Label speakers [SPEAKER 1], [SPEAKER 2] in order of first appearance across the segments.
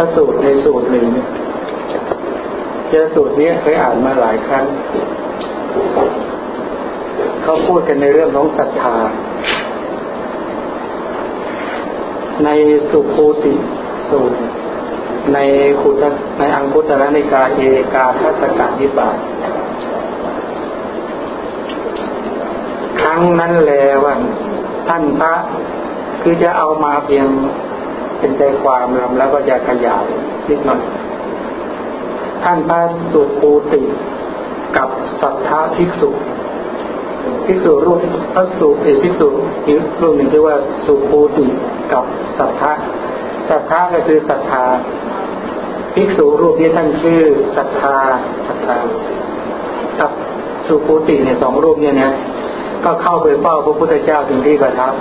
[SPEAKER 1] ระสูตรในสูตรหนึ่งเจอ
[SPEAKER 2] สูตรนี้เคยอ่านมาหลายครั้ง เขาพูดกันในเรื่องของศรัทธา ในสุภูติสูตร ในขุตในอังคุตระนิกาเอกาทัศกานิบาตครั้งนั้นแลว่าท่านพระคือจะเอามาเพียง เป็นใจความลำแล้วก็จะขยายนิดหน่อยท่านพระสุปูติกับสัทธาภิกษุภิกษุรูปพระสุเอภิกษุอีกรูปหนึ่งชื่ว่าสุปูติกับสัทธาสัทธาก็คือศรัทธาภิกษุรูปนี้ท่านชื่อศรัทธาศรัทธากับสุปูติเนี่ยสองรูปเนี่ยนะก็เข้าไปเฝ้าพระพุทธเจ้าถึงที่ประทับ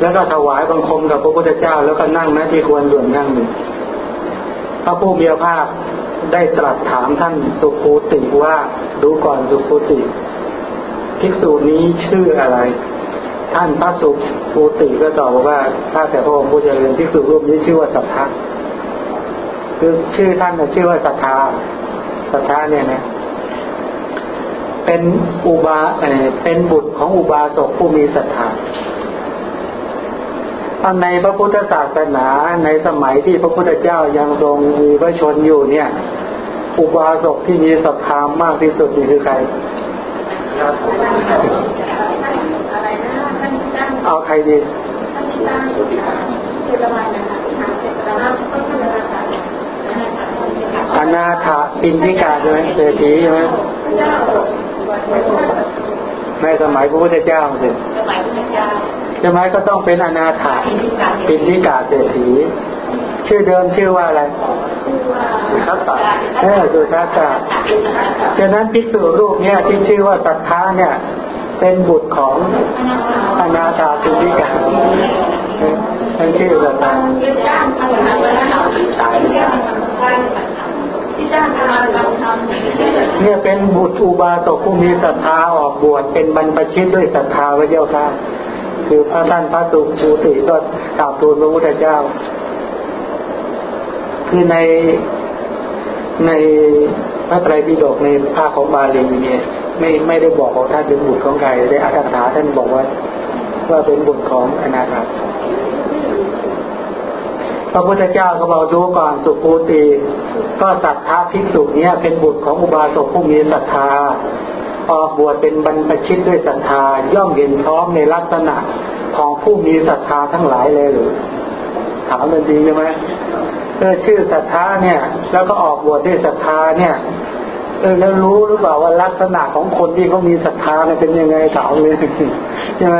[SPEAKER 2] แล้วก็ถวายบังคมกับพระพุทธเจ้า แล้วก็นั่งนะที่ควรส่วนนั่งหนึ่งพระผู้มีพระภาคได้ตรัสถามท่านสุภูติว่าดูก่อนสุภูติ ภิกษุนี้ชื่ออะไร ท่านพระสุภูติก็ตอบว่าถ้าแต่พระองค์ผู้เจริญภิกษุรูปนี้ชื่อว่าสัทธาคือชื่อท่านชื่อว่าสัทธาสัทธาเนี่ยนะเป็นอุบาเป็นบุตรของอุบาสกผู้มีศรัทธา ในพระพุทธศาสนาในสมัยที่พระพุทธเจ้ายังทรงมีพระชนอยู่เนี่ย อุบาสกที่มีศรัทธามากที่สุดนี่คือใครเอาใครดีอนาถาปินทิกาใช่ไหมเศรษฐีใช่ไหม ในสมัยพระพุทธเจ้าสิใช่ไหมก็ต้องเป็นอนาถาปินทิกาเศรษฐีชื่อเดิมชื่อว่าอะไรสุทัตตาเออสุทัตตาฉะนั้นภิกษุรูปเนี่ยที่ชื่อว่าตัทธาเนี่ย เป็นบุตรของอนาถาปินทิกาท่านชื่อแบบนั้น เนี่ยเป็นบุตรอุบาสกผู้มีศรัทธาออกบวชเป็นบรรพชิตด้วยศรัทธาพระเจ้าค่ะคือพระท่านพระสุภูติก็กราบทูลพระพุทธเจ้า คือในในพระไตรปิฎกในภาคของบาลีเนี่ยไม่ไม่ได้บอกว่าท่านเป็นบุตรของใครได้อัตถาท่านบอกว่าว่าเป็นบุตรของอนาถา พระพุทธเจ้าก็บอกดูก่อนสุภูติ ก็ศรัทธาภิกษุเนี้ยเป็นบุตรของอุบาสกผู้มีศรัทธาออกบวชเป็นบรรพชิตด้วยศรัทธาย่อมเห็นพร้อมในลักษณะของผู้มีศรัทธาทั้งหลายเลยหรือถามมันดีใช่ไหมเออชื่อศรัทธาเนี่ย แล้วก็ออกบวชด้วยศรัทธาเนี่ยเออแล้วรู้หรือเปล่าว่าลักษณะของคนที่เขามีศรัทธาเนี่ยเป็นยังไงถามเลยใช่ไหม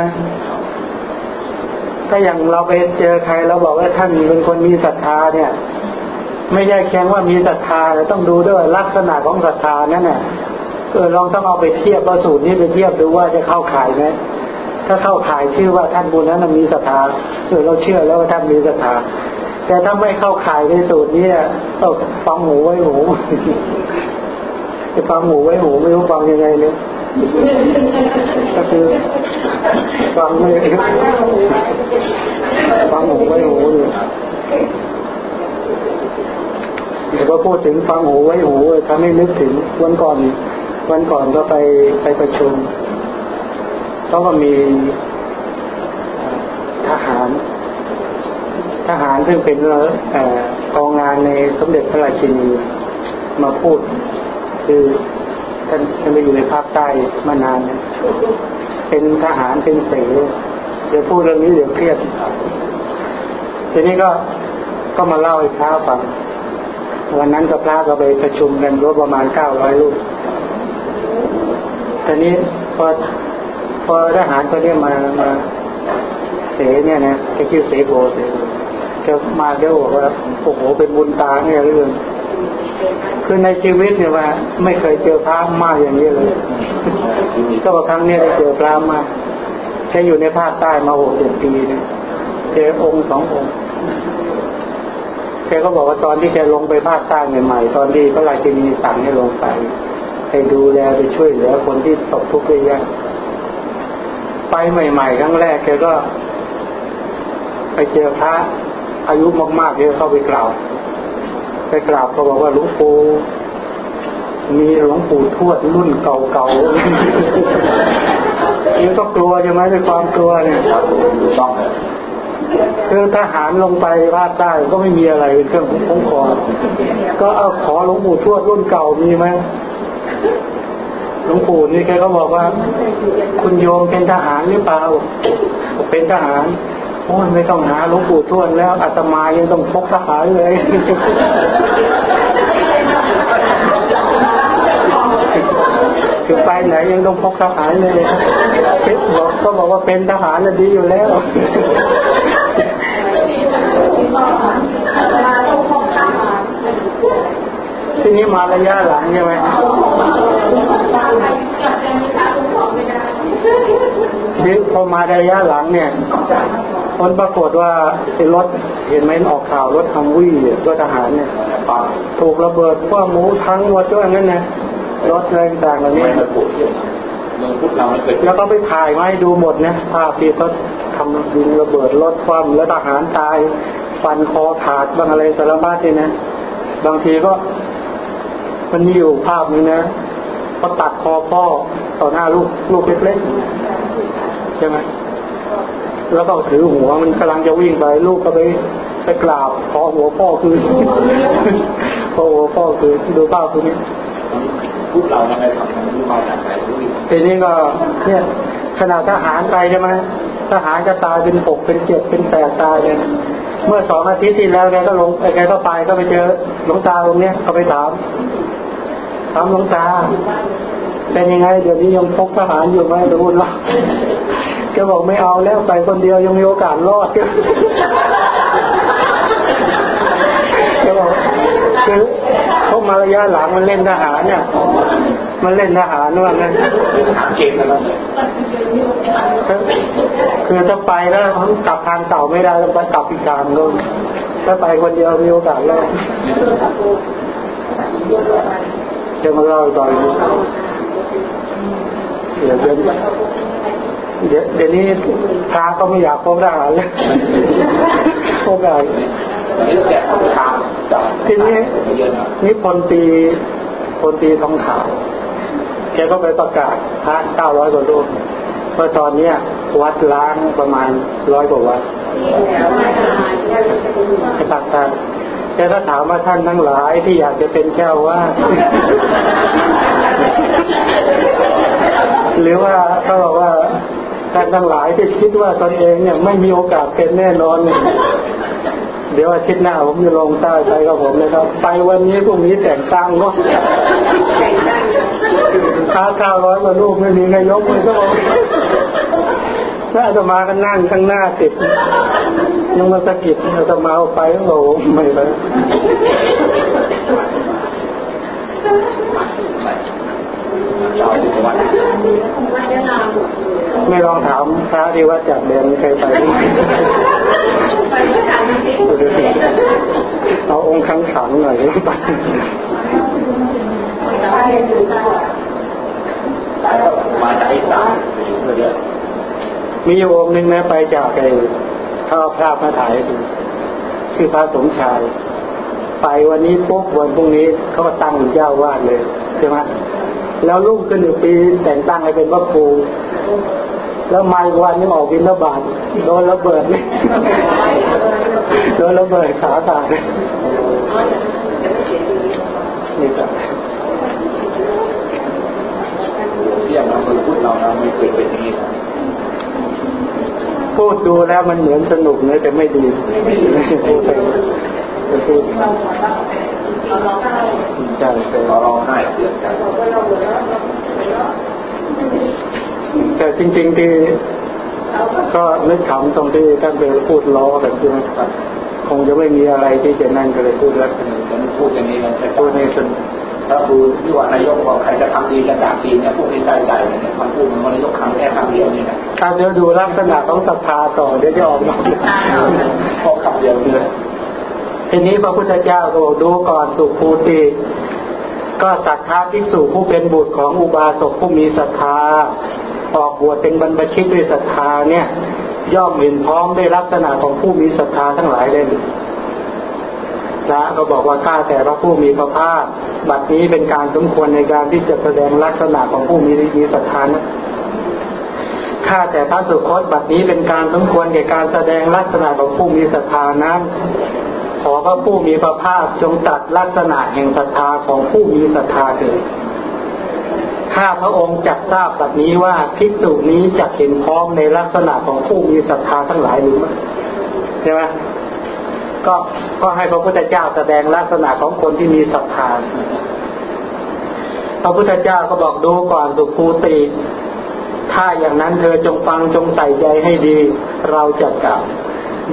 [SPEAKER 2] ถ้าอย่างเราไปเจอใครเราบอกว่าท่านเป็นคนมีศรัทธาเนี่ย ไม่ใช่แค่ว่ามีศรัทธาแต่ต้องดูด้วยลักษณะของศรัทธานั่นน่ะเออลองต้องเอาไปเทียบประสูตรนี้ไปเทียบดูว่าจะเข้าข่ายไหมถ้าเข้าข่ายชื่อว่าท่านบุญนั้นมีศรัทธาเออเราเชื่อแล้วว่าท่านมีศรัทธาแต่ถ้าไม่เข้าข่ายในสูตรนี้ก็ฟังหูไว้หูจะฟังหูไว้หูไม่รู้ฟังยังไงเนี่ย ก็คือฟังไม่ฟังหูไว้หูอยู่เดี๋ยวก็พูดถึงฟังหูไว้หูทำให้นึกถึงวันก่อน วันก่อนก็ไปไปประชุมเขาก็มีทหาร ทหารซึ่งเป็นกองงานในสมเด็จพระราชินีมาพูด คือ ท่านท่านไปอยู่ในภาคใต้มานานเป็นทหารเป็นเสเดี๋ยวพูดเรื่องนี้เดี๋ยวเครียดทีนี้ก็ก็มาเล่าให้พระฟังวันนั้นก็พระก็ไปประชุมกันก็ประมาณเก้าร้อยรูปตอนนี้พอพอทหารคนนี้มามาเสเนี่ยนะแกชื่อเสโบเสจะมาเดี๋ยวบอกว่าโอ้โหเป็นบุญตาเนี่ยเรื่อง คือในชีวิตเนี่ยว่า ไม่เคยเจอพระมากอย่างนี้เลย ก็ครั้งนี้ได้เจอพระมากแกอยู่ในภาคใต้มาหกเจ็ดปีเนี่ยเจอองค์สององค์แกก็บอกว่าตอนที่แกลงไปภาคใต้ใหม่ๆตอนที่พระราชินีสั่งให้ลงไปไปดูแลไปช่วยเหลือคนที่ตกทุกข์ได้ยากไปใหม่ ๆ ครั้งแรกแกก็ ไปเจอพระอายุมากๆแกเข้าไปกราบ ไปกราบก็บอกว่าหลวงปู่มีหลวงปู่ทวดรุ่นเก่าๆนี่ก็กลัวใช่ไหมด้วยความกลัวเนี่ย
[SPEAKER 3] ครับถูกต้อง
[SPEAKER 2] คือทหารลงไปภาคใต้ก็ไม่มีอะไรเป็นเครื่องคุ้มครองก็เอาขอหลวงปู่ทวดรุ่นเก่ามีไหมหลวงปู่นี่แกก็บอกว่า คุณโยมเป็นทหารหรือเปล่า เป็นทหาร อ้ยไม่ต้องหาหลวงปู่ทวดแล้วอาตมายังต้องพกทหารเลยคือไปไหนยังต้องพกทหารเลยบอกก็บอกว่าเป็นทหารน่ะดีอยู่แล้วทีนี้มาระยะหลังใช่ไหม ทีพอมาระยะหลังเนี่ยผลปรากฏว่าไอ้รถเห็นไหมออกข่าวรถฮัมวี่รถทหารเนี่ย
[SPEAKER 3] ปาก
[SPEAKER 2] ถูกระเบิดว่าหมูทั้งหมดด้วยงั้นนะรถอะไรต่างๆเหล่านี้
[SPEAKER 3] ไม่มาปวดเยี่ยมเมืองพุทธเราไม่เคย
[SPEAKER 2] แล้วก็ไปถ่ายมาให้ดูหมดนะภาพที่เขาทำดินระเบิดรถคว่ำแล้วทหารตาย ฟันคอขาดบางอะไรสารพัดเลยนะ บางทีก็มันมีอยู่ภาพนึงนะเขาตัดคอพ่อต่อหน้าลูกลูกเล็กๆ ใช่ไหมแล้วก็ถือหัวมันกำลังจะวิ่งไป ลูกก็ไปไปกราบขอหัวพ่อคืนขอหัวพ่อคืนดูภาพตัวนี้
[SPEAKER 3] พุทธเราทำไมทำมันมาจากไหนรู้ไหม
[SPEAKER 2] ทีนี้ก็เนี่ยขนาดทหารไปใช่ไหมทหารจะตายเป็นหกเป็นเจ็ดเป็นแปดตายเลยเมื่อสองอาทิตย์ที่แล้วแกก็ลงแกก็ไปก็ไปเจอหลวงตาตรงเนี้ยก็ไปถามถามหลวงตา เป็นยังไง เดี๋ยวนี้ยังพกทหารอยู่ไหมรู้เนาะแกบอกไม่เอาแล้วไปคนเดียวยังมีโอกาสรอดแกบอกคือพวกมาระยะหลังมันเล่นทหารเนี่ยมันเล่นทหารว่างั้น
[SPEAKER 3] เป็นทหารเกณฑ์นั่นแหละ
[SPEAKER 2] คือถ้าไปแล้วกลับทางเก่าไม่ได้ต้องไปกลับอีกทางนึงถ้าไปคนเดียวมีโอกาสรอดจะมาเล่าต่ออีกเดี๋ยวเดี๋ยว เดี๋ยวเดี๋ยวนี้พระก็ไม่อยากพบทหารแล้วพบทหาร
[SPEAKER 3] นี่แกตามจับ
[SPEAKER 2] ทีนี้
[SPEAKER 3] เยอะนะ
[SPEAKER 2] นี่พลตรีพลตรีทองขาวแกก็ไปประกาศพระเก้าร้อยกว่ารูปเพราะตอนเนี้ยวัดล้างประมาณร้อยกว่าวัดในปากใต้แกก็ถามว่าท่านทั้งหลายที่อยากจะเป็นเจ้าว่า หรือว่าเขาบอกว่า ท่านทั้งหลายที่คิดว่าตนเองเนี่ยไม่มีโอกาสเป็นแน่นอนเนี่ยเดี๋ยวอาทิตย์หน้าผมจะลงใต้ไปกับผมเลยครับ ไปวันนี้พรุ่งนี้แต่งตั้งก็ค้าเก้าร้อยกว่าลูกไม่มีใครยกเลยก็บอกถ้าอาตมาก็นั่งข้างหน้าติดยังมาสะกิดอาตมาเอาไปก็บอกว่าไม่ไป
[SPEAKER 3] เราอยู่วัด
[SPEAKER 2] ไม่ลองถามพระที่วัดจากเดินมีใครไปไหมเอาองค์ขังขังหน่อยไป
[SPEAKER 3] มาจากอีสานเพื่อเยอะ
[SPEAKER 2] มีอยู่องค์หนึ่งนะไปจากไอ้เขาเอาภาพมาถ่ายดูชื่อพระสมชาย ไปวันนี้ปุ๊บวันพรุ่งนี้เขาก็ตั้งเป็นเจ้าวาดเลยใช่ไหม แล้วลูกขึ้นหนึ่งปีแต่งตั้งให้เป็นพระครูแล้วมาอีกวันนี้ออกบินระบาดโดนระเบิดเลยโดนระเบิดขาตายนี่ก็
[SPEAKER 3] เที่ยงนะเมืองพุทธเรานะไม่เคยเป็นอย่างนี้นะ
[SPEAKER 2] พูดดูแล้วมันเหมือนสนุกเนอะแต่ไม่ดีพูดไปพูด
[SPEAKER 1] เราร้องไห้
[SPEAKER 2] ใช่ใช่
[SPEAKER 3] เราร้องไห้เสียใจ
[SPEAKER 2] แต่จริงๆที่
[SPEAKER 1] ก็
[SPEAKER 2] นึกขำตรงที่ท่านไปพูดล้อแบบนี้คงจะไม่มีอะไรที่จะนั่นก็เลยพูดแล้ว
[SPEAKER 3] ฉันพูดอย่างนี้นะแต่
[SPEAKER 2] พูดให้สน
[SPEAKER 3] ถ้าดูที่ว่านายกบอกใครจะทำดีจะด่าดีเนี่ยพูดในใจใจเนี่ยมันพูดมันนายกทำแค่คำเดียวนี่นะ
[SPEAKER 2] ถ้าเดี๋ยวดูลักษณะของศรัทธาต่อเดี๋ยวจะออกมา
[SPEAKER 3] พอคำเดียวเลย
[SPEAKER 2] ทีนี้พระพุทธเจ้าก็บอกดูก่อนสุภูติก็ศรัทธาภิกษุผู้เป็นบุตรของอุบาสกผู้มีศรัทธาออกบวชเป็นบรรพชิตด้วยศรัทธาเนี่ย ย่อมเห็นพร้อมได้ลักษณะของผู้มีศรัทธาทั้งหลายเลยพระก็บอกว่าข้าแต่พระผู้มีพระภาคบัดนี้เป็นการสมควรในการที่จะแสดงลักษณะของผู้มีมีศรัทธานะข้าแต่พระสุคตบัดนี้เป็นการสมควรแก่การแสดงลักษณะของผู้มีศรัทธานั้น ขอพระผู้มีพระภาคจงตัดลักษณะแห่งศรัทธาของผู้มีศรัทธาเถิดข้าพระองค์จักทราบแบบนี้ว่าภิกษุนี้จะเห็นพร้อมในลักษณะของผู้มีศรัทธาทั้งหลายหรือไม่ใช่ไหมก็ก็ให้พระพุทธเจ้าแสดงลักษณะของคนที่มีศรัทธา พระพุทธเจ้าก็บอกดูก่อนสุภูติ ถ้าอย่างนั้นเธอจงฟังจงใส่ใจให้ดี เราจะกล่าว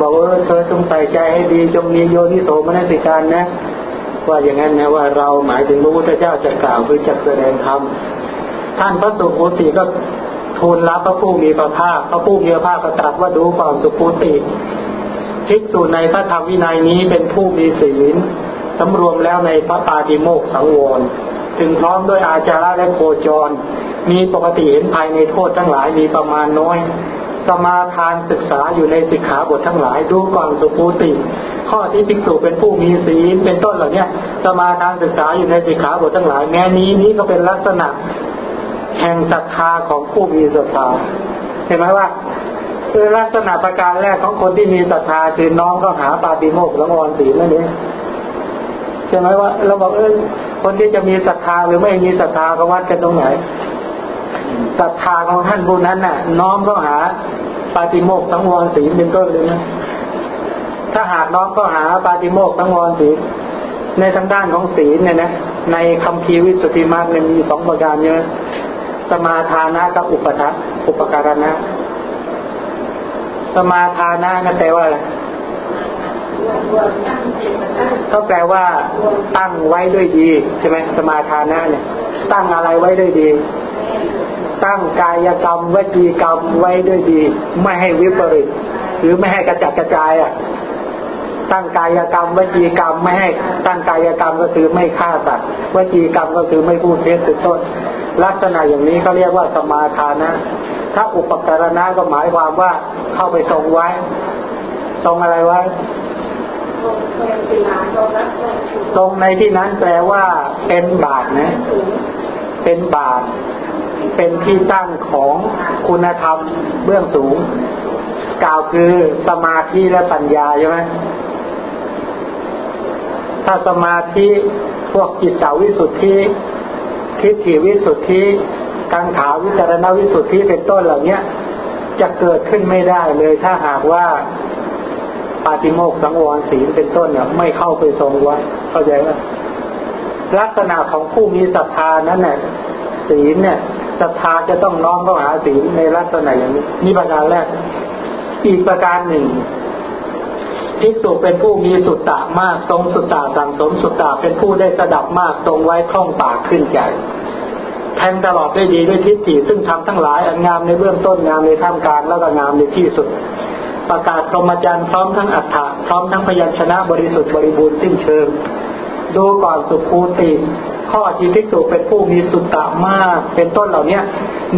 [SPEAKER 2] บอกว่าเธอจงใส่ใจให้ดีจงมีโยนิโสมนสิการนะ ว่าอย่างนั้นนะว่าเราหมายถึงพระพุทธเจ้าจะกล่าวคือจะแสดงธรรมท่านพระสุภูติก็ทูลรับพระผู้มีพระภาคพระผู้มีพระภาคก็ตรัสว่าดูก่อนสุภูติภิกษุในพระธรรมวินัยนี้เป็นผู้มีศีลสำรวมแล้วในพระปาติโมกสังวรถึงพร้อมด้วยอาจาระและโคจร มีปกติเห็นภายในโทษทั้งหลายมีประมาณน้อย สมาทานศึกษาอยู่ในสิกขาบททั้งหลายดูก่อนสุภูติ ข้อที่ภิกษุเป็นผู้มีศีลเป็นต้นเหล่านี้สมาทานศึกษาอยู่ในสิกขาบททั้งหลาย แม้นี้นี้ก็เป็นลักษณะ แห่งศรัทธาของผู้มีศรัทธาเห็นไหมว่าคือลักษณะประการแรกของคนที่มีศรัทธาคือน้องก็หาปาติโมกข์และวรศีลนั่นเองใช่ไหมว่าเราบอกเออคนที่จะมีศรัทธาหรือไม่มีศรัทธาก็วัดกันตรงไหน ศรัทธาของท่านผู้นั้นน่ะ น้อมก็หาปาติโมกข์สังวรศีลเป็นต้นเลยนะถ้าหากน้อมก็หาปาติโมกข์สังวรศีลในทางด้านของศีลเนี่ยนะในคำพีวิสุทธิมรรคเนี่ยมีสองประการเนี่ยสมาทานะกับอุปทะอุปการณะสมาทานะนั่นแปลว่าอะไรก็แปลว่า ตั้งไว้ด้วยดีใช่ไหมสมาทานะเนี่ย ตั้งอะไรไว้ด้วยดี ตั้งกายกรรมวจีกรรมไว้ด้วยดี ไม่ให้วิปริต หรือไม่ให้กระจัดกระจายอะตั้งกายกรรมวจีกรรมไม่ให้ตั้งกายกรรมก็คือไม่ฆ่าสัตว์วจีกรรมก็คือไม่พูดเท็จเป็นต้นลักษณะอย่างนี้เขาเรียกว่าสมาทานะ ถ้าอุปการณะก็หมายความว่าเข้าไปทรงไว้ ทรงอะไรไว้ทรงในที่นั้นแปลว่าเป็นบาทนะ เป็นบาทเป็นที่ตั้งของคุณธรรมเบื้องสูง กล่าวคือสมาธิและปัญญาใช่ไหมถ้าสมาธิพวกจิตตวิสุทธิทิฏฐิวิสุทธิกังขาวิจารณวิสุทธิเป็นต้นเหล่านี้จะเกิดขึ้นไม่ได้เลยถ้าหากว่าปาติโมกข์สังวรศีลเป็นต้นเนี่ยไม่เข้าไปทรงไว้เข้าใจไหม ลักษณะของผู้มีศรัทธานั้นเนี่ยศีลเนี่ยศรัทธาจะต้องน้อมเข้าหาศีลในลักษณะอย่างนี้นี่ประการแรก อีกประการหนึ่งภิกษุเป็นผู้มีสุตตะมากทรงสุตตะสังสมสุตตะเป็นผู้ได้สดับมากทรงไว้คล่องปากขึ้นใจแทงตลอดด้วยดีด้วยทิฏฐิซึ่งทำทั้งหลายอันงามในเบื้องต้นงามในท่ามกลางแล้วก็งามในที่สุด ประกาศพรหมจรรย์พร้อมทั้งอัฏฐะพร้อมทั้งพยัญชนะบริสุทธิ์บริบูรณ์สิ้นเชิง ดูก่อนสุภูติ ข้อที่ภิกษุเป็นผู้มีสุตตะมาก เป็นต้นเหล่าเนี้ย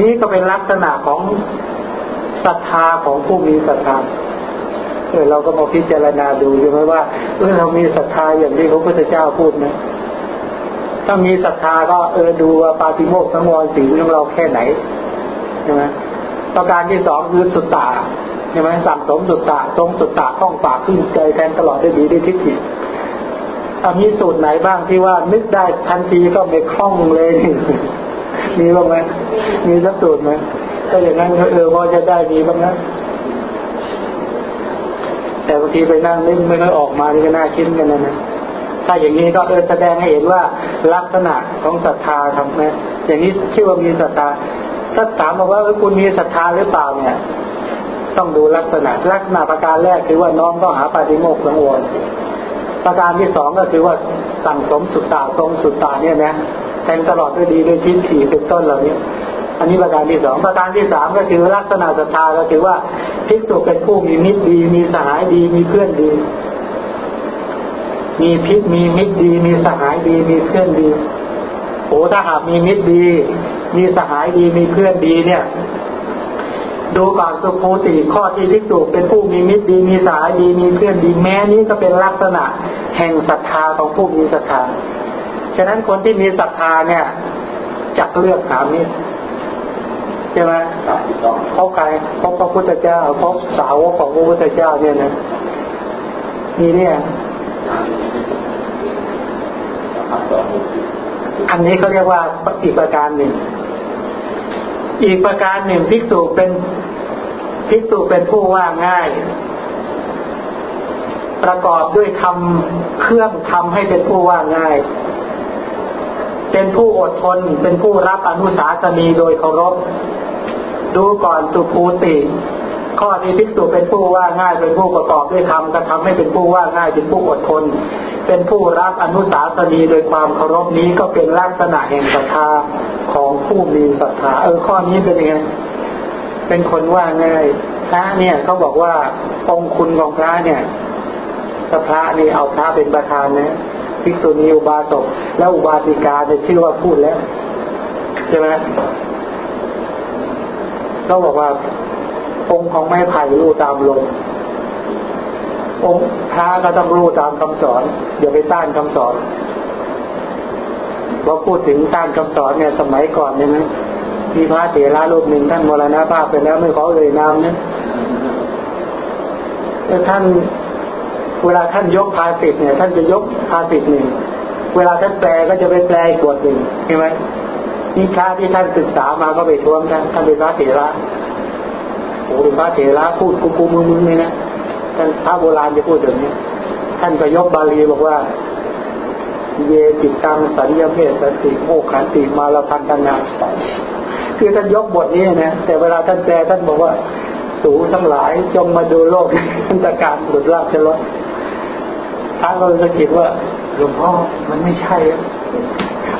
[SPEAKER 2] นี้ก็เป็นลักษณะของศรัทธาของผู้มีศรัทธาเออเราก็มาพิจารณาดูใช่ไหมว่าเออเรามีศรัทธาอย่างที่พระพุทธเจ้าพูดนะถ้ามีศรัทธาก็เออดูว่าปาติโมกข์สังวรศีของเราแค่ไหนใช่ไหมประการที่สองคือสุตตะใช่ไหมสั่งสมสุตตะทรงสุตตะข้องปากขึ้นใจแทนตลอดได้ดีได้ทิฏฐิ มีสูตรไหนบ้างที่ว่านึกได้ทันทีก็ไม่คล่องเลย มีบ้างไหมมีสักสูตรไหมถ้าอย่างนั้นเออพอจะได้มีบ้างนะแต่บางทีไปนั่งนึกไม่ค่อยออกมานี่ก็น่าคิดกันนะนะถ้าอย่างนี้ก็เออแสดงให้เห็นว่าลักษณะของศรัทธาทำไหมอย่างนี้ชื่อว่ามีศรัทธาถ้าถามบอกว่าคุณมีศรัทธาหรือเปล่าเนี่ย ต้องดูลักษณะลักษณะประการแรกคือว่าน้อมต้องหาปฏิโมกข์สังวร ประการที่สองก็คือว่าสั่งสมสุตตาทรงสุตตาเนี่ยนะแทงตลอดด้วยดีด้วยทิฏฐิเป็นต้นเหล่านี้ อันนี้ประการที่สองประการที่สามก็คือลักษณะศรัทธาก็คือว่าภิกษุเป็นผู้มีมิตรดี มีสหายดีมีเพื่อนดี มีพิษมีมิตรดี มีสหายดีมีเพื่อนดีโอ้ถ้าหากมีมิตรดี มีสหายดีมีเพื่อนดีเนี่ย ดูก่อนสุภูติข้อที่ภิกษุเป็นผู้มีมิตรดีมีสายดีมีเพื่อนดีแม้นี้ก็เป็นลักษณะแห่งศรัทธาของผู้มีศรัทธา ฉะนั้นคนที่มีศรัทธาเนี่ยจักเลือกหามิตรใช่ไหมเขาใครเขาพระพุทธเจ้าเขาสาวกของพระพุทธเจ้าเนี่ยนะมีเนี่ยอันนี้เขาเรียกว่าอีกประการหนึ่ง อีกประการหนึ่งภิกษุเป็นภิกษุเป็นผู้ว่าง่าย ประกอบด้วยทำเครื่องทำให้เป็นผู้ว่าง่าย เป็นผู้อดทน เป็นผู้รับอนุสาสนีโดยเคารพ ดูก่อนสุภูติ ข้อที่ภิกษุเป็นผู้ว่าง่ายเป็นผู้ประกอบด้วยธรรมกระทำให้เป็นผู้ว่าง่ายเป็นผู้อดทน เป็นผู้รับอนุสาสนีโดยความเคารพนี้ก็เป็นลักษณะแห่งศรัทธาของผู้มีศรัทธาเออข้อนี้เป็นยังไงเป็นคนว่าง่ายพระเนี่ยเขาบอกว่าองคุณของพระเนี่ยถ้าพระนี่เอาพระเป็นประธานนะภิกษุณีอุบาสกแล้วอุบาสิกาเนี่ยชื่อว่าพูดแล้วใช่ไหมก็บอกว่า องค์ของไม้ไผ่รู้ตามลมองค์พระก็ต้องรู้ตามคำสอนอย่าไปต้านคำสอนพอพูดถึงต้านคำสอนเนี่ยสมัยก่อนเนี่ยนะมีพระเถระรูปหนึ่งท่านมรณภาพไปแล้วไม่ขอเอ่ยนามเนี่ยท่านเวลาท่านยกภาสิทธ์เนี่ย ท่านจะยกภาสิทธ์หนึ่งเวลาท่านแปลก็จะไปแปลอีกบทหนึ่งใช่ไหมนี่พระที่ท่านศึกษามาก็ไปทวงท่านท่านเป็นพระเถระ โอ้พระเถระพูดกูกูมึงมึงเลยนะท่านพระโบราณจะพูดอย่างนี้ท่านก็ยกบาลีบอกว่า เยติตังสัญญาเพศสติโมขันติมาลพันธนาคือท่านยกบทนี้นะแต่เวลาท่านแปลท่านบอกว่า สูทั้งหลายจงมาดูโลกอันตรการหลุดราชรถพระก็เลยสะกิดว่าหลวงพ่อมันไม่ใช่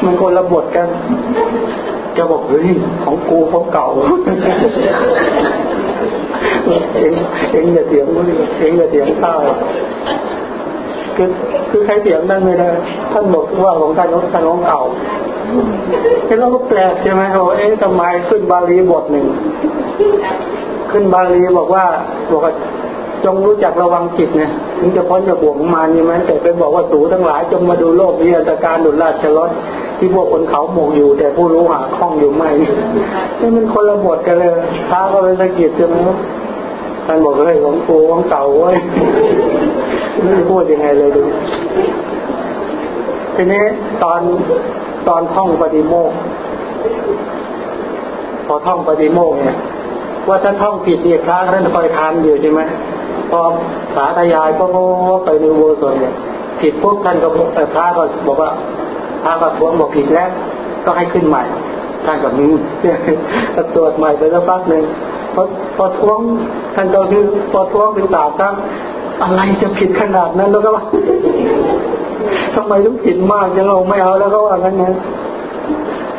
[SPEAKER 2] มันคนละบทกัน จะบอกเฮ้ยของกูของเก่า เองเองอย่าเสียงมึงเองอย่าเสียงข้าวคือคือใครเสียงนั่นไม่ได้ท่านบอกว่าของท่านของท่านของเก่าเห็นแล้วก็แปลกใช่ไหมโอ้เอ๊ะทำไมขึ้นบาลีบทหนึ่ง ขึ้นบาลีบอกว่าบอกว่าจงรู้จักระวังจิตเนี่ยถึงจะพ้นจากบ่วงมารใช่ไหมแต่ไปบอกว่าสูทั้งหลายจงมาดูโลกนี้อันตรการดุลราชรถ ที่พวกคนเขาหมกอยู่ แต่ผู้รู้หาข้องอยู่ไม่นี่มันคนละบทกันเลยท้าก็เป็นสกิดใช่ไหมท่านบอกเลยของกูของเก่าเว้ยไม่พูดยังไงเลยดูทีนี้ตอนตอนท่องปฏิโมกพอท่องปฏิโมกเนี่ย ว่าถ้าท่องผิดเนี่ยพระท่านคอยทานอยู่ใช่ไหมพอสาธยายก็ไปในโบสถเนี่ยผิดพวกท่านก็พระก็บอกว่า พระก็ทวงบอกผิดแล้ว ก็ให้ขึ้นใหม่ท่านก็มีก็ตรวจใหม่ไปสักพักหนึ่งพอพอทวงท่านก็คือพอทวงเป็นสามครั้งอะไรจะผิดขนาดนั้นแล้วก็ว่าทำไมต้องผิดมากจังเราไม่เอาแล้วก็ว่างั้นนะ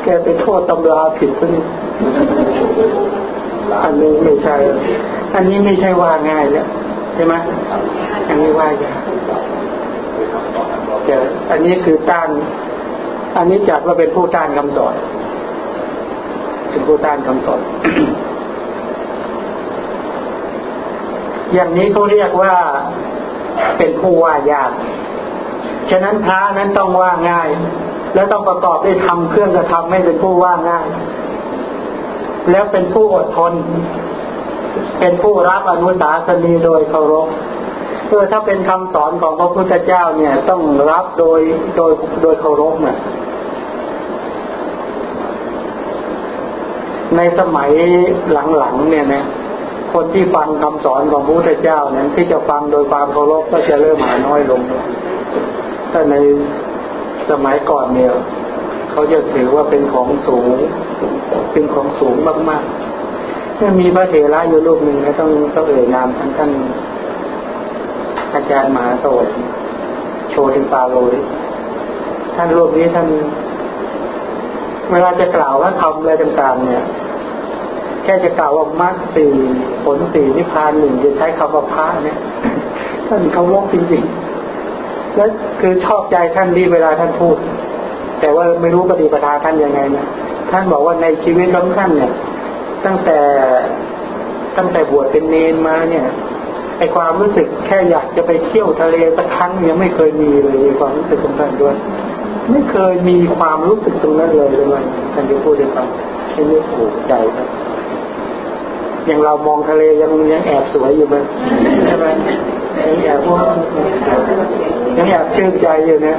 [SPEAKER 2] แกไปโทษตำราผิดซะนี่อันนี้ไม่ใช่ อันนี้ไม่ใช่ว่าง่ายแล้วใช่ไหมอันนี้ว่ายากแต่อันนี้คือต้าน อันนี้จัดว่าเป็นผู้ต้านคำสอนเป็นผู้ต้านคำสอน อย่างนี้เขาเรียกว่าเป็นผู้ว่ายาก ฉะนั้นพระนั้นต้องว่าง่าย แล้วต้องประกอบด้วยทำเครื่องกระทำให้เป็นผู้ว่าง่าย แล้วเป็นผู้อดทน เป็นผู้รับอนุสาสนีโดยเคารพ เออถ้าเป็นคำสอนของพระพุทธเจ้าเนี่ยต้องรับโดยโดยโดยเคารพเนี่ยในสมัยหลังๆเนี่ยนะคนที่ฟังคำสอนของพระพุทธเจ้านั้นที่จะฟังโดยความเคารพก็จะเริ่มหาน้อยลงถ้าในสมัยก่อนเนี่ยเขาจะถือว่าเป็นของสูง เป็นของสูงมากๆถ้ามีพระเถระอยู่รูปหนึ่งนะต้องต้องเอ่ยนามท่านท่าน อาจารย์มหาโสดโชติปาโลยท่านรูปนี้ท่าน เวลาจะกล่าวว่าทำอะไรต่างๆเนี่ย แค่จะกล่าวว่ามรรคสี่ผลสี่นิพพานหนึ่งจะใช้คำว่าพระเนี่ยท่านเขาวกจริงๆแล้วคือชอบใจท่านดีเวลาท่านพูด แต่ว่าไม่รู้ปฏิปทาท่านยังไงนะท่านบอกว่าในชีวิตของท่านเนี่ย ตั้งแต่ตั้งแต่บวชเป็นเนนมาเนี่ย ไอความรู้สึกแค่อยากจะไปเที่ยวทะเลสักครั้งยังไม่เคยมีเลยความรู้สึกของท่านด้วย ไม่เคยมีความรู้สึกตรงนั้นเลยเลยท่านจะพูดให้ฟังให้นึกโอ้ใจครับอย่างเรามองทะเลยังยังแอบสวยอยู่ไหมใช่ไหมยังแอบพวกยังแอบชื่นใจอยู่นะ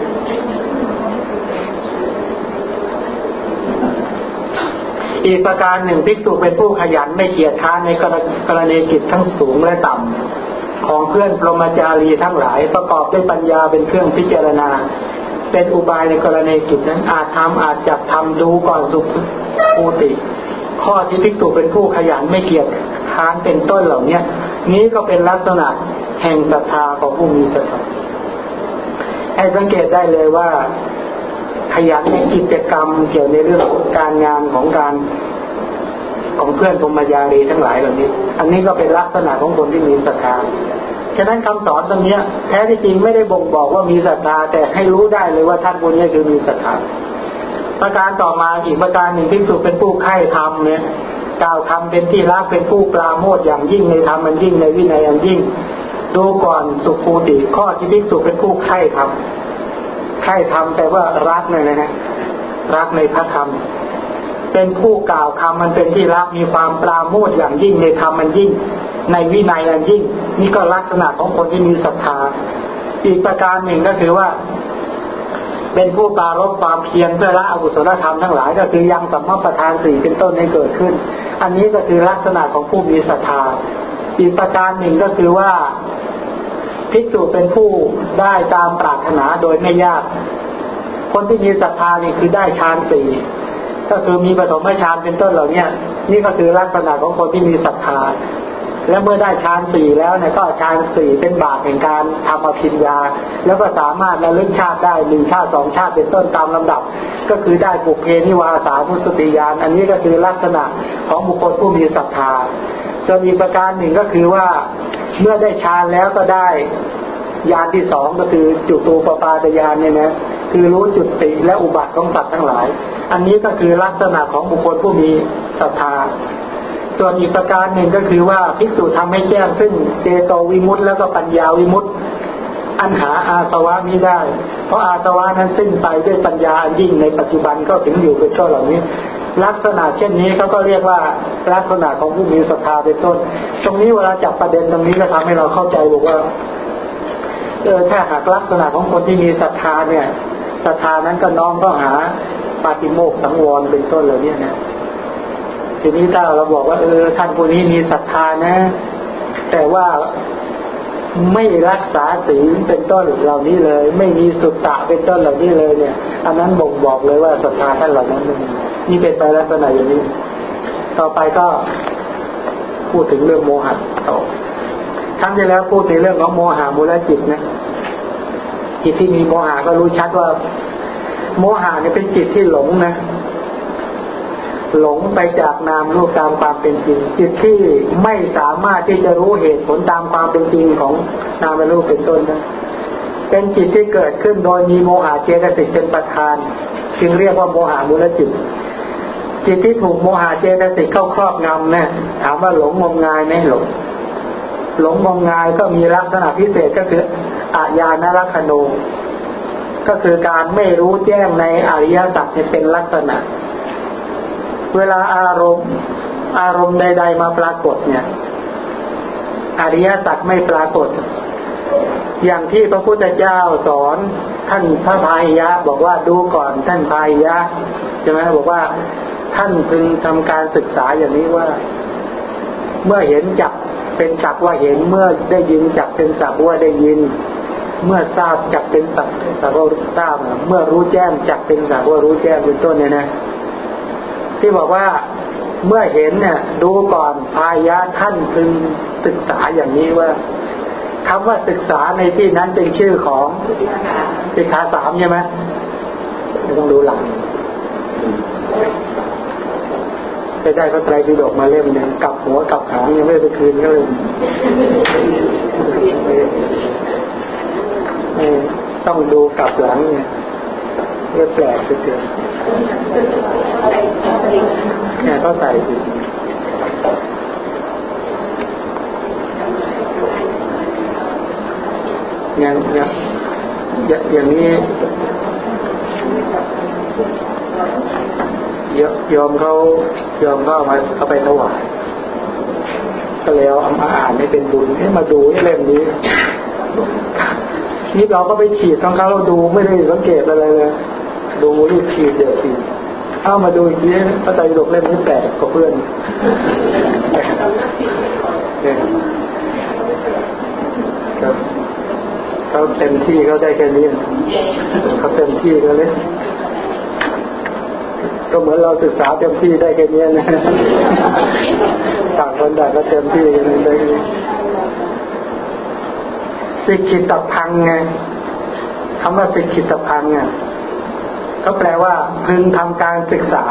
[SPEAKER 2] อีกประการหนึ่งภิกษุเป็นผู้ขยันไม่เกียจค้านในกรณีกิจทั้งสูงและต่ำ ของเพื่อนพรหมจารีทั้งหลาย ประกอบด้วยปัญญาเป็นเครื่องพิจารณา เป็นอุบายในกรณีกิจนั้นอาจทำอาจจับทำดูก่อนสุภูติ ข้อที่ภิกษุเป็นผู้ขยันไม่เกียจค้านเป็นต้นเหล่านี้นี้ก็เป็นลักษณะแห่งศรัทธาของผู้มีศรัทธาให้สังเกตได้เลยว่าขยันในกิจกรรมเกี่ยวในเรื่องการงานของการ ของเพื่อนพรมยารีทั้งหลายเหล่านี้ อันนี้ก็เป็นลักษณะของคนที่มีศรัทธาฉะนั้นคำสอนตรงนี้แท้ที่จริงไม่ได้บ่งบอกว่ามีศรัทธาแต่ให้รู้ได้เลยว่าท่านคนนี้คือมีศรัทธาประการต่อมาอีกประการหนึ่งที่สุดเป็นผู้ไข่ธรรมเนี่ยกล่าวธรรมเป็นที่รักเป็นผู้ปราโมทอย่างยิ่งในธรรมมันยิ่งในวินัยอันยิ่ง ดูก่อนสุภูติข้อที่พิสุเป็นผู้ไข่ธรรมใช่ทำแต่ว่ารักเนี่ยนะรักในพระธรรม เป็นผู้กล่าวคำมันเป็นที่รักมีความปราโมทอย่างยิ่งในธรรมมันยิ่ง ในวินัยอันยิ่ง นี่ก็ลักษณะของคนที่มีศรัทธา อีกประการหนึ่งก็คือว่า เป็นผู้ปรารบความเพียรเพื่อละอกุศลธรรมทั้งหลาย ก็คือยังสัมมาประธานสี่เป็นต้นให้เกิดขึ้น อันนี้ก็คือลักษณะของผู้มีศรัทธา อีกประการหนึ่งก็คือว่าภิกษุเป็นผู้ได้ตามปรารถนาโดยไม่ยาก คนที่มีศรัทธานี่คือได้ฌานสี่ ก็คือมีปฐมฌานเป็นต้นเหล่านี้นี่ก็คือลักษณะของคนที่มีศรัทธาและเมื่อได้ฌานสี่แล้วเนี่ยก็ฌานสี่เป็นบาตแห่งการทำอภิญญา แล้วก็สามารถระลึกชาติได้หนึ่งชาติสองชาติเป็นต้นตามลำดับ ก็คือได้ปุเพนิวาสามุสติยาน อันนี้ก็คือลักษณะของบุคคลผู้มีศรัทธาส่วนอีประการหนึ่งก็คือว่าเมื่อได้ฌานแล้วก็ได้ ยานที่สองก็คือจุตูปปาตยานเนี่ยนะคือรู้จุดติและอุบัติของสัตว์ทั้งหลาย อันนี้ก็คือลักษณะของบุคคลผู้มีศรัทธา ส่วนอีกประการหนึ่งก็คือว่าภิกษุทำให้แจ้งซึ่งเจโตวิมุตต์แล้วก็ปัญญาวิมุตต์อันหาอาสวะนี้ได้ เพราะอาสวะนั้นสิ้นไปด้วยปัญญาอันยิ่งในปัจจุบันก็ถึงอยู่เป็นต้นเหล่านี้ ลักษณะเช่นนี้เขาก็เรียกว่าลักษณะของผู้มีศรัทธาเป็นต้น ตรงนี้เวลาจับประเด็นตรงนี้ก็ทำให้เราเข้าใจบอกว่า เออถ้าหากลักษณะของคนที่มีศรัทธาเนี่ยศรัทธานั้นก็น้อมก็หาปาติโมกสังวรเป็นต้นเหล่านี้นะทีนี้ถ้าเราบอกว่าเออท่านคนนี้มีศรัทธานะ แต่ว่าไม่รักษาศีลเป็นต้นเหล่านี้เลย ไม่มีสุตตะเป็นต้นเหล่านี้เลยเนี่ย อันนั้นบ่งบอกเลยว่าศรัทธาท่านเหล่านั้นนี่เป็นไปลักษณะอย่างนี้ ต่อไปก็พูดถึงเรื่องโมหะต่อ ครั้งที่แล้วพูดในเรื่องของโมหะมูลจิตนะจิตที่มีโมหะก็รู้ชัดว่า โมหะเนี่ยเป็นจิตที่หลงนะหลงไปจากนามรูปตามความเป็นจริง จิตที่ไม่สามารถที่จะรู้เหตุผลตามความเป็นจริงของนามรูปเป็นต้นนะเป็นจิตที่เกิดขึ้นโดยมีโมหะเจตสิกเป็นประธาน จึงเรียกว่าโมหะมูลจิต จิตที่ถูกโมหะเจตสิกเข้าครอบงำนะถามว่าหลงงมงายไหมหลง หลงงมงายก็มีลักษณะพิเศษก็คืออาญานรัคโนก็คือการไม่รู้แจ้งในอริยสัจเป็นลักษณะ เวลาอารมณ์ อารมณ์ใด ๆ มาปรากฏเนี่ย อริยสัจไม่ปรากฏ อย่างที่พระพุทธเจ้าสอนท่านพระพายะ บอกว่าดูก่อนท่านพายะใช่ไหมบอกว่าท่านพึงทำการศึกษาอย่างนี้ว่า เมื่อเห็นจับ เป็นสักว่าเห็นเมื่อได้ยินจับเป็นสักว่าได้ยิน เมื่อทราบจักเป็นสักสักว่าทราบ เมื่อรู้แจ้งจักเป็นสักว่ารู้แจ้งเป็นต้นเนี่ยนะ ที่บอกว่าเมื่อเห็นเนี่ยดูก่อนพายะท่านพึงศึกษาอย่างนี้ว่าคำว่าศึกษาในที่นั้นเป็นชื่อของสิกขาสามใช่ไหมต้องดูหลัง ไปได้พระไตรปิฎกมาเล่มหนึ่งกลับหัวกลับหางยังไม่ไปคืนเขาเลยต้องดูกลับหลังเนี่ยเรียแปลกไปเกินเนี่ยเขาใส่ดิอย่างอย่างอย่างนี้ ยอมเขายอมเขาเอามาเอาไปถวายก็แล้วเอามาอ่านให้เป็นบุญให้มาดูเล่มนี้นี่เราก็ไปฉีดของเขาเราดูไม่ได้สังเกตอะไรเลยดูรีบฉีดเดี๋ยวฉีดเอามาดูอีกทีพระไตรปิฎกเล่มนี้แปลกกว่าเพื่อนครับเขาเต็มที่เขาได้แค่นี้เขาเต็มที่เขาเลย ก็เหมือนเราศึกษาเต็มที่ได้แค่นี้นะต่างคนต่างก็เต็มที่กันได้สิกขิตพังไงคำว่าสิกขิตพังไงก็แปลว่าพึงทำการศึกษา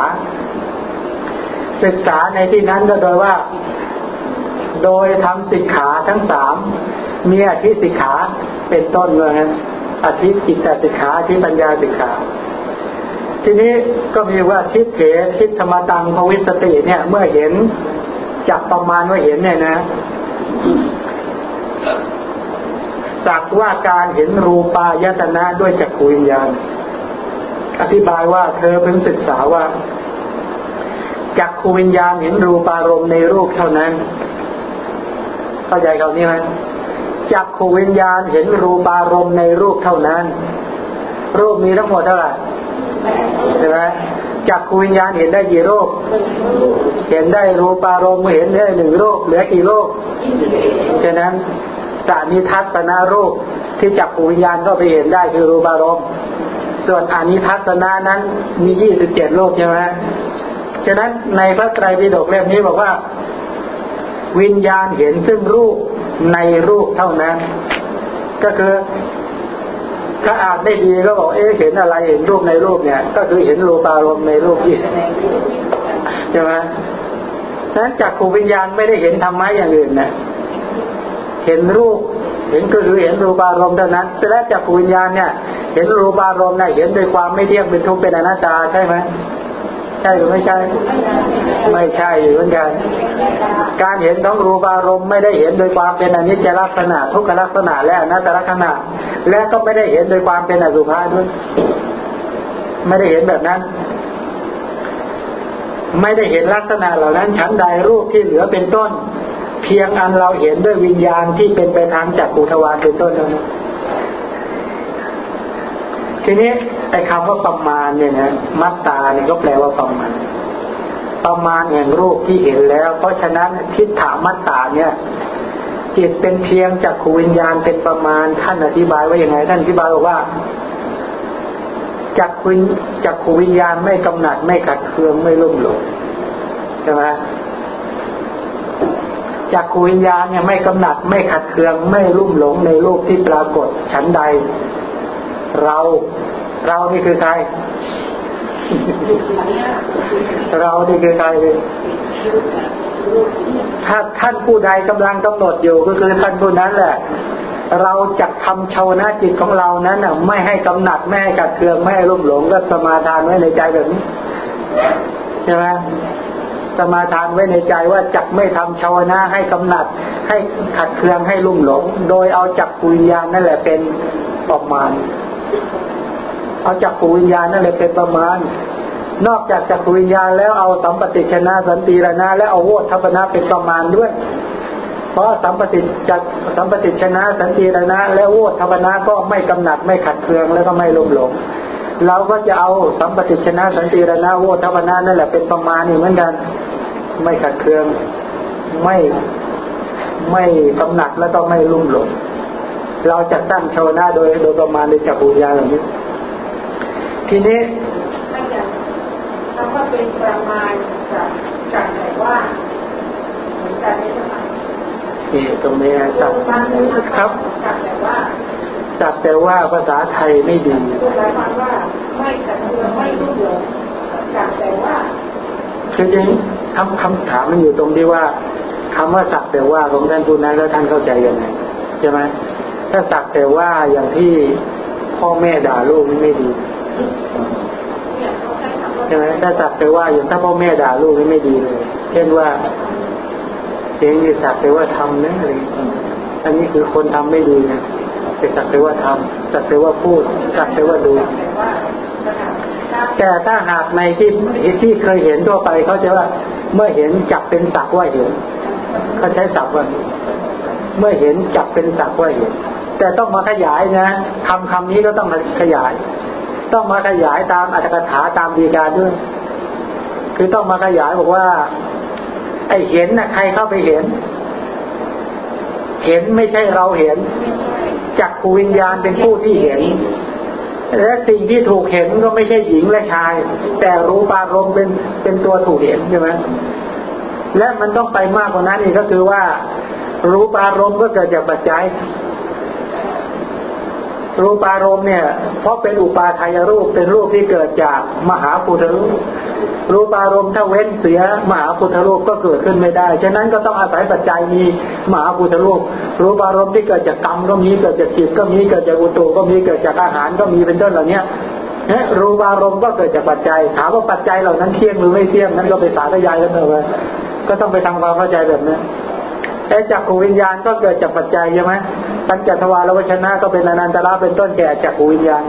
[SPEAKER 2] ศึกษาในที่นั้นก็โดยว่า โดยทำสิกขาทั้งสามมีอธิสิกขาเป็นต้นเลยนะอธิจิตสิกขาอธิปัญญาสิกขา ทีนี้ก็มีว่าทิฏเถทิฏธรรมตังภวิสติเนี่ย เมื่อเห็นจับประมาณว่าเห็นเนี่ยนะสักว่าการเห็นรูปายตนะด้วยจักรวิญญาณ อธิบายว่าเธอเพิ่งศึกษาว่าจักรวิญญาณเห็นรูปารมณ์ในรูปเท่านั้น เข้าใจคำนี้ไหมจักขวิญญาณเห็นรูปารมณ์ในรูปเท่านั้น รูปมีทั้งหมดเท่าไหร่ ใช่ไหมจักขวิญญาณเห็นได้กี่โรูปเห็นได้รูปารมณ์เห็นได้หนึ่งโรูปเหลือกี่โรูปฉะนั้นสานิทัศนารูปที่จักขวิญญาณก็ไปเห็นได้คือรูปารมณ์ ส่วนอานิทัศนานั้นมียี่สิบเจ็ดรูปใช่ไหมฉะนั้นในพระไตรปิฎกเล่มนี้บอกว่า วิญญาณเห็นซึ่งรูปในรูปเท่านั้น ก็คือ ถ้าอ่านไม่ดีก็บอกเอ๊ะเห็นอะไรเห็นรูปในรูปเนี่ย ก็คือเห็นรูปารมณ์ในรูปที่ใช่ไหมนั้นจากขูวิญญาณไม่ได้เห็นธรรมะอย่างอื่นนะเห็นรูป เห็นก็คือเห็นรูปารมณ์เท่านั้นแต่แล้วจากขูวิญญาณเนี่ย เห็นรูปารมณ์เนี่ยเห็นด้วยความไม่เที่ยงเป็นทุกข์เป็นอนัตตาใช่ไหม ใช่หรือไม่ใช่ ไม่ใช่เหมือนกัน การเห็นต้องรูปารมณ์ไม่ได้เห็นโดยความเป็นอนิจจลักษณะ ทุกขลักษณะและอนัตตลักษณะ และก็ไม่ได้เห็นโดยความเป็นอสุภะด้วย ไม่ได้เห็นแบบนั้น ไม่ได้เห็นลักษณะเหล่านั้นชั้นใดรูปที่เหลือเป็นต้น เพียงอันเราเห็นด้วยวิญญาณที่เป็นไปทางจักรุทวารเป็นต้นเท่านั้น ทีนี้ไอ้คำว่าประมาณเนี่ยนะมัตตาเนี่ยก็แปลว่าประมาณ ประมาณแห่งรูปที่เห็นแล้ว เพราะฉะนั้นทิฏฐามัตตาเนี่ยจิตเป็นเพียงจากขูวิญญาณเป็นประมาณท่านอธิบายว่าอย่างไงท่านอธิบายว่าจากคุณจากขูวิญญาณไม่กำหนัดไม่ขัดเคืองไม่ลุ่มหลงใช่ไหมจากขูวิญญาณเนี่ยไม่กำหนัดไม่ขัดเคืองไม่ลุ่มหลงในรูปที่ปรากฏฉันใด เรา เรานี่คือใคร เรานี่คือใครถ้าท่านผู้ใดกำลังกำหนดอยู่ก็คือท่านผู้นั้นแหละ เราจะทำชาวนาจิตของเรานั้นน่ะ ไม่ให้กำหนัดไม่ให้กัดเคืองไม่ให้ลุ่มหลงก็สมาทานไว้ในใจแบบนี้ใช่ไหมสมาทานไว้ในใจว่าจักไม่ทำชาวนาให้กำหนัด ให้ขัดเคืองให้ลุ่มหลง โดยเอาจักปุญญาณนั่นแหละเป็นประมาณ เอาจักรวิญญาณนั่นเลยเป็นประมาณ นอกจากจักรวิญญาณแล้วเอาสัมปติชนะสันติรนะและเอาโวทัพนะเป็นประมาณด้วย เพราะสัมปติจักสัมปติชนะสันติรนะและโวทัพนะก็ไม่กำหนัดไม่ขัดเคืองแล้วก็ไม่ลมหลงเราก็จะเอาสัมปติชนะสันติรนะโวทัพนะนั่นแหละเป็นประมาณนี่เหมือนกัน ไม่ขัดเคืองไม่ไม่กำหนัดแล้วก็ไม่ลุ่มหลง เราจะตั้งชาวนาโดยโดยประมาณในจักรวิญญาณแบบนี้ ทีนี้
[SPEAKER 1] ไม่อย่างคำว่าเป็นประมาณกับกับแต่ว่าเหมือนกันไหมเจ้าค่ะ
[SPEAKER 2] นี่ตรงนี้สัก
[SPEAKER 1] บางทีนะ
[SPEAKER 2] ครับ
[SPEAKER 1] กับแต่ว่า
[SPEAKER 2] สักแต่ว่าภาษาไทยไม่ดี
[SPEAKER 1] คือหมายความว่าไม่ขัดเคืองไม่รุ่งเรืองกับแต่ว่า
[SPEAKER 2] คือจริงคำคำถามมันอยู่ตรงที่ว่าคำว่าสักแต่ว่าของท่านผู้นั้นแล้วท่านเข้าใจยังไงใช่ไหม ถ้าสักแต่ว่าอย่างที่พ่อแม่ด่าลูกนี่ไม่ดี
[SPEAKER 1] ใช่
[SPEAKER 2] ไหมถ้าสักแต่ว่าอย่างถ้าพ่อแม่ด่าลูกนี่ไม่ดีเลย เช่นว่าเองนี่สักแต่ว่าทำนะอะไรอย่างเงี้ยอันนี้คือคนทำไม่ดีนะแต่สักแต่ว่าทำสักแต่ว่าพูดสักแต่ว่าดู
[SPEAKER 1] แต่ถ้า
[SPEAKER 2] หากในที่ที่เคยเห็นทั่วไปเขาจะว่า เมื่อเห็นจับเป็นสักว่าเห็นเขาใช้ศัพท์ว่าเมื่อเห็นจับเป็นสักว่าเห็น แต่ต้องมาขยายนะคำคำนี้ก็ต้องมาขยาย ต้องมาขยายตามอัตถกถาตามดีกาด้วย คือต้องมาขยายบอกว่า ไอเห็นนะใครเข้าไปเห็น เห็นไม่ใช่เราเห็นจักรวิญญาณเป็นผู้ที่เห็น และสิ่งที่ถูกเห็นก็ไม่ใช่หญิงและชาย แต่รูปารมณ์เป็นเป็นตัวถูกเห็นใช่ไหมและมันต้องไปมากกว่านั้นอีกก็คือว่า รูปารมณ์ก็เกิดจากปัจจัย รูปารมณ์เนี่ยเพราะเป็นอุปาทายรูปเป็นรูปที่เกิดจากมหาปุถุรูปรูปารมณ์ถ้าเว้นเสียมหาปุถุรูปก็เกิดขึ้นไม่ได้ ฉะนั้นก็ต้องอาศัยปัจจัยมีมหาปุถุรูปรูปารมณ์ที่เกิดจากกรรมก็มีเกิดจากจิตก็มีเกิดจากอุตุก็มีเกิดจากอาหารก็มีเป็นต้นเหล่านี้เนี่ยรูปารมณ์ก็เกิดจากปัจจัย ถามว่าปัจจัยเหล่านั้นเที่ยงหรือไม่เที่ยงนั้นก็ไปสาธยายกันเถอะก็ต้องไปทำความเข้าใจแบบนี้ แต่จักรวิญญาณก็เกิดจากปัจจัยใช่ไหมปัญจทวารวชนะก็เป็นอนันตระเป็นต้นแก่จักรวิญญาณ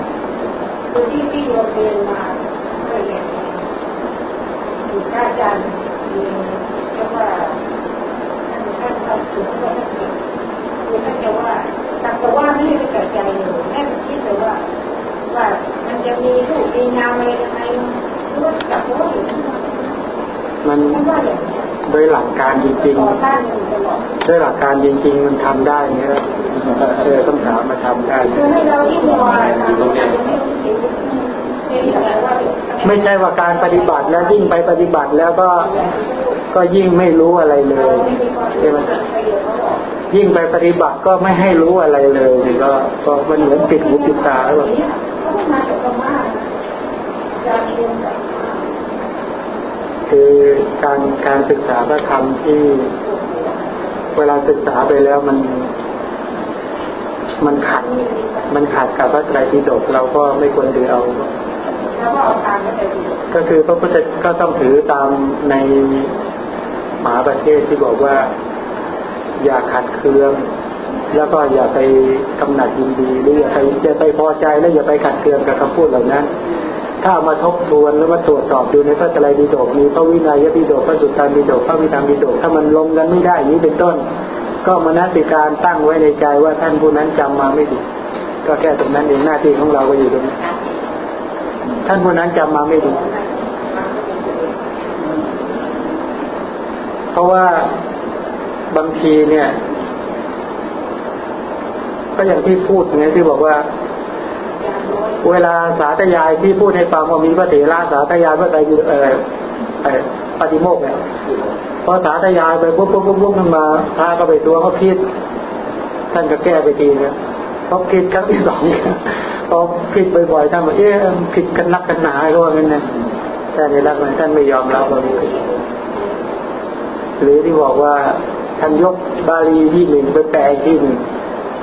[SPEAKER 1] คือที่ที่โรงเรียนมาเคยเรียนอยู่ท่าอาจารย์มีเรียกว่าท่านท่านทำถึงว่าท่านเก่งคือท่านจะว่าแต่ว่าไม่ให้ไปเกิดใจเลยแค่คิดเลยว่าว่ามันจะมีรูปมีนามอะไรยังไงหรือว่าจับว่าอยู่
[SPEAKER 2] มัน
[SPEAKER 1] ท่านว่าอย่างนี้
[SPEAKER 2] โดยหลักการจริง
[SPEAKER 1] ต่อต้านอยู่ตลอด
[SPEAKER 2] ๆโดยหลักการจริง ๆ มันทำได้เนี่ยเออต้องถามมาทำได้
[SPEAKER 1] คือให้เราที่มัวทำยังไม่รู้สิ่งที่แต่ว่า
[SPEAKER 2] ไม่ใช่ว่าการปฏิบัติแล้วยิ่งไปปฏิบัติแล้วก็ก็ยิ่งไม่รู้อะไรเลยใช่ไหมยิ่งไปปฏิบัติก็ไม่ให้รู้อะไรเลยนี่ก็ก็มันเหมือนปิดหูปิดตาแล้ว คือการการศึกษาพระธรรมที่ เวลาศึกษาไปแล้วมัน มันขัดมันขัดกับพระไตรปิฎกเราก็ไม่ควรถือเอา
[SPEAKER 1] แล้วก็เอาตามไปดู
[SPEAKER 2] ก็คือพระพุทธก็ต้องถือตามในมหาประเทศที่บอกว่า อย่าขัดเคือง แล้วก็อย่าไปกำหนัดยินดีหรืออย่าไปอย่าไปพอใจแล้วอย่าไปขัดเคืองกับคำพูดเหล่านั้น ถ้ามาทบทวนแล้วมาตรวจสอบดูในพระไตรปิฎกมีพระวินัยปิฎกพระสุตตันปิฎกพระวิธรรมปิฎกถ้ามันลงกันไม่ได้นี้เป็นต้น ก็มนสิการตั้งไว้ในใจว่าท่านผู้นั้นจำมาไม่ดีก็แค่ตรงนั้นเองหน้าที่ของเราก็อยู่ตรงนี้ท่านผู้นั้นจำมาไม่ดีเพราะว่าบางทีเนี่ย ก็อย่างที่พูดไงที่บอกว่า เวลาสาธยายที่พูดให้ฟังว่ามีพระเถระสาธยายพระไตรปิฎกเออเออปฏิโมกข์เนี่ยพอสาธยายไปปุ๊บปุ๊บปุ๊บปุ๊บขึ้นมาพาก็ไปตัวเขาผิดท่านก็แก้ไปทีนะพอผิดครั้งที่สองพอผิดบ่อยๆท่านบอกเอ๊ะผิดกันนักกันหนาก็ว่างั้นนะแต่ในรักนั้นท่านไม่ยอมรับว่ามีหรือที่บอกว่าท่านยกบาลีที่หนึ่งไปแปลที่หนึ่ง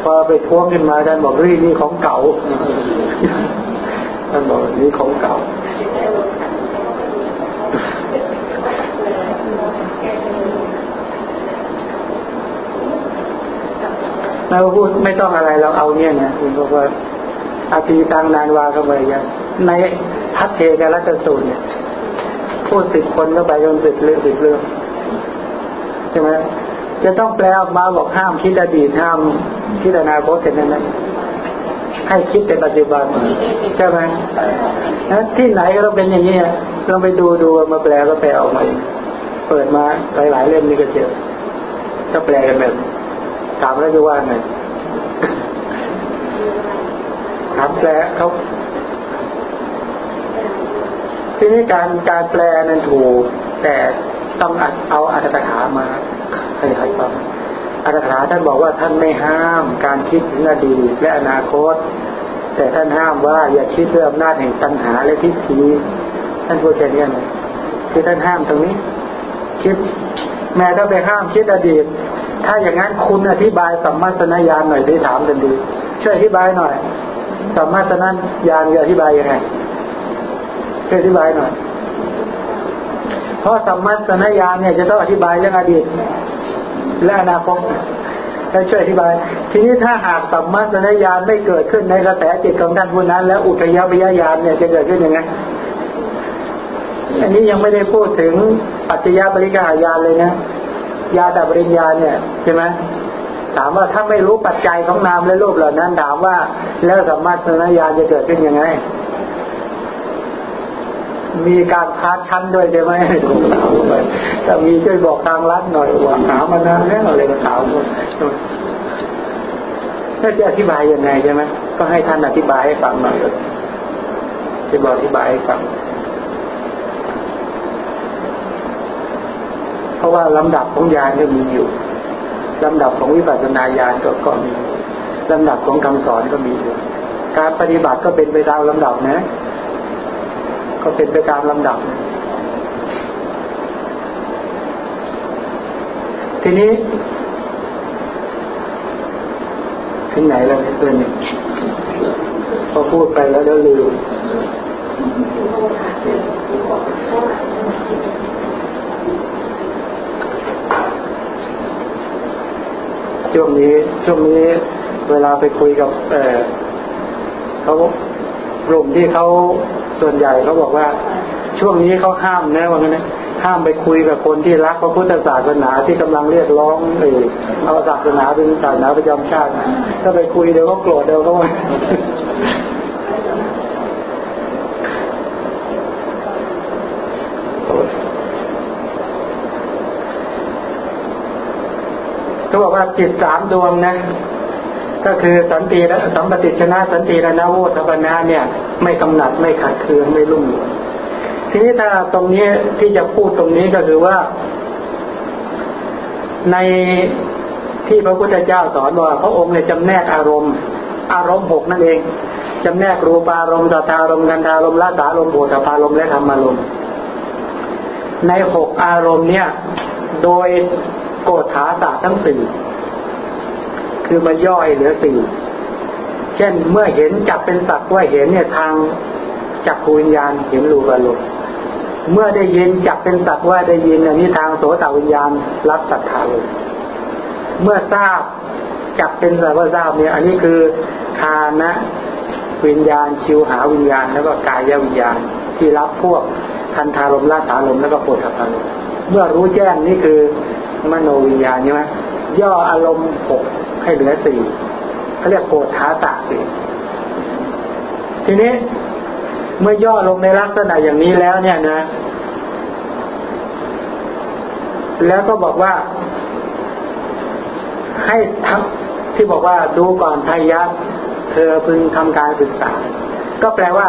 [SPEAKER 2] พอไปท้วงขึ้นมาท่านบอกเฮ้ยนี่ของเก่าท่านบอกนี่ของเก่าเราพูดไม่ต้องอะไรเราเอาเนี่ยนะคุณบอกว่าอาตีตังนานวาเข้าไปยังในพัทเทกรัตสูตรเนี่ยพูดสิบคนก็ไปจนสิบเรื่องสิบเรื่องใช่ไหมจะต้องแปลออกมาบอกห้ามคิดอดีตห้าม คิดอนาคตเห็นไหมให้คิดเป็นปัจจุบันใช่ไหมนะที่ไหนก็ต้องเป็นอย่างนี้เราไปดูดูมาแปลก็แปลออกมาเปิดมาหลายๆเล่มนี่ก็เจอก็แปลกันแบบถามแล้วจะว่าไงครับแปลเขาทีนี้การการแปลนั้นถูก แต่ต้องเอาอัตถกถามาขยายความ อัตถาท่านบอกว่าท่านไม่ห้ามการคิดถึงอดีตและอนาคต แต่ท่านห้ามว่าอย่าคิดด้วยอำนาจแห่งตัณหาและทิฏฐิท่านพูดแค่นี้นะคือท่านห้ามตรงนี้ คิด แม้ถ้าไปห้ามคิดอดีต ถ้าอย่างนั้นคุณอธิบายสัมมาสนญาณหน่อยที่ถามกันดีช่วยอธิบายหน่อยสัมมาสนญาณจะอธิบายยังไงช่วยอธิบายหน่อยเพราะสัมมาสนญาณเนี่ยจะต้องอธิบายเรื่องอดีต และอนาคตแล้ช่วยอธิบาย ทีนี้ถ้าหากสัมมาสนญาณไม่เกิดขึ้นในกระแสจิตของท่านผู้นั้น แล้วอุทยวิยญาณเนี่ยจะเกิดขึ้นยังไงอันนี้ยังไม่ได้พูดถึงปัจจยปริกาญาณเลยนะยาดับปริญญาเนี่ยใช่ไหมถามว่าถ้าไม่รู้ปัจจัยของนามและรูปเหล่านั้น ถามว่าแล้วสัมมาสนญาณจะเกิดขึ้นยังไง มีการพาชั้นด้วยใช่ไหมถ้ามีช่วยบอกทางลัดหน่อยว่าหามานานแล้วอะไรก็ถามถ้าจะอธิบายยังไงใช่ไหมก็ให้ท่านอธิบายให้ฟังหน่อยจะบอกอธิบายให้ฟังเพราะว่าลำดับของญาณก็มีอยู่ลำดับของวิปัสสนาญาณก็ก็มีลำดับของคำสอนก็มีอยู่การปฏิบัติก็เป็นไปตามลำดับนะ ก็เป็นไปตามลำดับ ทีนี้ ถึงไหนแล้วเพื่อนเนี่ยพอพูดไปแล้วเดี๋ยวลืมช่วงนี้ช่วงนี้เวลาไปคุยกับ เออเขากลุ่มที่เขา ส่วนใหญ่เขาบอกว่า ช่วงนี้เขาห้ามนะว่างั้นนะห้ามไปคุยกับคนที่รักพระพุทธศาสนาที่กำลังเรียกร้องเออเอาศาสนาเป็นศาสนาประจำชาติถ้าไปคุยเดี๋ยวเขาโกรธเดี๋ยวเขาเขาบอกว่าจิตสามดวงนะ ก็คือสันติและสัมปติชนะสันติและนาโวทปนาเนี่ย ไม่กำหนัดไม่ขัดเคืองไม่รุ่มทีนี้ถ้าตรงนี้ที่จะพูดตรงนี้ก็คือว่า ในที่พระพุทธเจ้าสอนว่าพระองค์เนี่ยจำแนกอารมณ์ อารมณ์หกนั่นเองจำแนกรูปารมณ์สัทธารมณ์กันธารมณ์ละสารมณ์โภธพารมณ์และธรรมารมณ์ในหกอารมณ์เนี่ย โดยโกฏฐาศาสตร์ทั้งสี่ คือมาย่อยเหลือสี่เช่นเมื่อเห็นจับเป็นสัตว์ว่าเห็นเนี่ยทางจักขูวิญญาณเห็นรูปอารมณ์เมื่อได้ยินจับเป็นสัตว์ว่าได้ยินอันนี้ทางโสตวิญญาณรับสัทธาเลยเมื่อทราบจับเป็นสัตว์ว่าทราบเนี่ยอันนี้คือคานะวิญญาณชิวหาวิญญาณ แล้วก็กายวิญญาณที่รับพวกทันทารมราสารมแล้วก็โพธพารมเมื่อรู้แจ้งนี่คือมโนวิญญาณใช่ไหม ย่ออารมณ์หกให้เหลือสี่เขาเรียกโกฏฐาสะสี่ทีนี้เมื่อย่อลงในลักษณะอย่างนี้แล้วเนี่ยนะ แล้วก็บอกว่า ให้ทักที่บอกว่าดูก่อนทายักเธอพึงทำการศึกษา ก็แปลว่า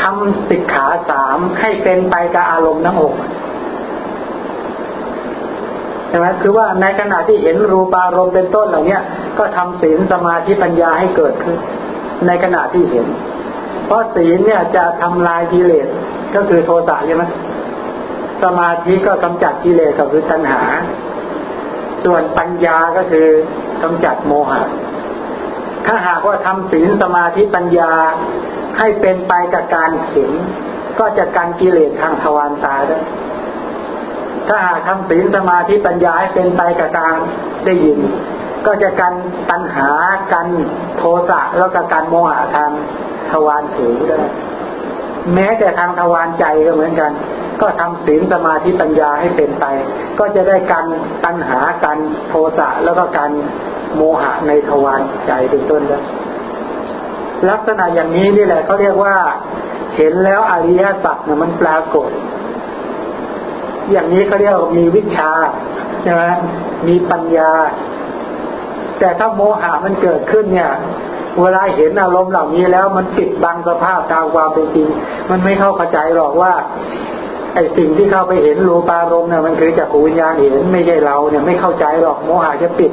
[SPEAKER 2] ทำสิกขาสามให้เป็นไปกับอารมณ์ทั้งหก ช่ไหมคือว่าในขณะที่เห็นรูปารมณ์เป็นต้นเหล่านี้ก็ทำศีลสมาธิปัญญาให้เกิดขึ้น ในขณะที่เห็น เพราะศีลเนี่ยจะทำลายกิเลสก็คือโทสะใช่ไหมสมาธิก็กำจัดกิเลสก็คือตัณหา ส่วนปัญญาก็คือกำจัดโมหะ ถ้าหากว่าทำศีลสมาธิปัญญาให้เป็นไปกับการเห็น ก็จะกันกิเลสทางทวารตาได้ ถ้าหากทำศีลสมาธิปัญญาให้เป็นไปกับการได้ยิน ก็จะกันตัณหากันโทสะแล้วก็การโมหะทางทวารผิวได้แม้แต่ทางทวารใจก็เหมือนกัน ก็ทำศีลสมาธิปัญญาให้เป็นไป ก็จะได้กันตัณหากันโทสะแล้วก็การโมหะในทวารใจเป็นต้นแล้วลักษณะอย่างนี้นี่แหละเขาเรียกว่า เห็นแล้วอริยสัจเนี่ยมันปรากฏ อย่างนี้เขาเรียกมีวิชาใช่ไหมมีปัญญา แต่ถ้าโมหะมันเกิดขึ้นเนี่ย เวลาเห็นอารมณ์เหล่านี้แล้วมันปิดบังสภาพตามความเป็นจริง มันไม่เข้าใจหรอกว่า ไอสิ่งที่เข้าไปเห็นรูปารมณ์เนี่ยมันคือจักรวิญญาณเห็นไม่ใช่เราเนี่ยไม่เข้าใจหรอกโมหะจะปิด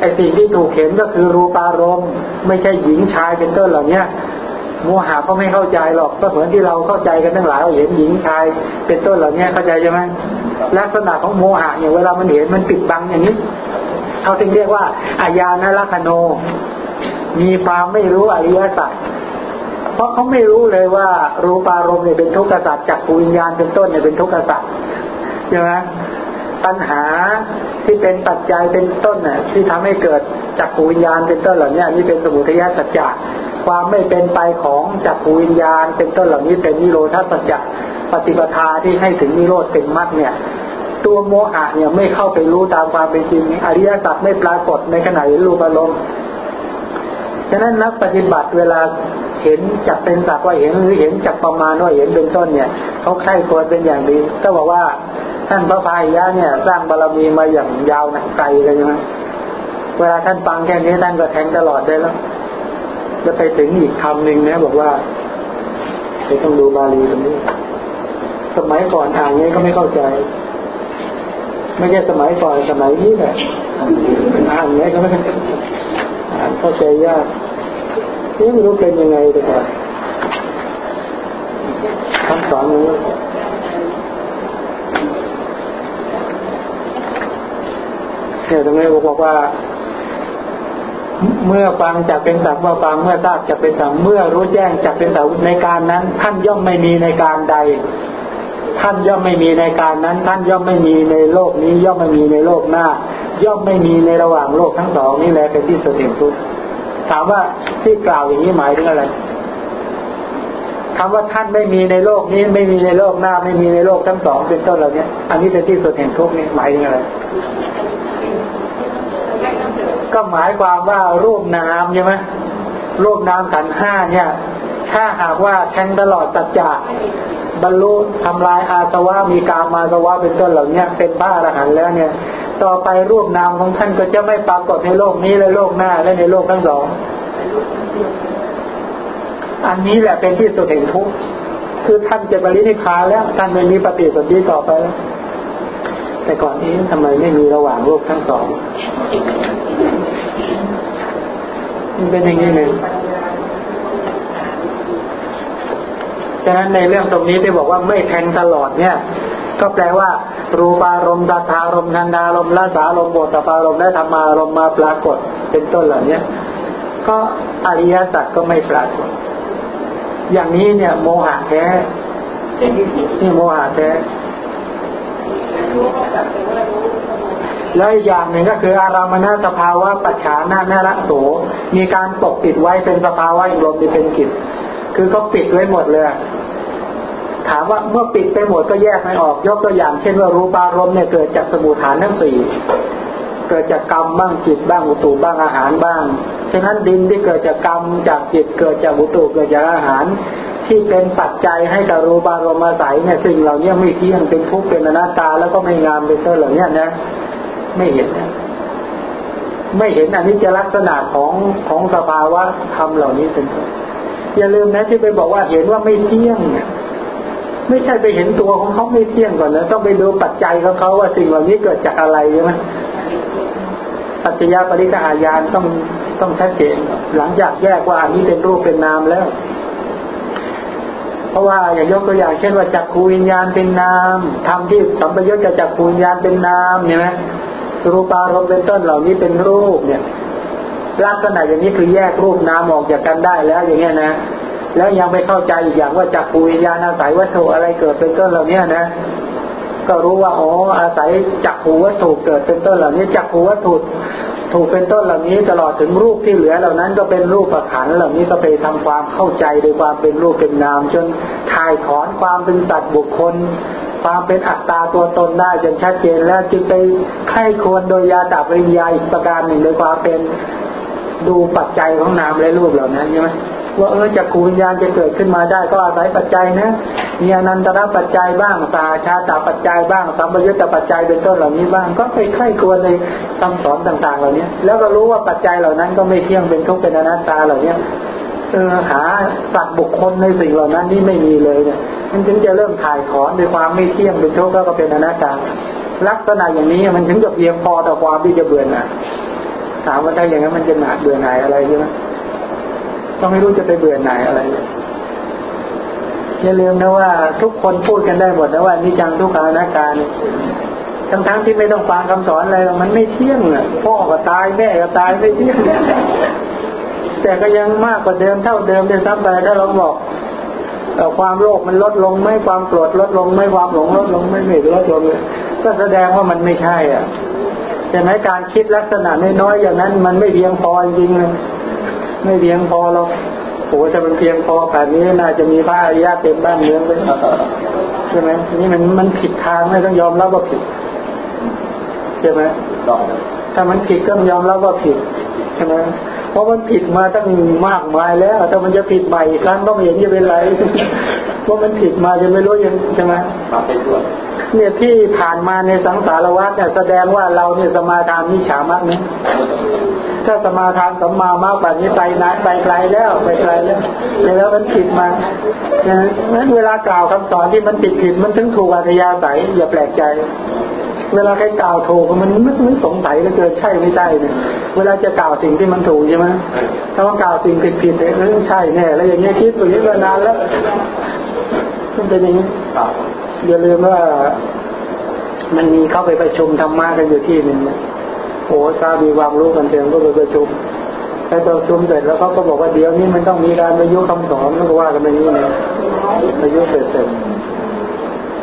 [SPEAKER 2] ไอสิ่งที่ถูกเห็นก็คือรูปารมณ์ ไม่ใช่หญิงชายเป็นต้นเหล่าเนี้ย โมหะก็ไม่เข้าใจหรอกก็เหมือนที่เราเข้าใจกันทั้งหลายเราเห็นหญิงชาย เป็นต้นเหล่านี้เข้าใจใช่ไหมลักษณะของโมหะเนี่ยเวลามันเห็นมันปิดบังอย่างนี้เขาจึงเรียกว่าอายานลัคโน มีความไม่รู้อริยสัจเพราะเขาไม่รู้เลยว่ารูปารมณ์เนี่ยเป็นทุกขสัจจักรวิญญาณเป็นต้นเนี่ยเป็นทุกขสัจใช่ไหม ปัญหาที่เป็นปัจจัยเป็นต้นเนี่ยที่ทำให้เกิดจักรวิญญาณเป็นต้นเหล่านี้นี่เป็นสมุทัยสัจจะความไม่เป็นไปของจักรวิญญาณ เป็นต้นเหล่านี้เป็นนิโรธาสัจจะปฏิปทาที่ให้ถึงนิโรธเป็นมรรคเนี่ย ตัวโมหะเนี่ยไม่เข้าไปรู้ตามความเป็นจริง อริยสัจไม่ปรากฏในขณะเห็นรูปอารมณ์ฉะนั้นนักปฏิบัติเวลาเห็นจักเป็นสักว่าเห็นหรือเห็นจักประมาณว่าเห็นเป็นต้นเนี่ยเขาใคร่ควรเป็นอย่างดีก็บอกว่า ท่านพระพายยะเนี่ย สร้างบารมีมาอย่างยาวนะไกลเลยใช่ไหมเวลาท่านฟังแค่นี้ท่านก็แทงตลอดได้แล้ว จะไปถึงอีกคำหนึ่งนะบอกว่าไปต้องดูบาลีตรงนี้ สมัยก่อนอ่านนี้ก็ไม่เข้าใจ ไม่ใช่สมัยก่อนสมัยนี้แหละอ่านนี้ก็ไม่อ่านเข้าใจยากไม่รู้เป็นยังไงแต่ก่อนคำสอนนี้ เนี่ยตรงนี้บอกว่า เมื่อฟังจะเป็นสักว่าฟังเมื่อทราบจะเป็นสักเมื่อรู้แจ้งจะเป็นสักในการนั้น ท่านย่อมไม่มีในการใด ท่านย่อมไม่มีในการนั้น ท่านย่อมไม่มีในโลกนี้ ย่อมไม่มีในโลกหน้า ย่อมไม่มีในระหว่างโลกทั้งสองนี่แหละเป็นที่สุดแห่งทุกข์ถามว่าที่กล่าวอย่างนี้หมายถึงอะไรคำว่าท่านไม่มีในโลกนี้ไม่มีในโลกหน้าไม่มีในโลกทั้งสองเป็นต้นเหล่านี้อันนี้เป็นที่สุดแห่งทุกข์นี่หมายถึงอะไร ก็หมายความว่ารูปนามใช่ไหมรูปนามขันห้าเนี่ย ถ้าหากว่าแทงตลอดสัจจะบรรลุทำลายอาสวะมีกามาสวะเป็นต้นเหล่านี้เป็นพระอรหันต์แล้วเนี่ย ต่อไปรูปนามของท่านก็จะไม่ปรากฏในโลกนี้และโลกหน้าและในโลกทั้งสอง อันนี้แหละเป็นที่สุดแห่งทุกข์คือท่านจะบริณิพานแล้วท่านไม่มีปฏิสนธิต่อไปแล้ว แต่ก่อนนี้ทำไมไม่มีระหว่างโลกทั้งสองมันเป็นอย่างนี้เลยฉะนั้นในเรื่องตรงนี้ที่บอกว่าไม่แทงตลอดเนี่ย ก็แปลว่า รูปารมณ์ดัทารมณ์ทันดารมณ์ละสารมณ์บทปารมณ์และธรรมารมณ์มาปรากฏเป็นต้นเหล่านี้ก็อริยสัจก็ไม่ปรากฏ อย่างนี้เนี่ย โมหะแท้นี่โมหะแท้ แล้วอีกอย่างหนึ่งก็คืออารามณสภาวะปัจฉานานระโส มีการปกปิดไว้เป็นสภาวะอีกลมเป็นกิจ คือเขาปิดไว้หมดเลย ถามว่าเมื่อปิดไปหมดก็แยกไม่ออก ยกตัวอย่างเช่นว่ารูปารมณ์เนี่ยเกิดจากสมุทฐานทั้งสี่ เกิดจากกรรมบ้างจิตบ้างอุตุบ้างอาหารบ้าง ฉะนั้นดินที่เกิดจากกรรมจากจิตเกิดจากอุตุเกิดจากอาหาร ที่เป็นปัจจัยให้กับรูปารมณ์อาศัยเนี่ยสิ่งเหล่านี้ไม่เที่ยงเป็นทุกข์เป็นอนัตตาแล้วก็ไม่งามเป็นต้นเหล่านี้นะ ไม่เห็นไม่เห็นอันนี้จะลักษณะของของสภาวะธรรมเหล่านี้เป็นต้นอย่าลืมนะที่ไปบอกว่าเห็นว่าไม่เที่ยงเนี่ยไม่ใช่ไปเห็นตัวของเขาไม่เที่ยงก่อนนะต้องไปดูปัจจัยของเขาว่าสิ่งเหล่านี้เกิดจากอะไรใช่ไหม ปัจจยปริกหายานต้องต้องชัดเจนหลังจากแยกว่าอันนี้เป็นรูปเป็นนามแล้ว เพราะว่าอย่างยกตัวอย่างเช่นว่าจักขูวิญญาณเป็นนามทำที่สัมปยุตกับจักขูวิญญาณเป็นนามเนี่ยนะรูปารมณ์เป็นต้นเหล่านี้เป็นรูปเนี่ยลักษณะอย่างนี้คือแยกรูปนามออกจากกันได้แล้วอย่างเงี้ยนะแล้วยังไม่เข้าใจอีกอย่างว่าจักขูวิญญาณอาศัยวัตถุอะไรเกิดเป็นต้นเหล่านี้นะ ก็รู้ว่าอ๋ออาศัยจักขูวัตถุเกิดเป็นต้นเหล่านี้จักขูวัตถุถูกเป็นต้นเหล่านี้ตลอดถึงรูปที่เหลือเหล่านั้นก็เป็นรูปประขันเหล่านี้ก็ไปทำความเข้าใจโดยความเป็นรูปเป็นนาม จนถ่ายถอนความเป็นสัตว์บุคคล ความเป็นอัตตาตัวตนได้จนชัดเจนแล้วจึงไปไข้ควรโดยยาตับวิญญาอีกประการหนึ่งโดยความเป็นดูปัจจัยของนามและรูปเหล่านั้นใช่ไหม ว่าเออจักขูวิญญาณจะเกิดขึ้นมาได้ก็อาศัยปัจจัยนะมีอนันตระปัจจัยบ้างสาชาตาปัจจัยบ้างสัมปยุตตปัจจัยเป็นต้นเหล่านี้บ้าง ก็ไปไข้ควรในคำสอนต่าง ๆ เหล่านี้แล้วก็รู้ว่าปัจจัยเหล่านั้นก็ไม่เที่ยงเป็นทุกข์เป็นอนัตตาเหล่านี้เออหาสัตว์บุคคลในสิ่งเหล่านั้นนี่ไม่มีเลยเนี่ยมันถึงจะเริ่มถ่ายถอนด้วยความไม่เที่ยงเป็นทุกข์แล้วก็เป็นอนัตตาลักษณะอย่างนี้มันถึงจะเพียงพอต่อความที่จะเบื่อหน่ายถามว่าได้อย่างนั้นมันจะหนาเบื่อหน่ายอะไรใช่ไหม ก็ไม่รู้จะไปเบื่อไหนอะไรอย่าลืมนะว่าทุกคนพูดกันได้หมดนะว่านิจังทุกขานาการทั้งทั้งที่ไม่ต้องฟังคำสอนอะไรมันไม่เที่ยงอะพ่อก็ตายแม่ก็ตายไม่เที่ยงแต่ก็ยังมากกว่าเดิมเท่าเดิมเลยซ้ำไปถ้าเราบอกความโลภมันลดลงไม่ความโกรธลดลงไม่ความหลงลดลงไม่เหนื่ลดลงเลยก็แสดงว่ามันไม่ใช่อะแต่ไหมการคิดลักษณะน้อยๆอย่างนั้น มันไม่เพียงพอจริงเลย ไม่เพียงพอเราโอ้ถ้ามันเพียงพอแบบนี้น่าจะมีพระอริยะเต็มบ้านเมืองเลยใช่ไหมนี่มันมันผิดทางไม่ต้องยอมรับว่าผิดใช่ไหมถ้ามันผิดก็ยอมรับว่าผิดใช่ไหมเพ ราะมันผิดมาตั้งมากมายแล้วแต่มันจะผิดใหม่กครั้งก็ไม่เห็นจะเป็นไรเพราะมันผิดมาจะไม่รู้ยังใช่ไหม
[SPEAKER 3] เนี่ย
[SPEAKER 2] ที่ผ่านมาในสังสารวัฏเนี่ยแสดงว่าเราเนี่ยสมาทานมิฉามากนะถ้าสมาทานสัมมามากแบบนี้ไปนะไปไกลแล้วไปไกลแล้วแล้วมันผิดมาดังนั้นเวลากล่าวคำสอนที่มันผิดผิดมันถึงถูกอัธยาศัยอย่าแปลกใจ เวลาใครกล่าวถูกมันม่ไม่สงสัยเลยเกิดใช่ไม่ใช่เนี่ยเวลาจะกล่าวสิ่งที่มันถูกใช่ไหมถ้าว่ากล่าวสิ่งผิดผิดเนี่ยใช่แน่แล้วอย่างเงี้ยคิดตัวนี้มานานแล้วมันเป็นอย่างนี้อย่าลืมว่ามันมีเข้าไปประชุมธรรมะกันอยู่ที่หนึ่งโอ้ถ้ามีความรู้กันเต็มก็ไปประชุมไปประชุมเสร็จแล้วเขาก็บอกว่าเดี๋ยวนี้มันต้องมีการประยุกต์คำสอนก็ว่ากันแบบนี้นะประยุกต์เสร็จเสร็จ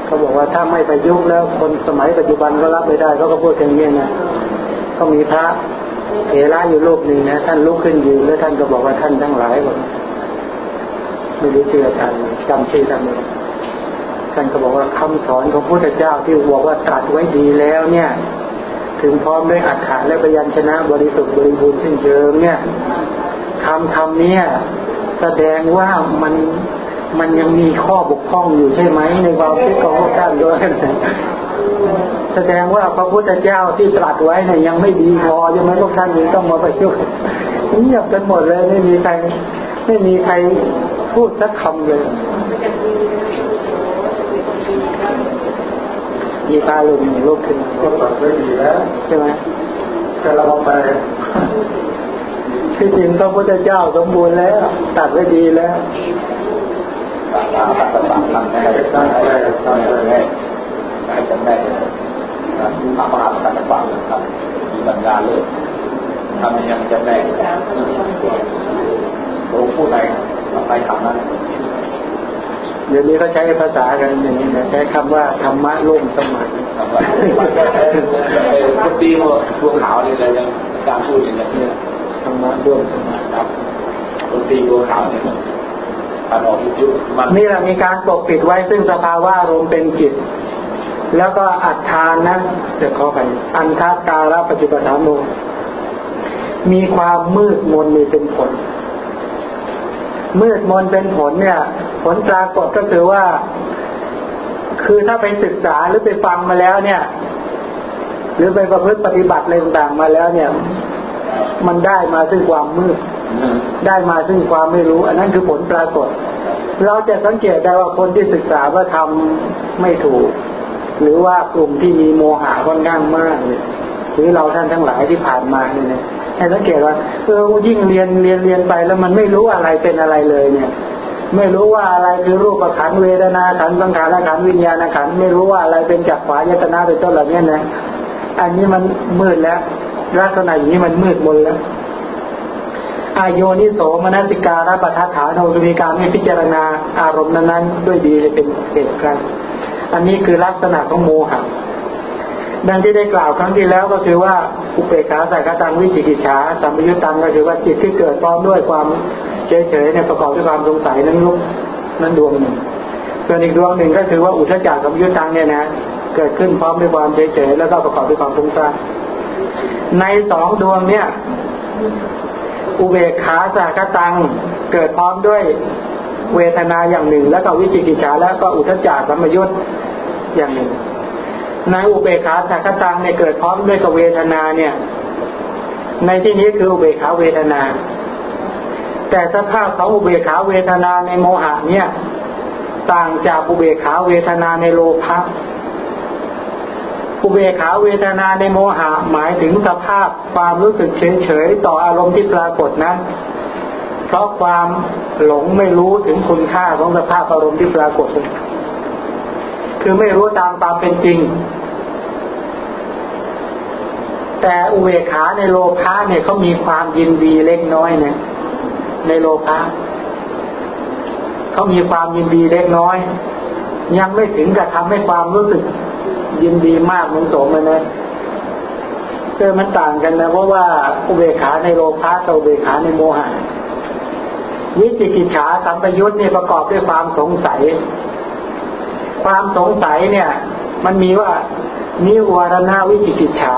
[SPEAKER 2] เขาบอกว่าถ้าไม่ประยุกต์แล้วคนสมัยปัจจุบันก็รับไม่ได้เขาก็พูดอย่างนี้นะก็มีพระเถระอยู่รูปหนึ่งนะท่านลุกขึ้นยืนแล้วท่านก็บอกว่าท่านทั้งหลายบอกไม่รู้ชื่อท่านจำชื่อท่านไม่ท่านก็บอกว่าคำสอนของพระพุทธเจ้าที่บอกว่าตรัสไว้ดีแล้วเนี่ย ถึงพร้อมด้วยอัฏฐะและพยัญชนะบริสุทธิ์บริบูรณ์สิ้นเชิงเนี่ยคำคำนี้แสดงว่ามัน มันยังมีข้อบกพร่องอยู่ใช่ไหมในความคิดของพวกท่านด้วยแสดงว่าพระพุทธเจ้าที่ตรัสไว้เนี่ยยังไม่ดีพอใช่ไหมพวกท่านยังต้องมาประชุมเงียบกันหมดเลยไม่มีใคร ไม่มีใครพูดสักคำเลยมีพาลุงลูกขึ้น
[SPEAKER 3] ก็ตัดไว้ดีแล้ว
[SPEAKER 2] ใช่ไหม
[SPEAKER 3] แต่เราไป
[SPEAKER 2] ที่จริงพระพุทธเจ้าสมบูรณ์แล้วตัดไว้ดีแล้ว
[SPEAKER 3] ตัดตัดตัดตัดตัดได้ตัดได้ตัดได้ได้ได้จำได้พระมหาสัตว์ฟังครับมีบรรดาเลยทำยังจะได้หลวงผู้ใดไปทำนั้น
[SPEAKER 2] เดี๋ยวนี้เขาใช้ภาษากันอย่างนี้นะใช้คำว่าธรรมะล่มสมัย
[SPEAKER 3] คนดีหมดตัวขาวนี่เลยยังการพูดอย่างนี้
[SPEAKER 2] ธรรมะร่มสมัย
[SPEAKER 3] ครับคนดีตัวขาวเนี่ยการออกยุ
[SPEAKER 2] มั นี่แหละมีการปกปิดไว้ซึ่งสภาวะรวมเป็นจิต แล้วก็อัฏฐานนะจะขอไปอันทัการะปฏิปทานโมมีความมืดมนมีเป็นผล มืดมนเป็นผลเนี่ย ผลปรากฏก็คือว่า คือถ้าไปศึกษาหรือไปฟังมาแล้วเนี่ย หรือไปประพฤติปฏิบัติอะไรต่างๆมาแล้วเนี่ย มันได้มาซึ่งความมืด ได้มาซึ่งความไม่รู้ อันนั้นคือผลปรากฏ เราจะสังเกตได้ว่าคนที่ศึกษาว่าทำไม่ถูก หรือว่ากลุ่มที่มีโมหะค่อนข้างมากเลยหรือเราท่านทั้งหลายที่ผ่านมาเนี่ยให้สังเกตว่าเออยิ่งเรียนเรียนเรียนไปแล้วมันไม่รู้อะไรเป็นอะไรเลยเนี่ย ไม่รู้ว่าอะไรคือรูปขันเวทนาขันสังขารขันวิญญาณขันไม่รู้ว่าอะไรเป็นจักรวาลยตนาเป็นต้นเหล่านี้นะอันนี้มันมืดแล้วลักษณะอย่างนี้มันมืดมนแล้ว อายโยนิโสมนสิการะปัฏฐานโนมีการไม่พิจารณาอารมณ์นั้นด้วยดีจะเป็นเหตุการอันนี้คือลักษณะของโมหะดังที่ได้กล่าวครั้งที่แล้วก็คือว่าอุเบกขาสักตังวิจิกิจฉาสัมยุตังก็คือว่าจิตที่เกิดพร้อมด้วยความเฉยเฉยเนี่ยประกอบด้วยความสงสัยนั้นลุกนั้นดวงหนึ่งส่วนอีกดวงหนึ่งก็คือว่าอุทจักสัมยุตังเนี่ยนะเกิดขึ้นพร้อมด้วยความเฉยเฉยแล้วก็ประกอบด้วยความสงสัยในสองดวงเนี่ย อุเบกขาสากตังเกิดพร้อมด้วยเวทนาอย่างหนึ่ง แล้วก็วิจิกิจฉาแล้วก็อุทจารสัมมยุตอย่างหนึ่งในอุเบกขาสากตังเนี่ยเกิดพร้อมด้วยกับเวทนาเนี่ย ในที่นี้คืออุเบกขาเวทนา แต่สภาพของอุเบกขาเวทนาในโมหะเนี่ย ต่างจากอุเบกขาเวทนาในโลภะ อุเบกขาเวทนาในโมหะหมายถึงสภาพความรู้สึกเฉยๆต่ออารมณ์ที่ปรากฏนั้นเพราะความหลงไม่รู้ถึงคุณค่าของสภาพอารมณ์ที่ปรากฏ คือไม่รู้ตามตามเป็นจริง แต่อุเบกขาในโลภะเนี่ยเขามีความยินดีเล็กน้อยนะในโลภะเขามีความยินดีเล็กน้อย ยังไม่ถึงกับทำให้ความรู้สึก ยินดีมากเหมือนสมเลยนะเออมันต่างกันนะ เพราะว่าอุเบกขาในโลภะกับอุเบกขาในโมหะวิจิกิจฉาสัมปยุทธ์เนี่ยประกอบด้วยความสงสัย ความสงสัยเนี่ย มันมีว่านิวรณวิจิกิจฉา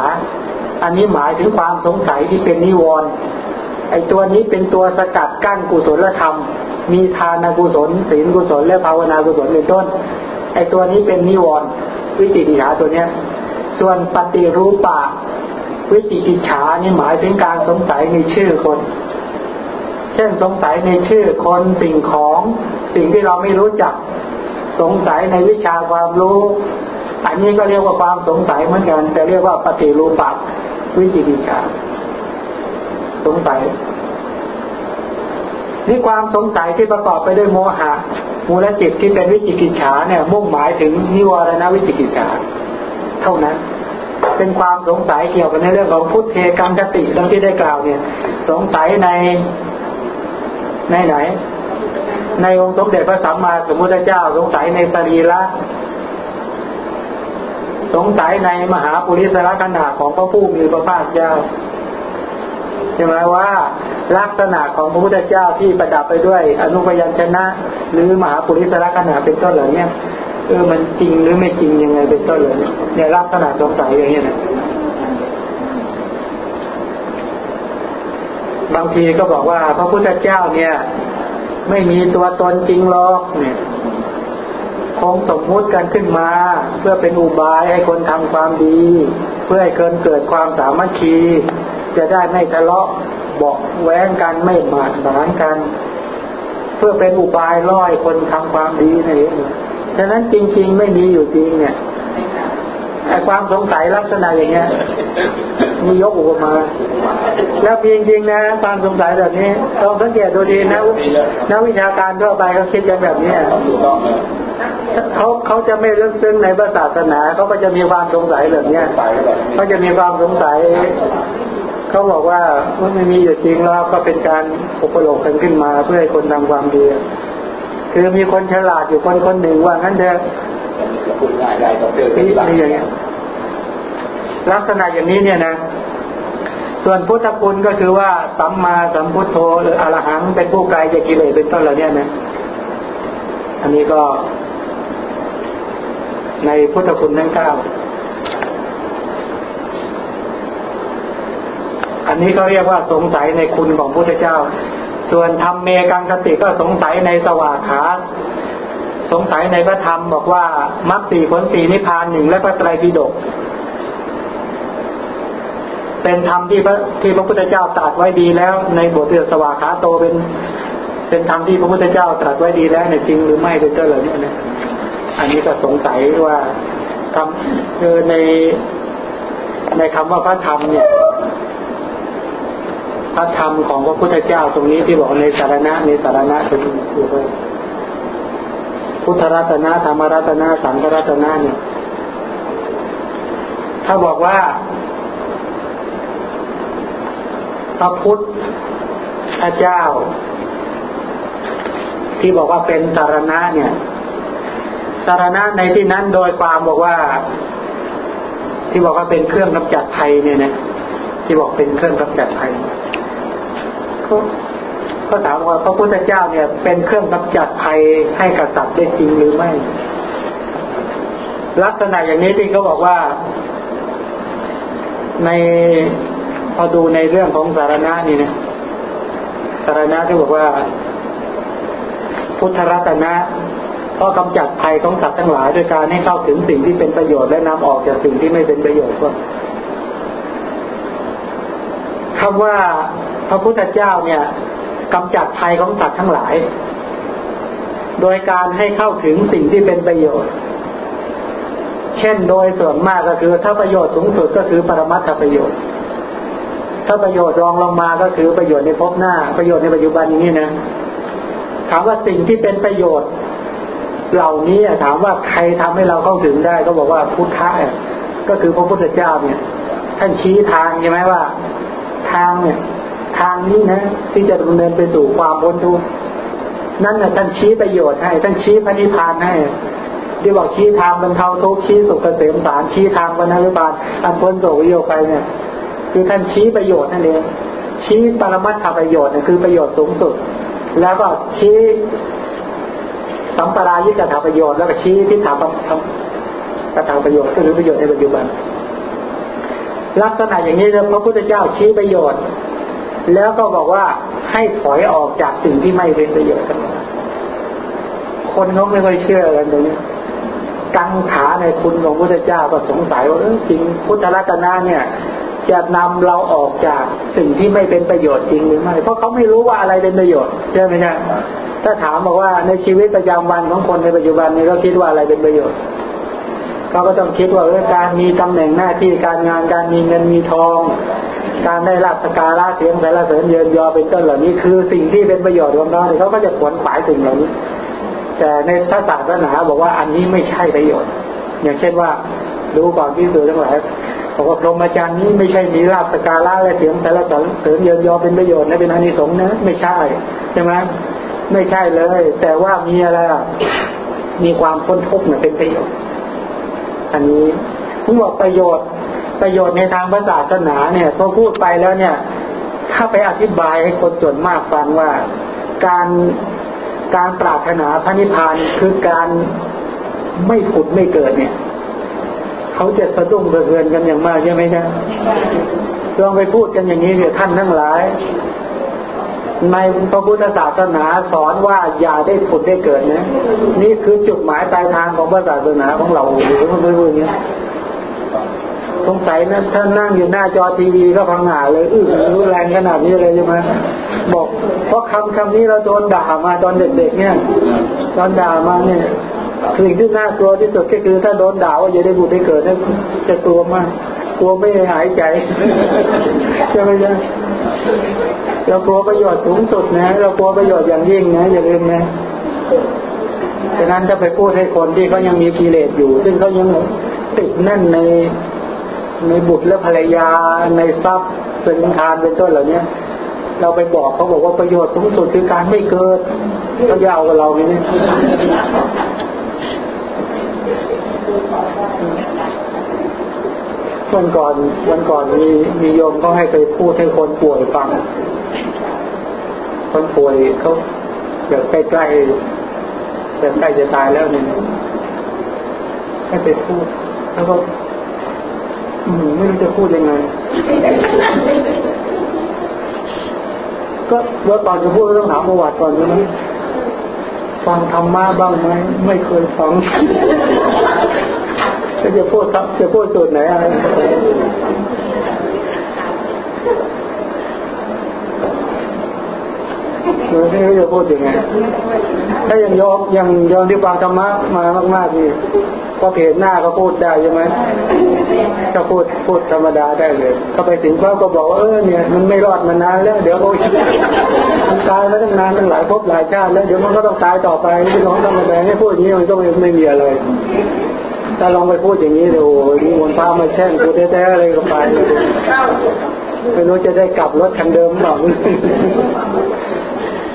[SPEAKER 2] อันนี้หมายถึงความสงสัยที่เป็นนิวรณ์ไอตัวนี้เป็นตัวสกัดกั้นกุศลธรรม มีทานกุศลศีลกุศลและภาวนากุศลเป็นต้น ไอตัวนี้เป็นนิวรณ์ วิจิกิจฉาตัวเนี้ย ส่วนปฏิรูปะ วิจิกิจฉานี่หมายถึงการสงสัยในชื่อคน เช่นสงสัยในชื่อคนสิ่งของสิ่งที่เราไม่รู้จัก สงสัยในวิชาความรู้ อันนี้ก็เรียกว่าความสงสัยเหมือนกันแต่เรียกว่าปฏิรูปะวิจิกิจฉาสงสัยนี่ความสงสัยที่ประกอบไปด้วยโมหะ มูลจิตที่เป็นวิจิกิจฉาเนี่ยมุ่งหมายถึงนิวรณวิจิกิจฉาเท่านั้น เป็นความสงสัยเกี่ยวกับในเรื่องของพุทธเทกังกติดังที่ได้กล่าวเนี่ย สงสัยในในไหน ในองค์สมเด็จพระสัมมาสัมพุทธเจ้า สงสัยในสรีระสงสัยในมหาปุริสระขนาของพระผู้มีพระภาคเจ้า ใช่ไหมว่าลักษณะของพระพุทธเจ้าที่ประดับไปด้วย อนุพยัญชนะ หรือมหาปุริสระขนาเป็นต้นเหล่านี้เออมันจริงหรือไม่จริงยังไงเป็นต้นเลยเนี่ยลักษณะสงสัยอย่างนี้นะบางทีก็บอกว่า พระพุทธเจ้าเนี่ย ไม่มีตัวตนจริงหรอกเนี่ยคงสมมุติกันขึ้นมา เพื่อเป็นอุบายให้คนทำความดี เพื่อให้เกินเกิดความสามัคคี จะได้ไม่ทะเลาะบอกแว้งกันไม่หมาดหมางกัน เพื่อเป็นอุบายล่อยคนทำความดีนั่นเองฉะนั้นจริง ๆ ไม่มีอยู่จริงเนี่ยไอความสงสัยลักษณะอย่างเงี้ยมียกอุปมา แล้วจริงๆนะความสงสัยแบบนี้ลองสังเกตดูดีนะนักวิชาการทั่วไปเขาคิดกันแบบนี้เขาเขาจะไม่ลึกซึ้งในศาสนาเขาก็จะมีความสงสัยแบบนี้เขาจะมีความสงสัย เขาบอกว่ามันไม่มีอยู่จริงแล้วก็เป็นการอุปโลกกันขึ้นมา เพื่อให้คนทำความดีคือมีคนฉลาดอยู่คนคนหนึ่งว่างั้นเถอะนี่อย่างเงี้ยลักษณะอย่างนี้เนี่ยนะ ส่วนพุทธคุณก็คือว่าสัมมาสัมพุทโธหรืออรหังเป็นผู้ไกลจากกิเลสเป็นต้นเหล่านี้นะ อันนี้ก็ ในพุทธคุณทั้งเก้า อันนี้เขาเรียกว่าสงสัยในคุณของพุทธเจ้า ส่วนธรรมเมกังสติก็สงสัยในสวากขาสงสัยในพระธรรมบอกว่ามรรคสี่ผลสี่นิพพานหนึ่งและพระไตรปิฎกเป็นธรรมที่พระที่พระพุทธเจ้าตรัสไว้ดีแล้ว ในบทเรียนสวากขาโตเป็น เป็นธรรมที่พระพุทธเจ้าตรัสไว้ดีแล้วในจริงหรือไม่เป็นต้นเหล่านี้นะอันนี้ก็สงสัยว่าคำคือในในคำว่าพระธรรมเนี่ย พระธรรมของพระพุทธเจ้าตรงนี้ที่บอกในสารณะในสารณะเป็นอยู่ด้วยพุทธรัตนะธรรมรัตนะสังฆรัตนะเนี่ย ถ้าบอกว่าพระพุทธเจ้า ที่บอกว่าเป็นสารณะเนี่ยสารณะในที่นั้นโดยความบอกว่า ที่บอกว่าเป็นเครื่องกำจัดภัยเนี่ยนะที่บอกเป็นเครื่องกำจัดภัย เขาเขาถามว่าพระพุทธเจ้าเนี่ย เป็นเครื่องกำจัดภัยให้กับสัตว์ได้จริงหรือไม่ ลักษณะอย่างนี้ที่เขาบอกว่า ในพอดูในเรื่องของสารณะนี่นะสารณะที่บอกว่า พุทธรัตนะก็กำจัดภัยของสัตว์ทั้งหลายโดยการให้เข้าถึงสิ่งที่เป็นประโยชน์และนำออกจากสิ่งที่ไม่เป็นประโยชน์ก็คำว่า พระพุทธเจ้าเนี่ยกำจัดภัยของสัตว์ทั้งหลาย โดยการให้เข้าถึงสิ่งที่เป็นประโยชน์ เช่นโดยส่วนมากก็คือ ถ้าประโยชน์สูงสุดก็คือปรมัตถประโยชน์ ถ้าประโยชน์รองลงมาก็คือประโยชน์ในภพหน้า ประโยชน์ในปัจจุบันอย่างนี้นะถามว่าสิ่งที่เป็นประโยชน์ เหล่านี้ถามว่าใครทำให้เราเข้าถึงได้ ก็บอกว่าพุทธะก็คือพระพุทธเจ้าเนี่ย ท่านชี้ทางใช่ไหมว่า ทางเนี่ย ทางนี้นะ ที่จะดำเนินไปสู่ความพ้นทุกข์นั่นนะท่านชี้ประโยชน์ให้ท่านชี้พระนิพพานให้ที่บอกชี้ทางบรรเทาทุกข์ชี้สุขเกษมสารชี้ทางพระนิพพานอันพ้นโศกวิโยไปเนี่ย คือท่านชี้ประโยชน์นั่นเองชี้ปรมัตถประโยชน์น่ยคือประโยชน์สูงสุด แล้วก็ชี้สัมปรายิกถาประโยชน์แล้วก็ชี้ทิฏฐาประถาประโยชน์ก็คือประโยชน์ในปัจจุบันลักษณะอย่างนี้เลยพระพุทธเจ้าชี้ประโยชน์ แล้วก็บอกว่าให้ถอยออกจากสิ่งที่ไม่เป็นประโยชน์ทั้งหมดคนเขาไม่ค่อยเชื่อกันตรงนี้กังขาในคุณของพระพุทธเจ้าก็สงสัยว่าจริงพุทธรัตนะเนี่ย จะนำเราออกจากสิ่งที่ไม่เป็นประโยชน์จริงหรือไม่เพราะเขาไม่รู้ว่าอะไรเป็นประโยชน์ใช่ไหมครับถ้าถามบอกว่าในชีวิตประจำวันของคนในปัจจุบันนี้เขาคิดว่าอะไรเป็นประโยชน์ เขาก็ต้องคิดว่าเออการมีตำแหน่งหน้าที่การงานการมีเงินมีทอง การได้รับสการะเสียงสารเสริญเยินยอเป็นต้นเหล่านี้ คือสิ่งที่เป็นประโยชน์ของเราเขาก็จะขวนขวายสิ่งเหล่านี้ แต่ในพระศาสนาบอกว่าอันนี้ไม่ใช่ประโยชน์ อย่างเช่นว่าดูก่อนพิสูจน์ทั้งหลายบอกว่าพรหมจรรย์นี้ไม่ใช่มีลาบสการะและเสียงสารเสริญเยินยอเป็นประโยชน์นะเป็นอานิสงส์นะไม่ใช่ใช่ไหมไม่ใช่เลย แต่ว่ามีอะไรมีความพ้นทุกข์เนี่ยเป็นประโยชน์ อันนี้ผมบอกประโยชน์ ประโยชน์ในทางศาสนาเนี่ยพอพูดไปแล้วเนี่ย ถ้าไปอธิบายให้คนส่วนมากฟังว่า การการปรารถนาพระนิพพานคือการไม่ผุดไม่เกิดเนี่ยเขาจะสะดุ้งสะเทือนกันอย่างมากใช่ไหมครับลองไปพูดกันอย่างนี้เดี๋ยวท่านทั้งหลาย ในพระพุทธศาสนาสอนว่าอย่าได้ผุดได้เกิดนะ นี่คือจุดหมายปลายทางของพระศาสนาของเราหรือมันพูดอย่างนี้สงสัยนะท่านนั่งอยู่หน้าจอทีวีก็พังหาเลยอื้อรู้แรงขนาดนี้เลยใช่ไหมบอกเพราะคำคำนี้เราโดนด่ามาตอนเด็กๆเนี่ยตอนด่ามาเนี่ยสิ่งที่น่ากลัวที่สุดก็คือถ้าโดนด่าว่าอย่าได้บุญได้เกิดนะจะกลัวมาก กลัวไม่หายใจใช่ไหมจ๊ะเรากลัวประโยชน์สูงสุดนะ เรากลัวประโยชน์อย่างยิ่งนะอย่าลืมนะฉะนั้นถ้าไปพูดให้คนที่เขายังมีกิเลสอยู่ ซึ่งเขายังติดแน่นในในบุตรและภรรยาในทรัพย์สินทานเป็นต้นเหล่านี้เราไปบอกเขาบอกว่าประโยชน์สูงสุดคือการไม่เกิดเขาจะเอากับเราไหมเนี่ย วันก่อนวันก่อนมีมีโยมเขาให้ไปพูดให้คนป่วยฟัง คนป่วยเขาแบบใกล้ๆแบบใกล้จะตายแล้วเนี่ยให้ไปพูด แล้วก็ไม่รู้จะพูดยังไง ก็เมื่อก่อนจะพูดต้องถามประวัติก่อนใช่ไหมฟังธรรมะบ้างไหมไม่เคยฟัง จะจะพูดครับจะพูดจุดไหนอะไรหรือที่จะพูดยังไงถ้ายังยอมยังยอมที่ฟังธรรมะมามากๆนี่พอเห็นหน้าก็พูดได้ใช่ไหมก็พูดพูดธรรมดาได้เลยเขาไปถึงเขาก็บอกว่าเออเนี่ยมันไม่รอดมานานแล้ว เดี๋ยวเขามันตายมาตั้งนานตั้งหลายภพหลายชาติแล้วเดี๋ยวมันก็ต้องตายต่อไปพี่น้องธรรมดาให้พูดอย่างนี้มันก็ไม่มีอะไร ถ้าลองไปพูดอย่างนี้เดี๋ยวนี่มนพามาแช่งกูแท้ๆอะไรก็ไปไม่รู้จะได้กลับรถคันเดิมหรือเปล่า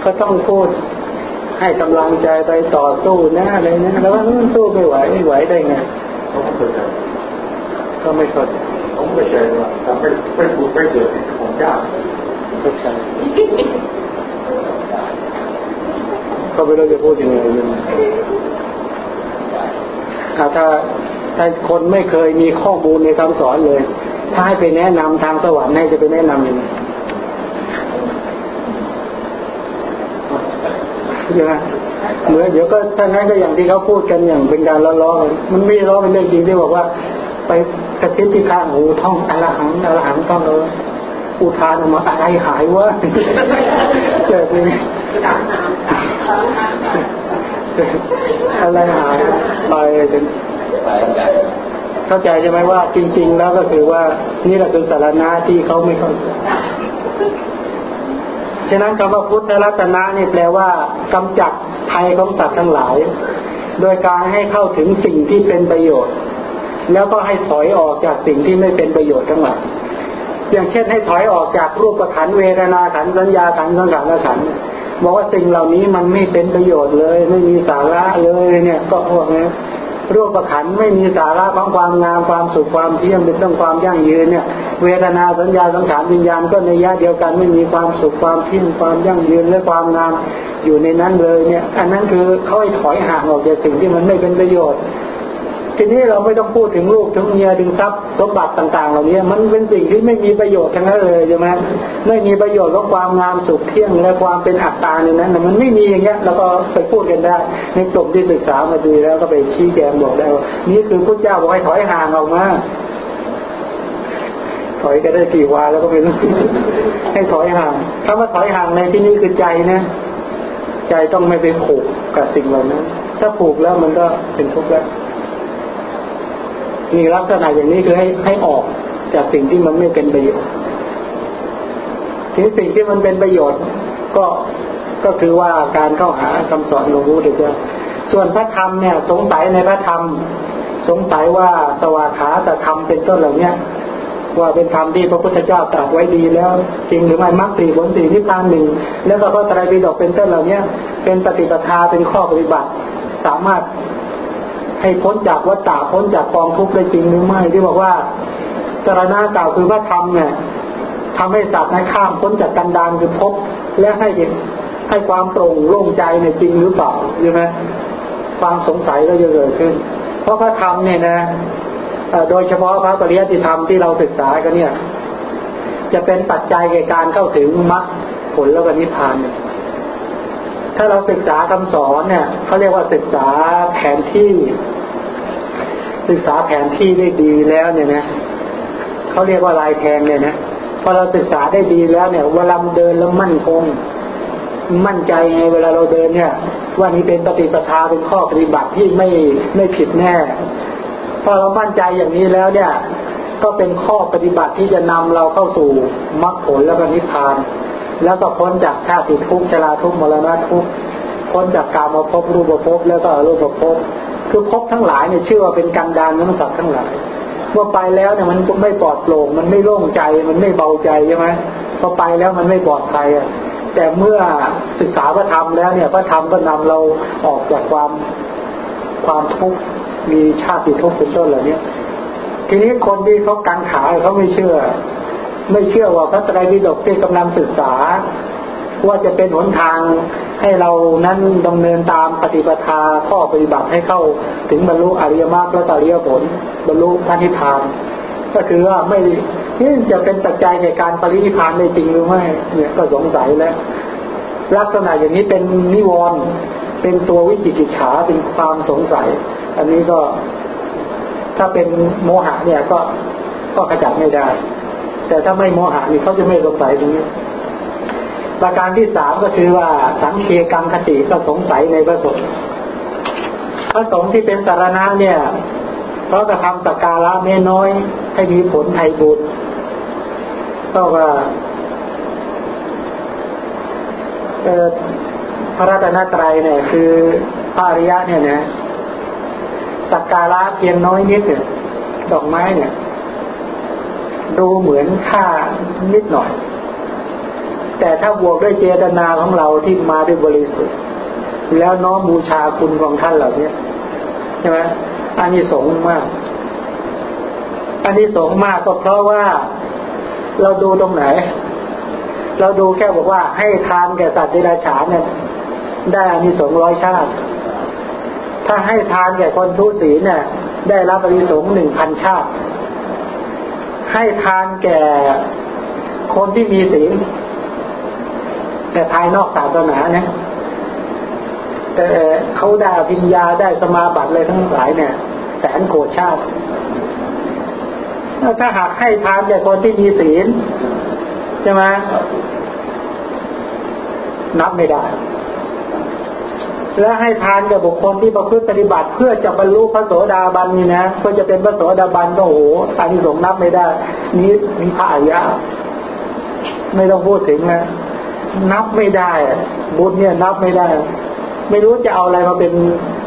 [SPEAKER 2] ก็ต้องพูดให้กำลังใจไปต่อสู้นะอะไรนะแล้วว่ามันสู้ไม่ไหวไม่ไหวได้ไงก็ไม่สน
[SPEAKER 3] ผมไม่ใช่ว่าทำไม่ไม่พูดไม่เกิดของยาก
[SPEAKER 2] ไม่ใช่ก็ไม่รู้จะพูดยังไง ถ้าถ้าถ้าคนไม่เคยมีข้อมูลในคำสอนเลย ถ้าให้ไปแนะนำทางสวรรค์ให้จะไปแนะนำยังไงใช่ไหมเหมือนเดี๋ยวก็ถ้างั้นก็อย่างที่เขาพูดกันอย่างเป็นการล้อๆมันไม่ล้อเป็นเรื่องจริงที่บอกว่า ไปกระซิบที่ข้างหูท่องอรหังอรหังต้องเลยอุทานออกมาอะไรหายวะเกิดนี้ อะไรหายไปเป็นเข้าใจใช่ไหมว่า จริง ๆ แล้วก็คือว่านี่แหละคือสารณะที่เขาไม่เข้าใจฉะนั้นคำว่าพุทธรัตนะนี่แปลว่ากำจัดภัยของสัตว์ทั้งหลาย โดยการให้เข้าถึงสิ่งที่เป็นประโยชน์ แล้วก็ให้ถอยออกจากสิ่งที่ไม่เป็นประโยชน์ทั้งหลายอย่างเช่นให้ถอยออกจากรูปขันเวทนาขันสัญญาขันสังขารขัน บอกว่าสิ่งเหล่านี้มันไม่เป็นประโยชน์เลย ไม่มีสาระเลยเนี่ย ก็พวกนี้รูปขันไม่มีสาระของความงามความสุขความเที่ยงเป็นต้องความยั่งยืนเนี่ย เวทนาสัญญาสังขารวิญญาณก็ในยะเดียวกันไม่มีความสุขความเที่ยงความยั่งยืนและความงามอยู่ในนั้นเลยเนี่ย อันนั้นคือเขาให้ถอยห่างออกจากสิ่งที่มันไม่เป็นประโยชน์ ทีนี้เราไม่ต้องพูดถึงลูกถึงเมียถึงทรัพย์สมบัติต่าง ๆ เหล่านี้มันเป็นสิ่งที่ไม่มีประโยชน์ทั้งนั้นเลยใช่ไหมไม่มีประโยชน์ของความงามสุขเที่ยงและความเป็นอัตตาในนั้นะมันไม่มีอย่างเงี้ยแล้วก็ไปพูดกันได้ ในกลุ่มที่ศึกษามาดีแล้วก็ไปชี้แจงบอกได้ว่านี่คือพระเจ้าบอกให้ถอยห่างออกมาถอยก็ได้กี่วาแล้วก็ไม่รู้ให้ถอยห่างถ้าว่าถอยห่างในที่นี้คือใจนะ ใจต้องไม่ไปผูกกับสิ่งเหล่านั้นถ้าผูกแล้วมันก็เป็นทุกข์แล้ว มีลักษณะอย่างนี้คือให้ให้ออกจากสิ่งที่มันไม่เป็นประโยชน์ทีนี้สิ่งที่มันเป็นประโยชน์ ก็ก็คือว่าการเข้าหาคำสอนหลวงพ่อเด็กส่วนพระธรรมเนี่ย สงสัยในพระธรรม สงสัยว่าสวากขาแต่ธรรมเป็นต้นเหล่านี้ว่าเป็นธรรมที่พระพุทธเจ้าตรัสไว้ดีแล้ว จริงหรือไม่มรรคสี่ผลสี่นิพพานหนึ่งแล้วก็พระไตรปิฎกเป็นต้นเหล่านี้เป็นปฏิปทาเป็นข้อปฏิบัติ สามารถ ให้พ้นจากวัฏฏะพ้นจากกองทุกข์ได้จริงหรือไม่ที่บอกว่าสารณะกล่าวคือว่าธรรมเนี่ยทำให้สัตว์นั้นข้ามพ้นจากกันดานคือพบและให้ให้ความโปร่งโล่งใจเนี่ยจริงหรือเปล่าใช่ไหมความสงสัยก็จะเกิดขึ้น เพราะพระธรรมเนี่ยนะโดยเฉพาะพระปริยัติธรรมที่เราศึกษากันเนี่ย จะเป็นปัจจัยในการเข้าถึงมรรคผลและนิพพานเนี่ย ถ้าเราศึกษาคำสอนเนี่ยเขาเรียกว่าศึกษาแผนที่ ศึกษาแผนที่ได้ดีแล้วเนี่ยนะเขาเรียกว่าลายแทงเนี่ยนะพอเราศึกษาได้ดีแล้วเนี่ยเวลาเดินแล้วมั่นคง มั่นใจไงเวลาเราเดินเนี่ย ว่านี้เป็นปฏิปทาเป็นข้อปฏิบัติที่ไม่ไม่ผิดแน่ พอเรามั่นใจอย่างนี้แล้วเนี่ย ก็เป็นข้อปฏิบัติที่จะนำเราเข้าสู่มรรคผลและนิพพาน แล้วก็พ้นจากชาติทุกข์ชราทุกข์มรณะทุกข์พ้นจากกามาภพรูปภพแล้วก็รูปภพคือภพทั้งหลายเนี่ยชื่อว่าเป็นกันดานของสัตว์ทั้งหลายเมื่อไปแล้วเนี่ยมันไม่ปลอดโปร่งมันไม่โล่งใจมันไม่เบาใจใช่ไหมพอไปแล้วมันไม่ปลอดภัยอะแต่เมื่อศึกษาพระธรรมแล้วเนี่ยพระธรรมก็นำเราออกจากความความทุกข์มีชาติทุกข์เป็นต้นเหล่านี้ทีนี้คนที่เขากังขาเขาไม่เชื่อ ไม่เชื่อว่าพระไตรปิฎกที่กำลังศึกษา ว่าจะเป็นหนทางให้เรานั้นดำเนินตามปฏิปทาข้อปฏิบัติให้เข้าถึงบรรลุอริยมรรคและอริยผลบรรลุพระนิพพาน ก็คือว่าไม่นี่จะเป็นปัจจัยในการปรินิพพานได้จริงหรือไม่เนี่ยก็สงสัยแล้ว ลักษณะอย่างนี้เป็นนิวรณ์เป็นตัววิจิกิจฉาเป็นความสงสัย อันนี้ก็ถ้าเป็นโมหะเนี่ยก็ก็ขจัดไม่ได้ แต่ถ้าไม่โมหะนี่เขาจะไม่สงสัยตรงนี้ประการที่สามก็คือว่าสังเคกังคติก็สงสัยในพระสงฆ์พระสงฆ์ที่เป็นสารณะเนี่ยเพราะกระทำสักการะไม่น้อย ให้มีผลไทยบุญก็ว่าพระรัตนตรัยเนี่ย คือพระอริยะเนี่ยนะสักการะเพียงน้อยนิดเนี่ยดอกไม้เนี่ย ดูเหมือนค่านิดหน่อย แต่ถ้าบวกด้วยเจตนาของเราที่มาด้วยบริสุทธิ์ แล้วน้อมบูชาคุณของท่านเหล่านี้ใช่ไหมอันนี้สงมาก อันนี้สงมากก็เพราะว่าเราดูตรงไหน เราดูแค่บอกว่าให้ทานแก่สัตว์เดรัจฉานเนี่ยได้อานิสงส์ร้อยชาติ ถ้าให้ทานแก่คนทุศีเนี่ย ได้รับอานิสงส์หนึ่งพันชาติ ให้ทานแก่คนที่มีศีลแต่ภายนอกศาสนาเนะแต่เขาได้วิญญาได้สมาบัติเลยทั้งหลายเนี่ย แสนโกรธชาติถ้าหากให้ทานแก่คนที่มีศีลใช่ไหมนับไม่ได้ แล้วให้ทานกับบุคคลที่ประพฤติปฏิบัติ เพื่อจะบรรลุพระโสดาบันนี่นะเพื่อจะเป็นพระโสดาบันก็โอ้โหอันนี้สงนับไม่ได้ นี้มีพระอริยะไม่ต้องพูดถึงนะนับไม่ได้ บุญเนี่ยนับไม่ได้ ไม่รู้จะเอาอะไรมาเป็น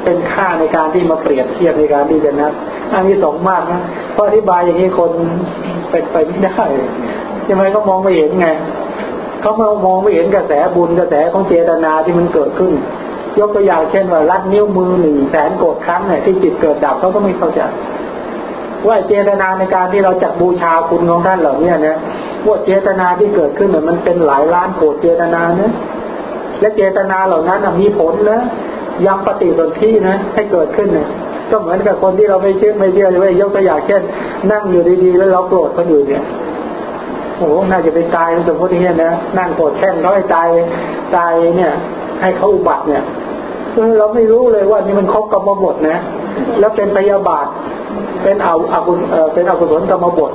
[SPEAKER 2] เป็นค่าในการที่มาเปรียบเทียบในการที่จะนับอันนี้สองมากนะเพราะอธิบายอย่างนี้คนเป็นไปไม่ได้ใช่ไหมก็มองไม่เห็นไงเขามามองไม่เห็นกระแสบุญกระแสของเจตนาที่มันเกิดขึ้น ยกตัวอย่างเช่นว่ารัดนิ้วมือหนึ่งแสนโกดครั้งเนี่ยที่จิตเกิดดับเขาก็ไม่เข้าใจว่าเจตนาในการที่เราจัดบูชาคุณของท่านเหล่านี้นะว่าเจตนาที่เกิดขึ้นเนี่ยมันเป็นหลายล้านโกดเจตนานะและเจตนาเหล่านั้นมีผลนะยังปฏิสนธินะให้เกิดขึ้นเนี่ยก็เหมือนกับคนที่เราไม่เชื่อไม่เชื่อเลยยกตัวอย่างเช่น นั่งอยู่ดีๆแล้วเราโกรธคนอื่นเนี่ยโอ้น่าจะเป็นตายสมมติเนี่ยนะนั่งโกรธแค่นเขาให้ตายตายเนี่ย ให้เขาอุบัติเนี่ย เราไม่รู้เลยว่านี่มันครบกรรมบทนะ แล้วเป็นพยาบาท เป็นเอาอากุเป็นอกุศลกรรมบท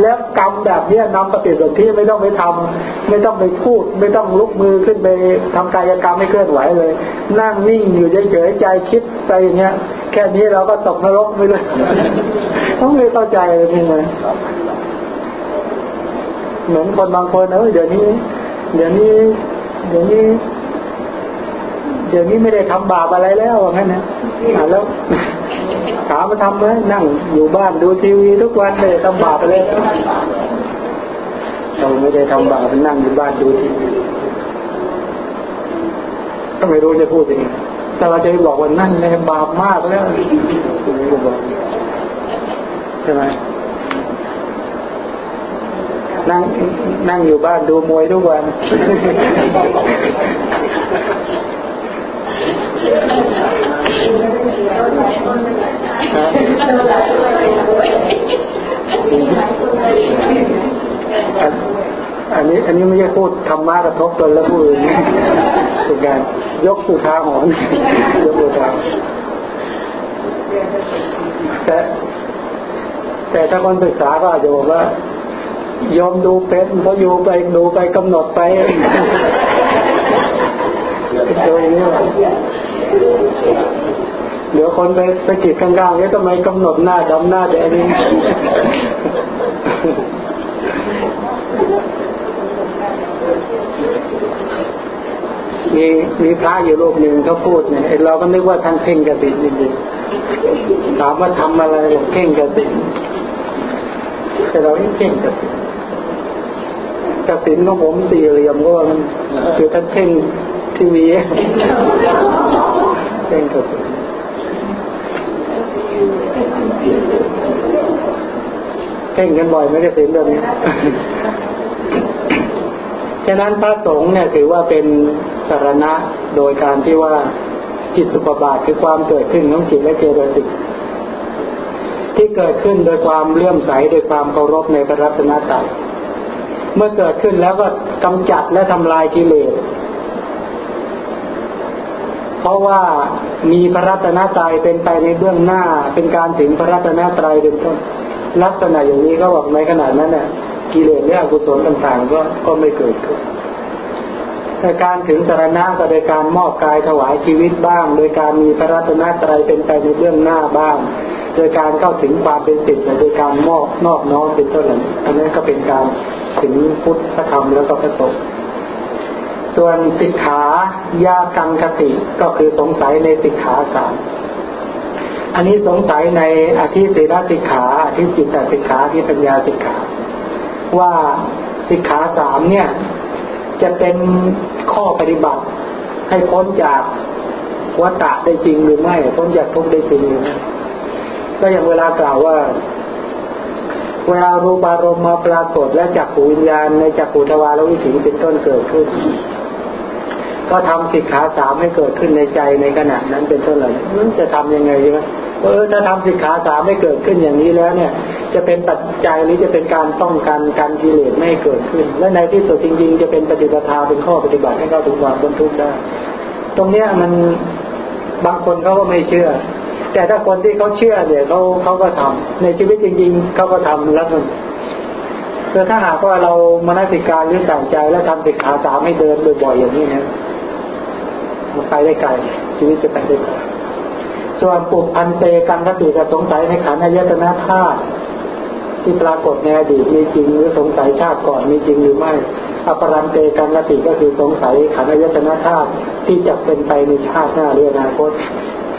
[SPEAKER 2] แล้วกรรมแบบนี้นำปฏิสนธิไม่ต้องไปทำไม่ต้องไปพูด ไม่ต้องลุกมือขึ้นไปทำกายกรรมไม่เคลื่อนไหวเลย นั่งนิ่งอยู่เฉยๆใจคิดไปอย่างเงี้ย แค่นี้เราก็ตกนรกไปเลยต้องไม่เข้าใจเลยนี่ไงเหมือนคนบางคนเออเดี๋ยวนี้ เดี๋ยวนี้ เดี๋ยวนี้ เดี๋ยวนี้ไม่ได้ทำบาปอะไรแล้วว่างั้นนะแล้วถามมาทำไหมนั่งอยู่บ้านดูทีวีทุกวันเลยทำบาปอะไรเราไม่ได้ทำบาปนั่งอยู่บ้านดูทีวีก็ไม่รู้จะพูดยังไงแต่เราจะบอกว่านั่นเลยบาปมากแล้วใช่ไหมนั่งนั่งอยู่บ้านดูมวยทุกวัน อันนี้อันนี้ไม่ใช่พูดธรรมะกระทบตนแล้วพูดอื่นเป็นการยกสุทาหอนยกสุทาแต่แต่ถ้าคนศึกษาก็อาจจะบอกว่ายอมดูเป็นเพราะอยู่ไปดูไปกำหนดไป โดยนี้เดี๋ยวคนไปไปกิดกลางๆเนี่ยทำไมกำหนดหน้าดำหน้าแดงนี่มีมีพระอยู่รูปหนึ่งเขาพูดเนี่ยเราก็นึกว่าท่านเพ่งกระสินจริงๆถามว่าทำอะไรบอกเพ่งกระสินแต่เราไม่เพ่งกระสินกระสินของผมสี่เหลี่ยมก็ว่ามันคือท่านเพ่ง ทีวีเพ่งกระสินเพ่งกันบ่อยไม่กระสินแบบนี้ฉะนั้นพระสงฆ์เนี่ยถือว่าเป็นสารณะโดยการที่ว่าจิตสุปบาทคือความเกิดขึ้นของจิตและเจตสิกที่เกิดขึ้นโดยความเลื่อมใสโดยความเคารพในพระรัตนตรัยเมื่อเกิดขึ้นแล้วก็กำจัดและทำลายกิเลส เพราะว่ามีพระรัตนตรัยเป็นไปในเบื้องหน้า เป็นการถึงพระรัตนตรัยเป็นต้นลักษณะอย่างนี้ก็บอกในขณะนั้นน่ะกิเลสและอกุศลต่างๆ ก็ก็ไม่เกิดขึ้นในการถึงสารณะก็โดยการมอบกายถวายชีวิตบ้าง โดยการมีพระรัตนตรัยเป็นไปในเบื้องหน้าบ้าง โดยการเข้าถึงความเป็นสิทธิ์โดยการมอบนอบน้อมเป็นต้นนั้นอันนั้นก็เป็นการถึงพุทธธรรมแล้วก็พระสงฆ์ ส่วนสิกขายากังคติก็คือสงสัยในสิกขาสามอันนี้สงสัยในอธิศีลสิกขาอธิจิตตสิกขาที่ปัญญาสิกขา ว่าสิกขาสามเนี่ย จะเป็นข้อปฏิบัติ ให้พ้นจากวัฏฏะได้จริงหรือไม่พ้นจากทุกข์ได้จริงหรือไม่ก็อย่างเวลากล่าวว่าเวลารูปารมณ์มาปรากฏและจักขูวิญญาณในจักขูทวารวิถีเป็นต้นเกิดขึ้น ก็ทำสิกขาสามให้เกิดขึ้นในใจในขณะนั้นเป็นต้นเลยมันจะทํำยังไงใช่ไหมเออถ้าทำสิกขาสามไม่เกิดขึ้นอย่างนี้แล้วเนี่ย จะเป็นปัจจัยหรือจะเป็นการป้องกันการกิเลสไม่เกิดขึ้น และในที่สุดจริง ๆ จะเป็นปฏิปทาเป็นข้อปฏิบัติให้เขาถึงความบรรทุกได้ตรงเนี้ยมันบางคนเขาก็ไม่เชื่อ แต่ถ้าคนที่เขาเชื่อเนี่ยเขาเขาก็ทำในชีวิตจริง ๆเขาก็ทำแล้วมันแต่ถ้าหากว่าเรามนสิการหรือสั่งใจแล้วทำสิกขาสามให้เดินบ่อยๆอย่างนี้นะ มันไปได้ไกลชีวิตจะไปได้ไกลส่วนปุพันเตกันกติกับสงสัยในขันธ์อายตนะธาตุที่ปรากฏในอดีตมีจริงหรือสงสัยชาติก่อนมีจริงหรือไม่อปรันเตกันกติก็คือสงสัยขันธ์อายตนะธาตุที่จะเป็นไปในชาติหน้าหรืออนาคต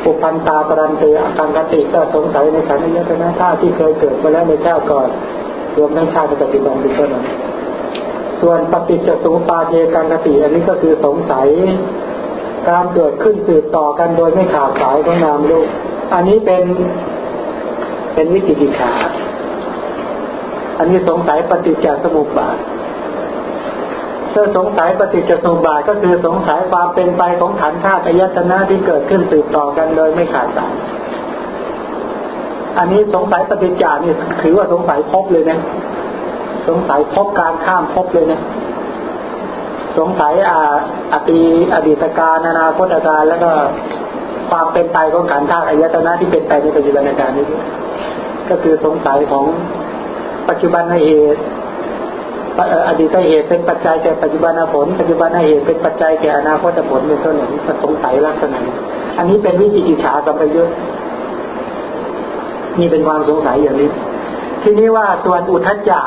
[SPEAKER 2] ปุพันตาปรันเตอาการกติก็สงสัยในขันธ์อายตนะธาตุที่เคยเกิดมาแล้วในชาติก่อนรวมทั้งชาติปัจจุบันเป็นต้นนั้นส่วนปฏิจจสมุปาเยกันติอันนี้ก็คือสงสัย การเกิดขึ้นสืบต่อกันโดยไม่ขาดสายของนามลูกอันนี้เป็นเป็นวิจิกิจฉาอันนี้สงสัยปฏิจจสมุปบาทเมื่อสงสัยปฏิจจสมุปบาทก็คือสงสัยความเป็นไปของขันธ์ธาตุยตนะที่เกิดขึ้นสืบต่อกันโดยไม่ขาดสายอันนี้สงสัยปฏิจจานี่ถือว่าสงสัยพบเลยนะ สงสัยพบการข้ามพบเลยนะ สงสัยอาอตีอดีตการนานาคตการแล้วก็ความเป็นไปของขันธ์ธาตุอายตนะที่เป็นไปในปัจจุบันการนี้ก็คือสงสัยของปัจจุบันเหตุอดีตเหตุเป็นปัจจัยแก่ปัจจุบันผล ปัจจุบันเหตุเป็นปัจจัยแก่อนาคตผลเป็นต้นอย่างนี้สงสัยลักษณะอันนี้เป็นวิจิกิจฉาสัมปยุทธ์นี่เป็นความสงสัยอย่างนี้ ทีนี้ว่าส่วนอุทจจะ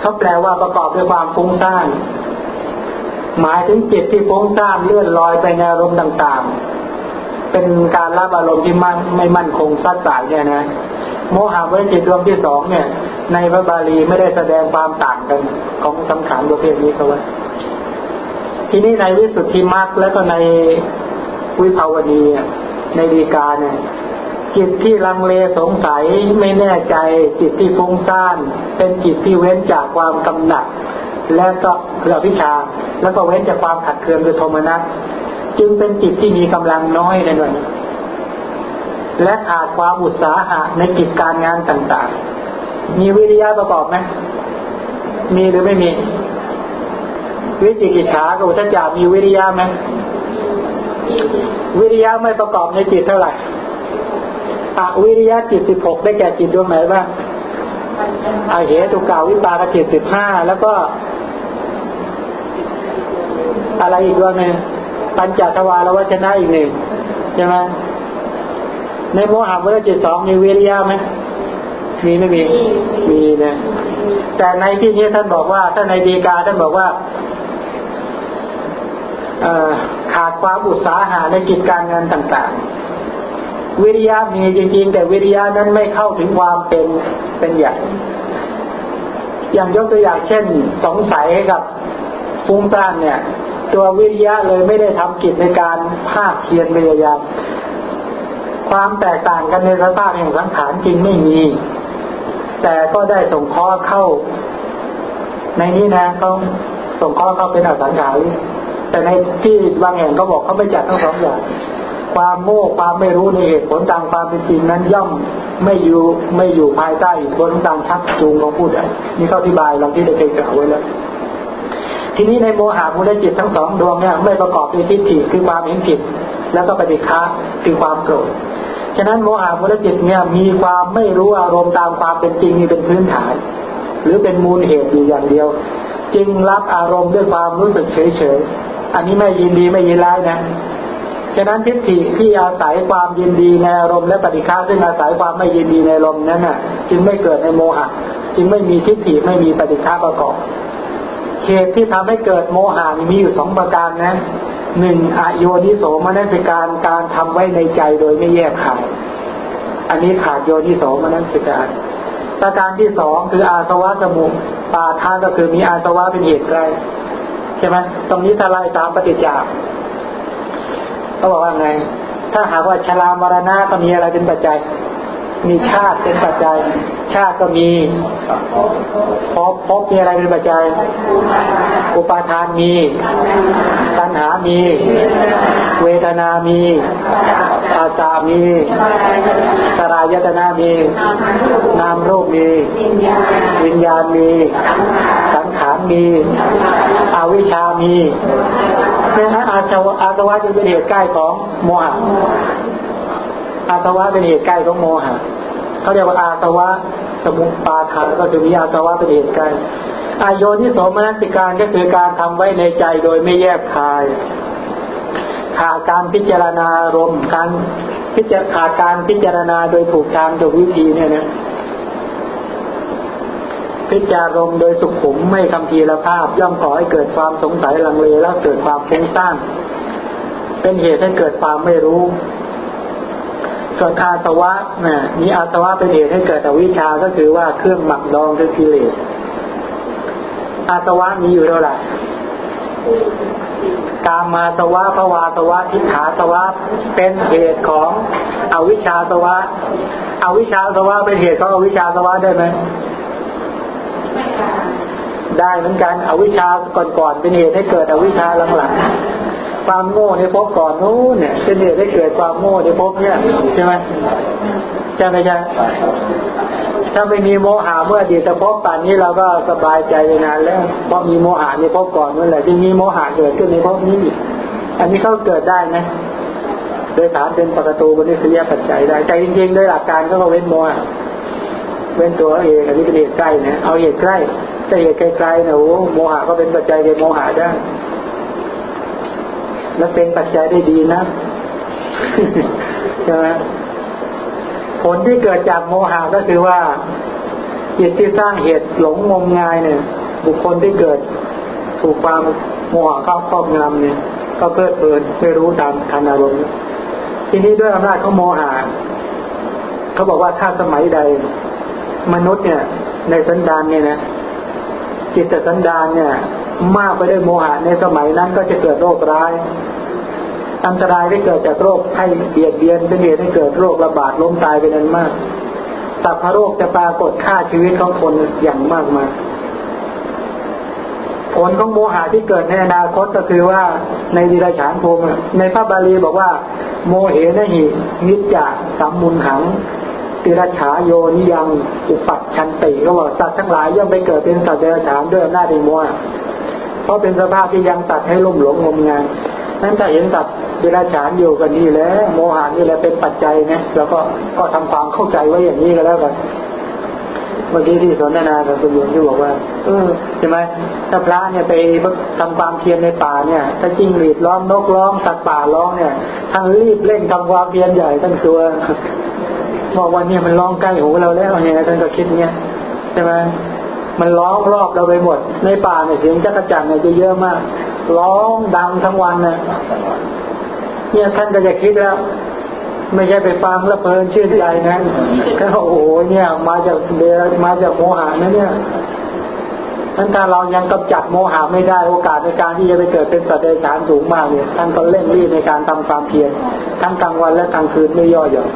[SPEAKER 2] เขาแปลว่าประกอบด้วยความฟุ้งซ่าน หมายถึงจิตที่ฟุ้งซ่านเลื่อนลอยไปในอารมณ์ต่าง ๆ เป็นการรับอารมณ์ที่มันไม่มั่นคงสัดสายเนี่ยนะ โมหะวิจิตดวงที่สองเนี่ย ในพระบาลีไม่ได้แสดงความต่างกันของสังขารประเภทนี้เขาว่าทีนี้ในวิสุทธิมรรคแล้วก็ในวิภาวดีในดีกาเนี่ยจิตที่ลังเลสงสัยไม่แน่ใจจิตที่ฟุ้งซ่าน เป็นจิตที่เว้นจากความกำหนัด และก็เรื่อวิชา แล้วก็เว้นจากความขัดเคืองคือโทมนัสจึงเป็นจิตที่มีกำลังน้อยในหน่วยและขาดความอุตสาหะในกิจการงานต่างๆ มีวิริยะประกอบไหมมีหรือไม่มี วิจิกิจฉากับอุทจามีวิริยะไหมวิริยะไม่ประกอบในจิตเท่าไหร่อวิริยะจิตสิบหกได้แก่จิตดวงไหนบ้าง อาเหตุกาวิปากจิตสิบห้าแล้วก็ อะไรอีกวงหนึ่งปัญจทวารวัชนะอีกหนึ่งใช่ไหมในโมหะวิรจิตสองมีวิริยะไหมมีไม่มีมีนะแต่ในที่นี้ท่านบอกว่าท่านในดีกาท่านบอกว่าขาดความอุตสาหะในกิจการงานต่าง ๆ วิริยะมีจริง ๆ แต่วิริยะนั้นไม่เข้าถึงความเป็นเป็นใหญ่อย่างยกตัวอย่างเช่น สงสัยกับฟุ้งซ่านเนี่ย ตัววิริยะเลยไม่ได้ทำกิจในการภาคเพียรพยายามความแตกต่างกันในสภาพแห่งสังขารจริงไม่มี แต่ก็ได้ส่งข้อเข้า ในนี้นะเขาส่งข้อเข้าเป็นอสังขารแต่ในที่บางแห่งเขาบอกเขาไม่จัดทั้งสองอย่าง ความโง่ความไม่รู้ในเหตุผลตามความเป็นจริงนั้นย่อมไม่อยู่ไม่อยู่ภายใต้ผลตามชักจูงของผู้ใดนี่เขาอธิบายเราที่ได้เคยกล่าวไว้แล้วทีนี้ในโมหะมูลจิตทั้งสองดวงเนี่ยไม่ประกอบด้วยทิฏฐิคือความเห็นผิด แล้วก็ปฏิฆะคือความโกรธฉะนั้นโมหะมูลจิตเนี่ยมีความไม่รู้อารมณ์ตามความเป็นจริงมีเป็นพื้นฐาน หรือเป็นมูลเหตุอยู่อย่างเดียว จึงรับอารมณ์ด้วยความรู้สึกเฉยๆอันนี้ไม่ยินดีไม่ยินร้ายนะ ฉะนั้นทิฏฐิที่อาศัยความยินดีในอารมณ์และปฏิฆาซึ่งอาศัยความไม่ยินดีในอารมณ์นั้นน่ะ จึงไม่เกิดในโมหะ จึงไม่มีทิฏฐิไม่มีปฏิฆาประกอบเหตุที่ทำให้เกิดโมหะมีอยู่สองประการนะหนึ่งอโยนิโสมนัสิการการทำไว้ในใจโดยไม่แยกขายอันนี้ขาดโยนิโสมนัสิการ ประการที่สองคืออาสวะสมุปาทานก็คือมีอาสวะเป็นเหตุใกล้ใช่ไหมตรงนี้ถ้าไล่ตามปฏิจจา เขาบอกว่าไง ถ้าหากว่าชรามรณะก็มีอะไรเป็นปัจจัย มีชาติเป็นปัจจัย ชาติก็มีพบพบมีอะไรเป็นปัจจัย อุปาทานมี ตัณหามี เวทนามีอาจามีสรายตนามี นามรูปมี วิญญาณมี สังขารมี อวิชามี อาสวะอาสวะจะเป็นเหตุใกล้ของโมหะอาสวะเป็นเหตุใกล้ของโมหะเขาเรียกว่าอาสวะสมุปาทานก็คือมีอาสวะเป็นเหตุใกล้อายโยนิโสมนัสิการก็คือการทำไว้ในใจโดยไม่แยกคาย ขาดการพิจารณารมการพิจารขาดการพิจารณาโดยถูกทางถูกวิธีเนี่ยนะ พิจารณโดยสุขุมไม่คำพีละภาพ ย่อมขอให้เกิดความสงสัยลังเลแล้วเกิดความฟุ้งซ่านเป็นเหตุให้เกิดความไม่รู้ส่วนอาสวะนะมีอาสวะเป็นเหตุให้เกิดอวิชชาก็คือว่าเครื่องหมักดองคือกิเลสอาสวะมีอยู่เท่าไหร่กามาสวะภวาสวะทิฏฐาสวะเป็นเหตุของอวิชชาสวะอวิชชาสวะเป็นเหตุของอวิชชาสวะได้ไหม ได้เหมือนกันอวิชชาก่อนๆเป็นเหตุให้เกิดอวิชชาหลังๆความโง่ในภพก่อนนู้นเนี่ยเป็นเหตุให้เกิดความโง่ในภพเนี่ยใช่ไหมใช่ไหมใช่ถ้าไม่มีโมหะเมื่อดีแต่พบป่านนี้เราก็สบายใจนานแล้วเพราะมีโมหะในภพก่อนนั่นแหละจึงมีโมหะเกิดขึ้นในภพนี้ อันนี้เขาเกิดได้ไหมโดยฐานเป็นประตูบนนิสยปัจจัยได้แต่จริงๆโดยหลักการก็เว้นโมหะ เว้นตัวเองอันนี้เป็นเหตุใกล้นะเอาเหตุใกล้ถ้าเหตุไกลๆนะโอ้โมหะก็เป็นปัจจัยในโมหะได้และเป็นปัจจัยได้ดีนะใช่ไหมผลที่เกิดจากโมหะก็คือว่าจิตที่สร้างเหตุหลงงมงายเนี่ย บุคคลที่เกิดถูกความโมหะเข้าครอบงำเนี่ย ก็เพลิดเพลินไม่รู้ตามทันอารมณ์ทีนี้ด้วยอำนาจของโมหะเขาบอกว่าถ้าสมัยใด มนุษย์เนี่ย ในสันดานเนี่ยนะจิตสันดานเนี่ย มากไปด้วยโมหะในสมัยนั้นก็จะเกิดโรคร้าย อันตรายที่เกิดจากโรคให้เบียดเบียนเป็นเหตุให้เกิดโรคระบาดล้มตายเป็นอันมากสัพพโรคจะปรากฏฆ่าชีวิตของคนอย่างมากมายผลของโมหะที่เกิดในอนาคตก็คือว่าในดิราฉานภูมิในพระบาลีบอกว่า โมเหนหินิจจะสัมมุนหัง ติรฉาโยนิยังอุปัตชันติก็บอกสัตว์ทั้งหลายย่อมไปเกิดเป็นสัตว์เดรัจฉานด้วยอำนาจแห่งโมหะเพราะเป็นสภาพที่ยังตัดให้ลุ่มหลงงมงายนั้นถ้าเห็นสัตว์เดรัจฉานอยู่กันนี่แล้วโมหะนี่แหละเป็นปัจจัยนะแล้วก็ก็ทำความเข้าใจไว้อย่างนี้ก็แล้วกันเมื่อกี้ที่สนทนากับคุณโยมที่บอกว่า เออใช่ไหมถ้าพระเนี่ยไปทำความเพียรในป่าเนี่ย ถ้าจิ้งหรีดร้องนกร้องสัตว์ป่าร้องเนี่ยท่านรีบเร่งทำความเพียรใหญ่ตั้งตัว บอกว่าเนี่ยมันร้องใกล้หูเราแล้วเนี่ยท่านก็คิดเงี้ยใช่ไหมมันร้องรอบเราไปหมด ในป่าเนี่ยเสียงจักรจันเนี่ยจะเยอะมาก ร้องดังทั้งวันเนี่ยเนี่ยท่านก็จะคิดแล้ว ไม่ใช่ไปฟังแล้วเพลินชื่นใจนะก็โอ้โหเนี่ยมาจากเดรมาจากโมหะนะเนี่ยท่านถ้าเรายังกำจัดโมหะไม่ได้โอกาสในการที่จะไปเกิดเป็นสัตว์เดรัจฉานสูงมากเนี่ยท่านก็เร่งรีบในการทำความเพียรทั้งกลางวันและกลางคืนไม่ย่อหย่อน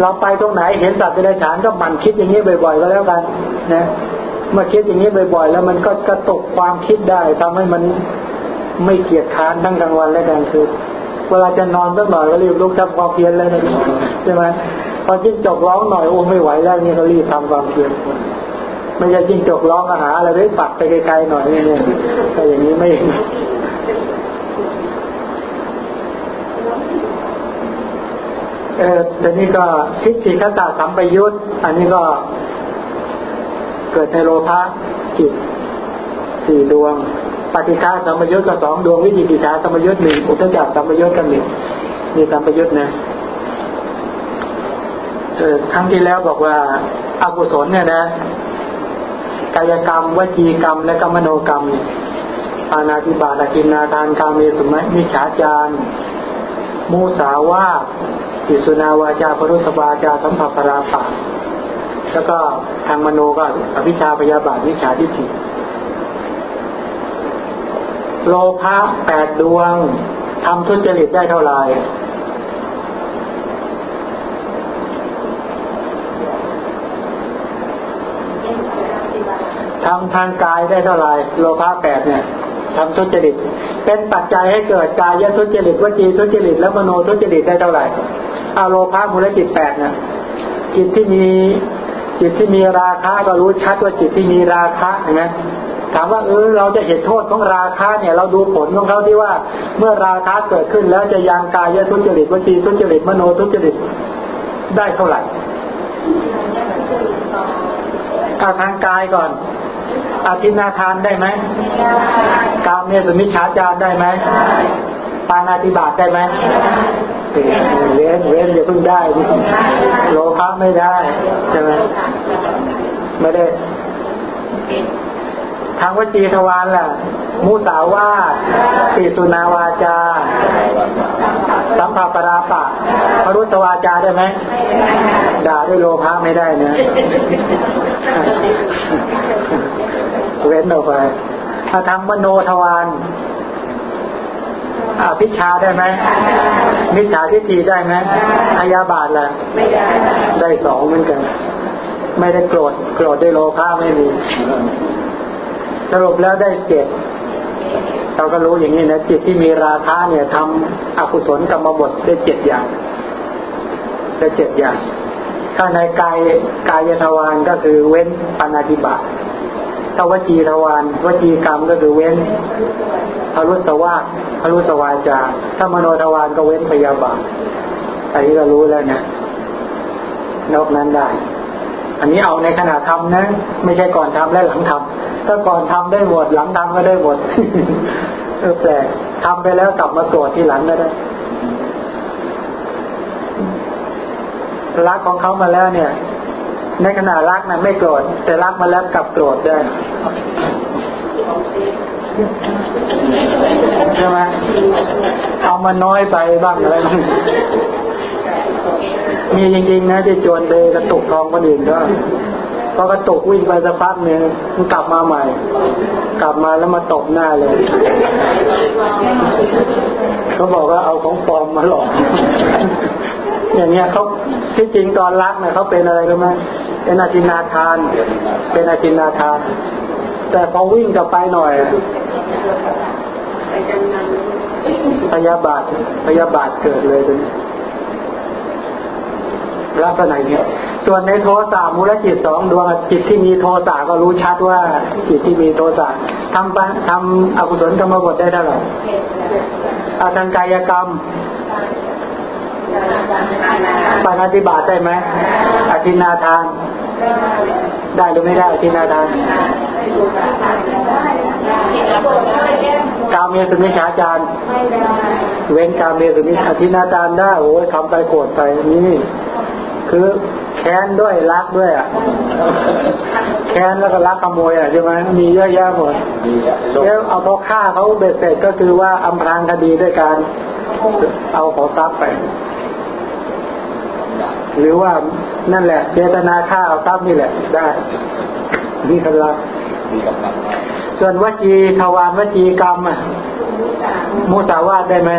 [SPEAKER 2] เราไปตรงไหนเห็นสัตว์เดรัจฉานก็มันคิดอย่างนี้บ่อยๆก็แล้วกันนะเมื่อคิดอย่างนี้บ่อยๆ แล้วมันก็กระตกความคิดได้ทำให้มันไม่เกียจค้านทั้งกลางวันและกลางคืนเวลาจะนอนสักหน่อยก็รีบลุกทำความเพียรเลยนะใช่ไหมพอจิ้งจกร้องหน่อยโอ้ไม่ไหวแล้วนี่ก็รีบทำความเพียรไม่ใช่จิ้งจกร้องอาหาอะไรไปปักไปไกลๆหน่อยเนี่ยแต่อย่างนี้ไม่ เออแต่นี่ก็ทิฏฐิคตาสัมปยุตอันนี้ก็เกิดในโลภะจิตสี่ดวง ปฏิฆาสัมปยุตก็สองดวง วิจิกิจฉาสัมปยุตหนึ่งอุทจักสัมปยุตกันหนึ่งมีสัมปยุตนะเออครั้งที่แล้วบอกว่าอากุศลเนี่ยนะกายกรรมวจีกรรมและกรรมโนกรรมอาณาธิบาตกินนาทานกาเมสุมะมิจฉาจาร มูสาวาอิสุนาวาจาปรุสวาจาสัมผัสปราปาแล้วก็ทางมโนก็อภิชาพยาบาทวิชาทิฏฐิโลภะแปดดวงทำทุจริตได้เท่าไหร่ทำทางกายได้เท่าไหร่โลภะแปดเนี่ย ทำทุจริต เป็นปัจจัยให้เกิดกายทุจริตวจีทุจริตและมโนทุจริตได้เท่าไหร่อาโลภะมูลจิตแปดเนี่ยจิตที่มีจิตที่มีราคะก็รู้ชัดว่าจิตที่มีราคะเห็นไหมถามว่าเออเราจะเห็นโทษของราคะเนี่ย เราดูผลของเขาที่ว่า เมื่อราคะเกิดขึ้นแล้วจะยังกายทุจริตวจีทุจริตมโนทุจริตได้เท่าไหร่เอาทางกายก่อน อาทินาทานได้ไหมกามเมสุมิชฌาจารได้ไหมปานาติบาตได้ไหมเว้นเว้นอย่าเพิ่งได้โลภะไม่ได้ใช่ไหมไม่ได้ ทางวจีทวารล่ะมุสาวาปิสุนาวาจา สัมภาปราปะพรุสวาจาได้ไหมด่าด้วยโลภะไม่ได้นะเว้นออกไปถ้าทำมโนทวารอภิชาได้ไหมมิจฉาทิฏฐิได้ไหมอายาบาทล่ะ
[SPEAKER 1] ไม่ได้
[SPEAKER 2] ได้สองเหมือนกัน ไม่ได้โกรธ โกรธด้วยโลภะไม่มี สรุปแล้วได้เจ็ด เราก็รู้อย่างนี้นะจิตที่มีราคะเนี่ยทำอกุศลกรรมบทได้เจ็ดอย่างได้เจ็ดอย่าง ถ้าในกายกายทวารก็คือเว้นปานาติบาตถ้าวจีทวารวจีกรรมก็คือเว้นพรุสวาพรุสวาจาถ้ามโนทวารก็เว้นพยาบาทอันนี้ก็รู้แล้วนะนอกนั้นได้ อันนี้เอาในขณะทำนะ ไม่ใช่ก่อนทำและหลังทำถ้าก่อนทำได้หมดหลังทำก็ได้หมดเออแปลกทำไปแล้วกลับมาโกรธที่หลังก็ได้รักของเขามาแล้วเนี่ย ในขณะรักนะไม่โกรธแต่รักมาแล้วกลับโกรธได้ใช่ไหมเอามาน้อยไปบ้างอะไรบ้าง มีจริงๆนะที่โจรไปกระตุกทองคนอื่นก็พอกระตุกวิ่งไปสักพักหนึ่งมันกลับมาใหม่ กลับมาแล้วมาตบหน้าเลยเขาบอกว่าเอาของปลอมมาหลอก อย่างเงี้ยเขาที่จริงตอนรักเนี่ยเขาเป็นอะไรรู้ไหมเป็นอาจินาทาน เป็นอาจินาทาน แต่พอวิ่งกลับไปหน่อยพยาบาทพยาบาทเกิดเลยเป็น ลักษณะเนี้ยส่วนในโทสะมูลจิตสองดวงจิตที่มีโทสะก็รู้ชัดว่าจิตที่มีโทสะทำไปทำอกุศลกรรมบทได้เท่าไหร่อาทางกายกรรมปฏิบาตได้ไหมอธินาทาน ได้หรือไม่ได้อธินาทานกาเมสุมิชฌาจารเว้นกาเมสุมิชาอธินาทานได้โอ้ยทำไปโกรธไปนี่ คือแค้นด้วยรักด้วยอะ แค้นแล้วก็รักขโมยอะใช่ไหมมีเยอะแยะหมด
[SPEAKER 3] ดีอะโลก
[SPEAKER 2] แล้วเอาพอฆ่าเขาเบ็ดเสร็จก็คือว่าอำพรางคดีด้วยการเอาของทรัพย์ไป หรือว่านั่นแหละเจตนาฆ่าเอาทรัพย์นี่แหละได้นี่คือละ
[SPEAKER 3] มีกำลังมาก
[SPEAKER 2] ส่วนวจีทวารวจีกรรมอะมุสาวาทได้ไหม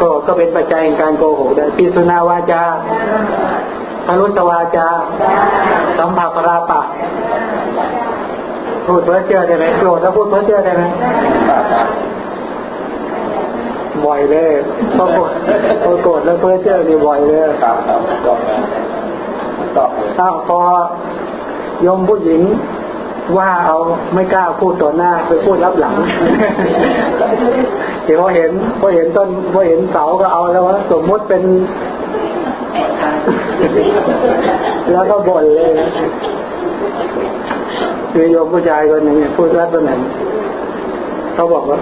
[SPEAKER 2] ก็ก็เป็นปัจจัยในการโกหกได้ปิสุนาวาจาพรุสวาจาสัมภาปราปะพูดเพ้อเจ้อได้ไหมโกรธแล้วพูดเพ้อเจ้อได้ไหมบ่อยเลยพอโกรธพอโกรธแล้วเพ้อเจ้อนี่บ่อยเลย
[SPEAKER 3] ครับครับต้องนะต้องเลย
[SPEAKER 2] อ้าพอยมผู้หญิง ว่าเอาไม่กล้าพูดต่อหน้าไปพูดรับหลังเดี๋ยวพอเห็นพอเห็นต้นพอเห็นเสาก็เอาแล้วว่าสมมติเป็น แล้วก็บ่นเลยมีโยมผู้ชายคนหนึ่งพูดรัดวันไหนเขาบอกว่า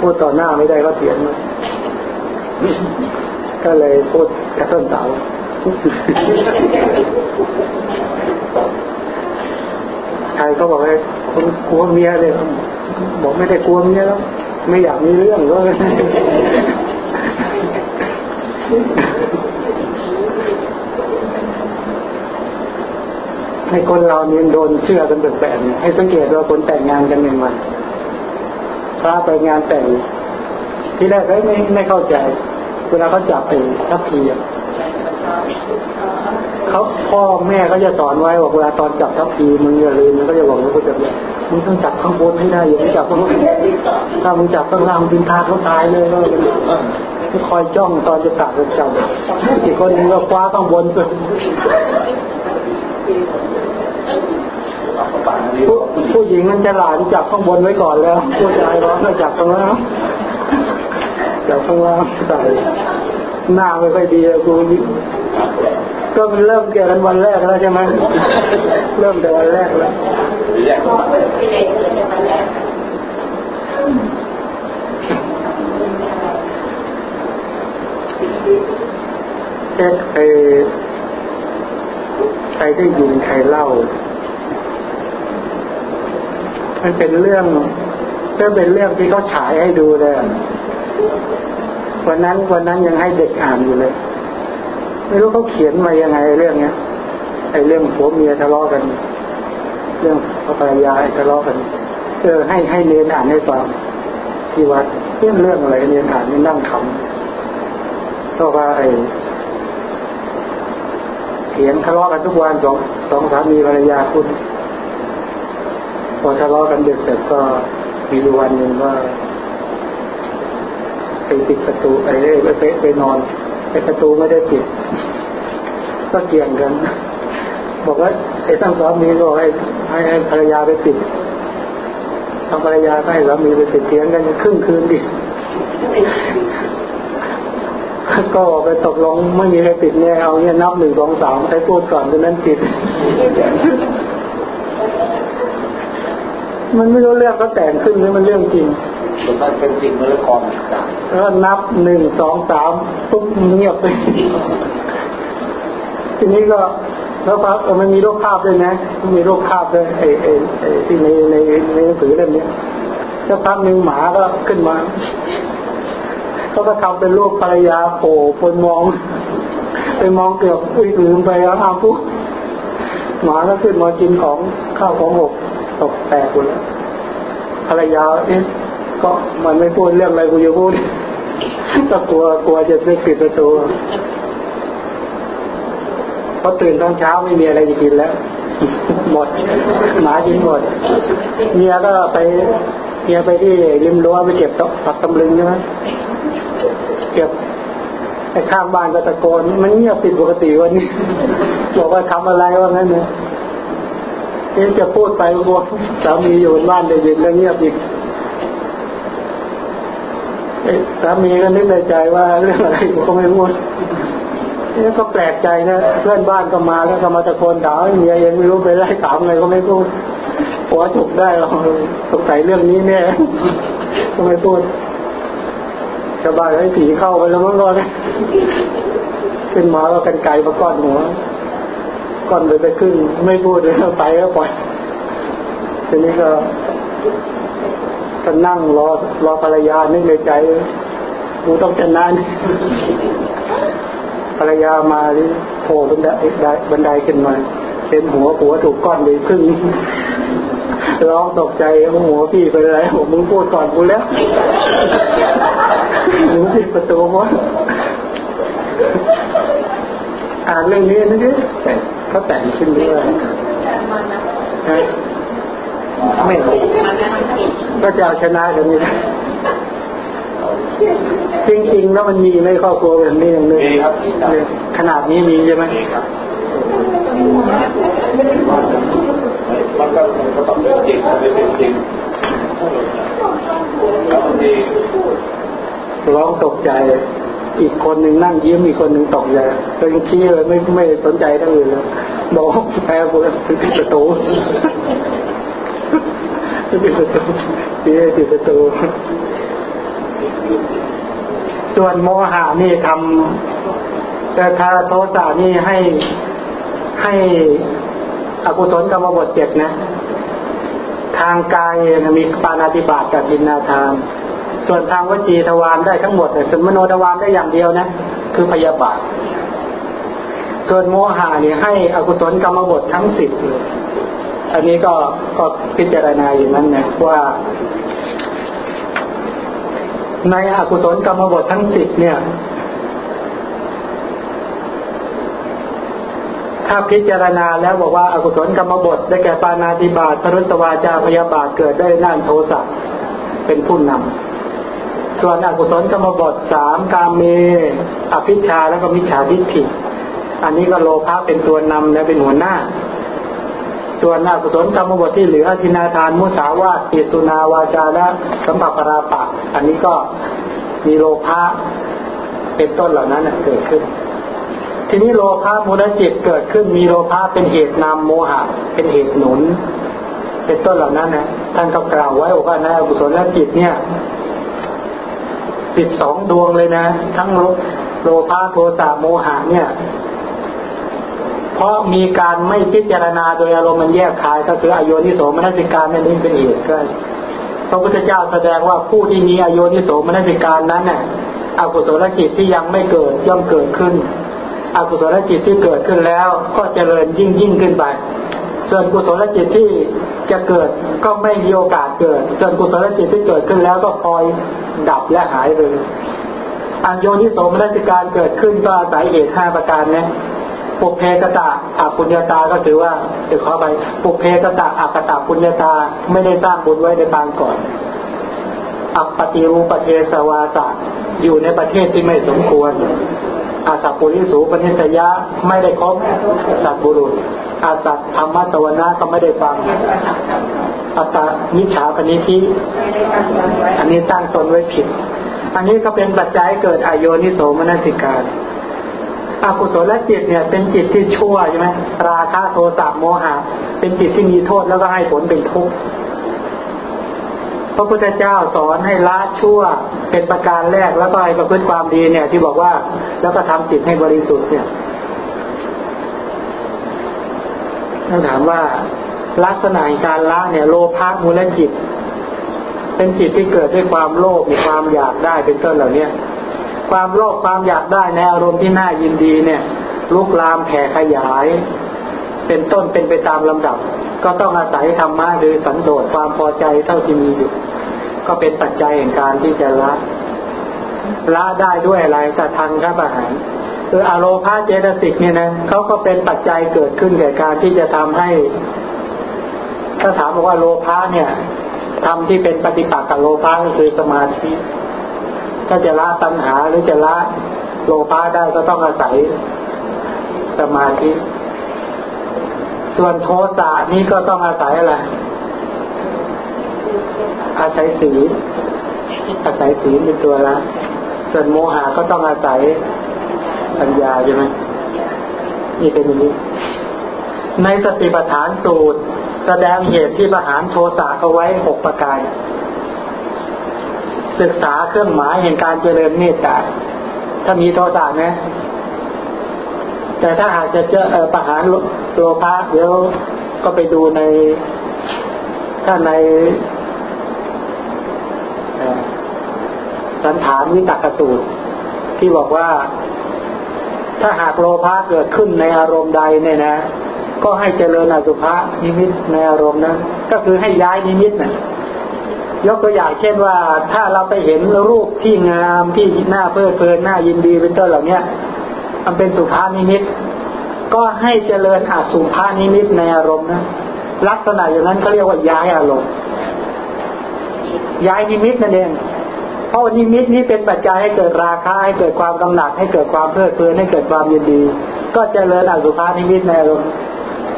[SPEAKER 2] พูดต่อหน้าไม่ได้ก็เถียงก็เลยพูดกระต้นเสา ใครก็บอกว่าคุณกลัวเมียเลยบอกไม่ได้กลัวเมียแล้วไม่อยากมีเรื่องก็ให้คนเราเนี่ยโดนเชื่อกันแปลกๆให้สังเกตว่าคนแต่งงานกันเป็นมันพระไปงานแต่งที่แรกไม่ไม่ไม่เข้าใจ เวลาเขาจับไปทัพพีอะ เขาพ่อแม่ก็จะสอนไว้บอกเวลาตอนจับทัพพีมึงอย่าลืมมันก็จะบอกว่ากูจะมึงต้องจับข้างบนให้ได้อย่าไปจับข้างบนถ้ามึงจับข้างล่างมึงกินทาเขาตายเลยก็คอยจ้องตอนจะตัดจะจับอีกคนนึงก็คว้าข้างบนสุดผู้ผู้หญิงมันจะหลานจับข้างบนไว้ก่อนแล้วผู้ชายร้องมาจับตรงนั้นจับข้างล่างใส่หน้าไม่ค่อยดีกู ก็มันเริ่มเกี่ยวกันวันแรกแล้วใช่ไหมเริ่มแต่วันแรกแล้ว
[SPEAKER 3] แยก
[SPEAKER 1] พอเปิดกิเลสก็จะมาแล้ว
[SPEAKER 2] เช็คใครใครได้ยินใครเล่ามันเป็นเรื่องก็เป็นเรื่องที่เขาฉายให้ดูเลยวันนั้นวันนั้นยังให้เด็กอ่านอยู่เลย ไม่รู้เขาเขียนมายังไงเรื่องเนี้ยไอ้เรื่องผัวเมียทะเลาะกัน เรื่องภรรยาทะเลาะกันเออให้ให้เรียนอ่านให้ฟังที่วัดเรื่องเรื่องอะไรเรียนอ่านนี่นั่งคำเพราะว่าไอ้เถียงทะเลาะกันทุกวันสองสองสามีภรรยาคุณพอทะเลาะกันเด็กเสร็จก็มีวันหนึ่งว่าไปปิดประตูไอ้ไปไปนอน ไอ้ประตูไม่ได้ปิด ก็เกี่ยงกัน บอกว่าไอ้ตั้งสามีบอกให้ให้ให้ภรรยาไปปิดทางภรรยาก็ให้สามีไปปิดเถียงกันครึ่งคืนดิก็ไปตกลงไม่มีใครปิดเนี่ยเอาเนี่ยนับหนึ่งสองสามใครพูดก่อนคนนั้นปิด มันไม่รู้เรื่องก็แต่งขึ้นหรือมันเรื่องจริง
[SPEAKER 3] ส่วนมากเป็นจริงเมื่อละครต่าง
[SPEAKER 2] แล้วก็นับหนึ่งสองสามปุ๊บเงียบไปทีนี้ก็แล้วพักเออมันมีรูปภาพด้วยนะมันมีรูปภาพด้วยไอ้ไอ้ไอ้ที่ในในในหนังสือเล่มนี้ยแล้วพักหนึ่งหมาก็ขึ้นมาเขาก็ทำเป็นรูปภรรยาโผล่คนมอง ไปมองเกือบอุ้ยลืมไปแล้วอ้าวปุ๊บหมาก็ขึ้นมากินของข้าวของหกตกแตกหมดแล้วภรรยาเอ๊ะ ก็มันไม่พูดเรื่องอะไรกูจะพูดก็กลัวกลัวจะไม่ปิดประตูเพราะตื่นตอนเช้าไม่มีอะไรจะกินแล้ว หมดหมากินหมดเมียก็ไปเมียไปที่ริมรั้วไปเก็บผักตำลึงใช่ไหมเก็บไอ้ข้างบ้านก็ตะโกนมันเงียบผิดปกติวันนี้บอกว่าทำอะไรว่างั้นเนี่ยเอ๊ะจะพูดไปกลัวสามีอยู่บ้านได้ยินแล้วเงียบอีก สามีก็นึกในใจว่าเรื่องอะไรก็ไม่พูดนี่ก็แปลกใจนะเพื่อนบ้านก็มาแล้วก็มาตะโกนด่าเมียยังไม่รู้ไปไล่ถามอะไรก็ไม่พูดหัวจุกได้หรอกสงสัยเรื่องนี้แน่ก็ไม่พูดชาวบ้านให้ผีเข้าไปแล้วมั้งก็เลยขึ้นมาก็กันไกลมาก้อนหัวก้อนไปไปขึ้น ไม่พูดเลยไปก็ปล่อยทีนี้ก็ ก็นั่งรอรอภรรยานึกในใจกูต้องชนะนี่ภรรยามาดิโผล่บันไดบันไดขึ้นมาเป็นหัวหัวถูกก้อนไปครึ่งร้องตกใจว่าหัวพี่เป็นอะไรผมมึงพูดก่อนกูแล้วมึงปิดประตูวะอ่านเรื่องนี้นะดิแต่เขาแต่งขึ้นด้วย ไม่รู้ก็จะเอาชนะกันนี่นะจริงๆแล้วมันมีในครอบครัวแบบนี้อย่างนึงขนาดนี้มีใช่ไหม
[SPEAKER 3] มันก็มันต้องเป็นจริงมันเป็นจริงแล้วบางที
[SPEAKER 2] ร้องตกใจอีกคนหนึ่งนั่งยิ้มอีกคนหนึ่งตกใจก็ยังชี้เลยไม่ไม่สนใจทั้งอื่นเลยบอกแพ้กูปิดประตู ปิดประตูชี้ปิดประตูส่วนโมหะนี่ทำแต่ถ้าโทสะนี่ให้ให้อกุศลกรรมบทเจ็ดนะ ทางกายมีปานาติบาตกับดินนาทานส่วนทางวจีทวารได้ทั้งหมดแต่สมโนทวารได้อย่างเดียวนะ คือพยาบาทส่วนโมหะนี่ให้อกุศลกรรมบททั้งสิบเลย อันนี้ก็ก็พิจารณาอย่างนั้นนะว่า ในอกุศลกรรมบททั้งสิบเนี่ย ถ้าพิจารณาแล้วบอกว่าอากุศลกรรมบทได้แก่ปานาติบาตพรุสวาจาพยาบาทเกิดได้น่านโทสะเป็นผู้นำส่วนอกุศลกรรมบทสามกาเมอภิชาแล้วก็มิจฉาทิฏฐิอันนี้ก็โลภะเป็นตัวนำและเป็นหัวหน้า ส่วนอกุศลกรรมบทที่เหลือทินาทานมุสาวาติสุนาวาจาและสัมปปราปะ อันนี้ก็มีโลภะเป็นต้นเหล่านั้นเกิดขึ้น ทีนี้โลภะมูลจิตเกิดขึ้นมีโลภะเป็นเหตุนำโมหะ เป็นเหตุหนุน เป็นต้นเหล่านั้นนะท่านก็กล่าวไว้ว่าในอกุศลจิตเนี่ยสิบสองดวงเลยนะ ทั้งโลภะโทสะโมหะเนี่ย เพราะมีการไม่พิจารณาโดยอารมณ์มันแยกคายก็คืออโยนิโสมนสิการนั่นเองเป็นเหตุก็พระพุทธเจ้าแสดงว่าผู้ที่มีอโยนิโสมนสิการนั้นน่ะอกุศลจิตที่ยังไม่เกิดย่อมเกิดขึ้น อกุศลจิตที่เกิดขึ้นแล้วก็เจริญยิ่งยิ่งขึ้นไปส่วนกุศลจิตที่จะเกิดก็ไม่มีโอกาสเกิด ส่วนกุศลจิตที่เกิดขึ้นแล้วก็คอยดับและหายไปอันโยนิโสมนสิการเกิดขึ้นก็อาศัยเหตุห้าประการนะ ปุเพกตะอาปุญญาตาก็ถือว่าจะขอไปปุเพกตะอากตะปุญญาตาไม่ได้สร้างบุญไว้ในปางก่อน อัปปติรูปเทสวาสะอยู่ในประเทศที่ไม่สมควร อาสัปุริสูปนิสยะไม่ได้ครบสัตบุรุษ อาสัตธรรมะตวนะก็ไม่ได้ฟังอัตมิจฉาปณิธิอันนี้ตั้งตนไว้ผิด อันนี้ก็เป็นปัจจัยเกิดอโยนิโสมนสิการ อกุศลจิตเนี่ย เป็นจิตที่ชั่วใช่ไหมราคะโทสะโมหะ เป็นจิตที่มีโทษแล้วก็ให้ผลเป็นทุกข์พระพุทธเจ้าสอนให้ละชั่วเป็นประการแรกแล้วก็ให้ประพฤติความดีเนี่ย ที่บอกว่าแล้วก็ทำจิตให้บริสุทธิ์เนี่ยต้องถามว่าลักษณะการละเนี่ย โลภะมูลจิต เป็นจิตที่เกิดด้วยความโลภมีความอยากได้เป็นต้นเหล่านี้ ความโลภความอยากได้ในอารมณ์ที่น่ายินดีเนี่ย ลุกลามแผ่ขยาย เป็นต้นเป็นไปตามลำดับ ก็ต้องอาศัยธรรมะหรือสันโดษความพอใจเท่าที่มีอยู่ ก็เป็นปัจจัยแห่งการที่จะละละได้ด้วยอะไรกระทังครับอาหารคืออารมณ์เจตสิกเนี่ยนะเขาก็เป็นปัจจัยเกิดขึ้นแก่การที่จะทำให้ถ้าถามบอกว่าโลภะเนี่ยทำที่เป็นปฏิปักษ์กับโลภะก็คือสมาธิ ถ้าจะละตัณหาหรือจะละโลภะได้ก็ต้องอาศัยสมาธิ ส่วนโทสะนี้ก็ต้องอาศัยอะไร อาศัยสีอาศัยสีเป็นตัวละ ส่วนโมหะก็ต้องอาศัยปัญญาใช่ไหมนี่เป็นอย่างนี้ ในสติปัฏฐานสูตร แสดงเหตุที่ประหารโทสะเอาไว้หกประการ ศึกษาเครื่องหมายแห่งการเจริญเมตตาถ้ามีโทสะนะ แต่ถ้าหากจะเจอประหารโลภะเดี๋ยวก็ไปดูใน ถ้าในสันฐานวิตักสูตร ที่บอกว่า ถ้าหากโลภะเกิดขึ้นในอารมณ์ใดเนี่ยนะก็ให้เจริญอสุภะนิมิตในอารมณ์นั้นก็คือให้ย้ายนิมิตนะ่ะ ยกตัวอย่างเช่นว่าถ้าเราไปเห็นรูปที่งามที่หน้าเพลิดเพลินหน้ายินดีเป็นต้นเหล่านี้มันเป็นสุภนิมิต ก็ให้เจริญอาสุภานิมิตในอารมณ์นะลักษณะอย่างนั้นเขาเรียกว่าย้ายอารมณ์ย้ายนิมิตนั่นเองเพราะนิมิตนี้เป็นปัจจัยให้เกิดราคะให้เกิดความกำหนัดให้เกิดความเพลิดเพลินให้เกิดความยินดี ก็เจริญอสุภนิมิตในอารมณ์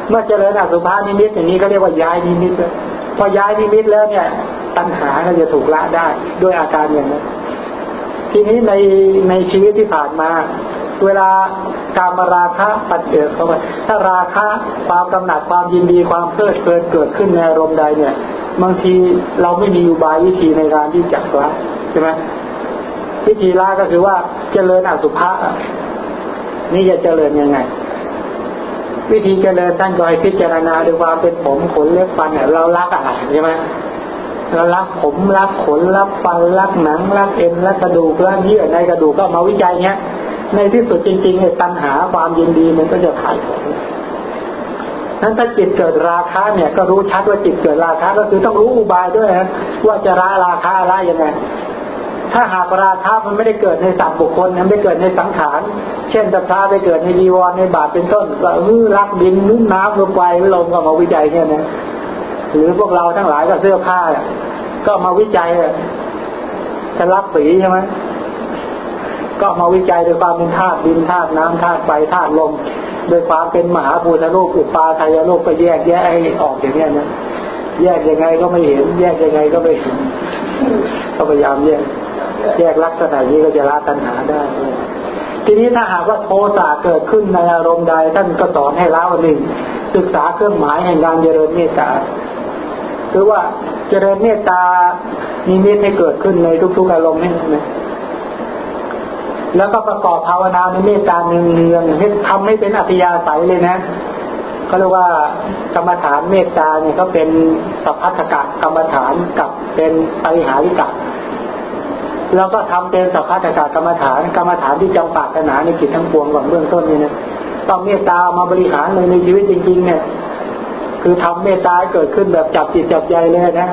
[SPEAKER 2] เมื่อเจริญอสุภนิมิตอย่างนี้เขาเรียกว่าย้ายนิมิตพอย้ายนิมิตแล้วเนี่ย ตัณหาก็จะถูกละได้ด้วยอาการอย่างนั้นทีนี้ในในชีวิตที่ผ่านมา เวลาการมาราคะปัดเกิดเข้าไปถ้าราคะความกำหนัดความยินดีความเพลิดเพลินเกิดขึ้นในอารมณ์ใดเนี่ยบางทีเราไม่มีอุบายวิธีในการที่จักละใช่ไหมวิธีละก็คือว่าเจริญอสุภะนี่จะเจริญยังไง วิธีเจริญท่านก็ให้พิจารณาด้วยความเป็นผมขนเล็บฟันเนี่ยเราละอะไรใช่ไหม เรารักผมรักขนรักฟันรักหนังรักเอ็นรักกระดูกรักเยื่อในกระดูกก็มาวิจัยเนี้ย ในที่สุดจริงๆไอ้ตัณหาความยินดีมันก็จะถ่ายนั้นถ้าจิตเกิดราคะเนี่ยก็รู้ชัดว่าจิตเกิดราคะก็คือต้องรู้อุบายด้วยนะว่าจะละราคะละยังไงถ้าหากราคะมันไม่ได้เกิดในสัตว์บุคคลมันไม่เกิดในสังขาร เช่นศรัทธาไปเกิดในยีวรในบาทเป็นต้นว่าเออรักดินนุ่นน้ำลมไฟลมก็มาวิจัยเนี่ยนะ หรือพวกเราทั้งหลายก็เสื้อผ้า ก็มาวิจัยจะรับสีใช่ไหมก็มาวิจัยด้วยความเป็นธาตุดินธาตุน้ำธาตุไฟธาตุลม โดยความเป็นมหาภูตโลกอุปาทายโลกก็แยกแยะให้ออกอย่างนี้นะแยกยังไงก็ไม่เห็น แยกยังไงก็ไม่เห็นก็พยายามแยกแยกลักษณะนี้ก็จะละตัณหาได้ ทีนี้ถ้าหากว่าโทสะเกิดขึ้นในอารมณ์ใดท่านก็สอนให้ละหนึ่งศึกษาเครื่องหมายแห่งการเจริญเมตตา คือว่าเจริญเมตตานิมิตให้เกิดขึ้นในทุกๆอารมณ์ให้ไหมแล้วก็ประกอบภาวนาในเมตตาเนืองๆให้ทำให้เป็นอัธยาศัยเลยนะเขาเรียกว่ากรรมฐานเมตตาเนี่ยก็เป็นสัพพัทธกะกรรมฐานกับเป็นปริหาริกะแล้วก็ทำเป็นสัพพัทธกะกรรมฐานกรรมฐานที่จำปาถนาในกิจทั้งปวงก่อนเบื้องต้นนี่นะต้องเมตตามาบริหารเลยในชีวิตจริงๆเนี่ย คือทำเมตตาเกิดขึ้นแบบจับจิตจับใจเลยนะ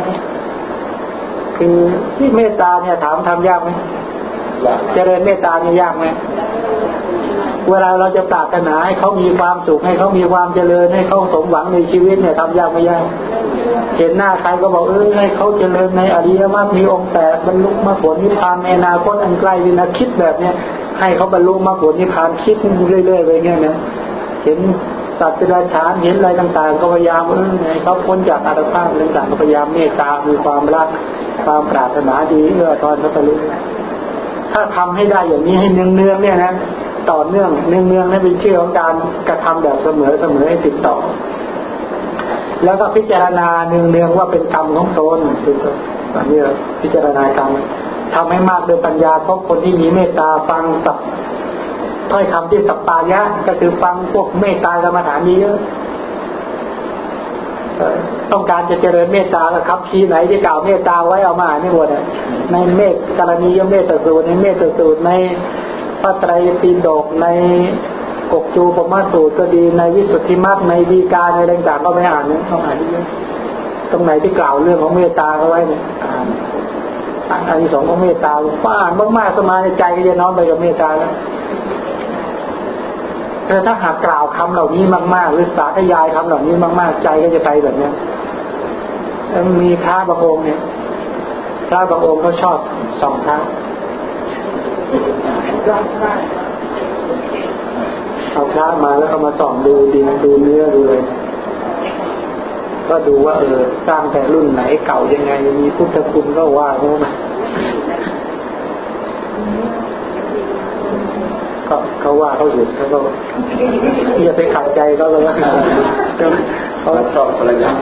[SPEAKER 2] คือที่เมตตาเนี่ยถามทำยากไหมเจริญเมตตานี่ยากไหมเวลาเราจะปรารถนาให้เขามีความสุขให้เขามีความเจริญให้เขาสมหวังในชีวิตเนี่ยทำยากไม่ยากเห็นหน้าใครก็บอกเออให้เขาเจริญในอริยมรรคมีองค์แปดบรรลุมรรคผลนิพพานในอนาคตอันใกล้นะคิดแบบเนี้ยให้เขาบรรลุมรรคผลนิพพานคิดเรื่อยๆไปเงี้ยนะเห็น สัตว์ประชานเห็นอะไรต่างๆ ก็พยายามเออเขาพ้นจากอัตภาพต่างๆก็พยายามเมตตามีความรักความปรารถนาดีเอื้อทอนเขาไปเรื่อยถ้าทำให้ได้อย่างนี้ให้เนืองๆเนี่ยนะต่อเนื่องเนืองๆนั่นเป็นชื่อของการกระทำแบบเสมอเสมอให้ติดต่อ แล้วก็พิจารณาเนืองๆว่าเป็นกรรมของตนคือตอนนี้พิจารณากรรมทำให้มากโดยปัญญาเพราะคนที่มีเมตตาฟังสับ ถ้อยคำที่สัปปายะ ก็คือฟังพวกเมตตากรรมฐานนี้เยอะต้องการจะเจริญเมตตาครับทีไหนที่กล่าวเมตตาไว้เอามาอ่านให้หมดในเมตกรณียเมตสูตรในเมตสูตรในพระไตรปิฎกในกกจูปมาสูตรก็ดีในวิสุทธิมรรคในดีกาในอะไรต่างก็ไม่อ่านเนี่ยต้องอ่านเยอะตรงไหนที่กล่าวเรื่องของเมตตาเขาไว้เนี่ยอ่านอันที่สองของเมตตาป้าอ่านมากๆสมาในใจก็จะน้อมไปกับเมตตาแล้ว แต่ถ้าหากกล่าวคำเหล่านี้มากๆ หรือสาธยายคำเหล่านี้มากๆ ใจก็จะไปแบบเนี้ยมีพระบางองค์เนี่ยพระบางองค์เขาชอบสองพระเอาพระมาแล้วเอามาส่องดูดินดูเนื้อดูเลยก็ดูว่าเออสร้างแต่รุ่นไหนเก่ายังไง มีพุทธคุณก็ว่าเขามา ก็เขาว่าเขาเห็นเขาก็อย่าไปขัดใจเขาเลยว่าเขา
[SPEAKER 3] ชอบอะไรอย่าง